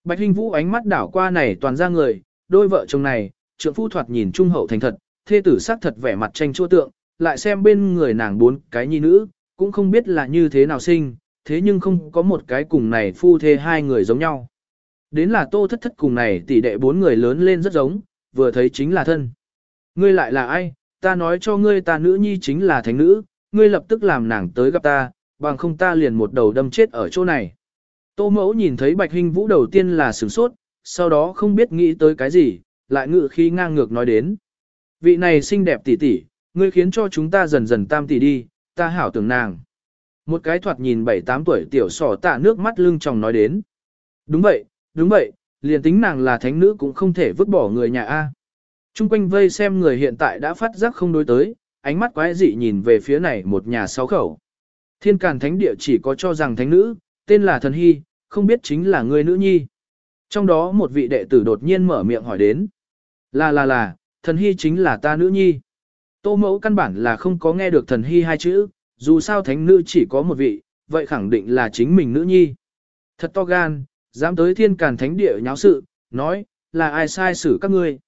Bạch Hinh Vũ ánh mắt đảo qua này toàn ra người, đôi vợ chồng này, trượng phu thoạt nhìn trung hậu thành thật, thê tử sắc thật vẻ mặt tranh chua tượng, lại xem bên người nàng bốn cái nhi nữ, cũng không biết là như thế nào sinh, thế nhưng không có một cái cùng này phu thê hai người giống nhau. Đến là tô thất thất cùng này tỷ đệ bốn người lớn lên rất giống, vừa thấy chính là thân. Ngươi lại là ai, ta nói cho ngươi ta nữ nhi chính là thánh nữ, ngươi lập tức làm nàng tới gặp ta, bằng không ta liền một đầu đâm chết ở chỗ này. Tô mẫu nhìn thấy bạch hình vũ đầu tiên là sửng sốt, sau đó không biết nghĩ tới cái gì, lại ngự khi ngang ngược nói đến. Vị này xinh đẹp tỷ tỷ, ngươi khiến cho chúng ta dần dần tam tỷ đi, ta hảo tưởng nàng. Một cái thoạt nhìn 7-8 tuổi tiểu sỏ tạ nước mắt lưng chồng nói đến. Đúng vậy, đúng vậy, liền tính nàng là thánh nữ cũng không thể vứt bỏ người nhà A. Trung quanh vây xem người hiện tại đã phát giác không đối tới, ánh mắt quái dị nhìn về phía này một nhà sáu khẩu. Thiên Càn Thánh Địa chỉ có cho rằng thánh nữ, tên là Thần Hy, không biết chính là người nữ nhi. Trong đó một vị đệ tử đột nhiên mở miệng hỏi đến. Là là là, Thần Hy chính là ta nữ nhi. Tô mẫu căn bản là không có nghe được Thần Hy hai chữ, dù sao thánh nữ chỉ có một vị, vậy khẳng định là chính mình nữ nhi. Thật to gan, dám tới Thiên Càn Thánh Địa nháo sự, nói, là ai sai xử các ngươi.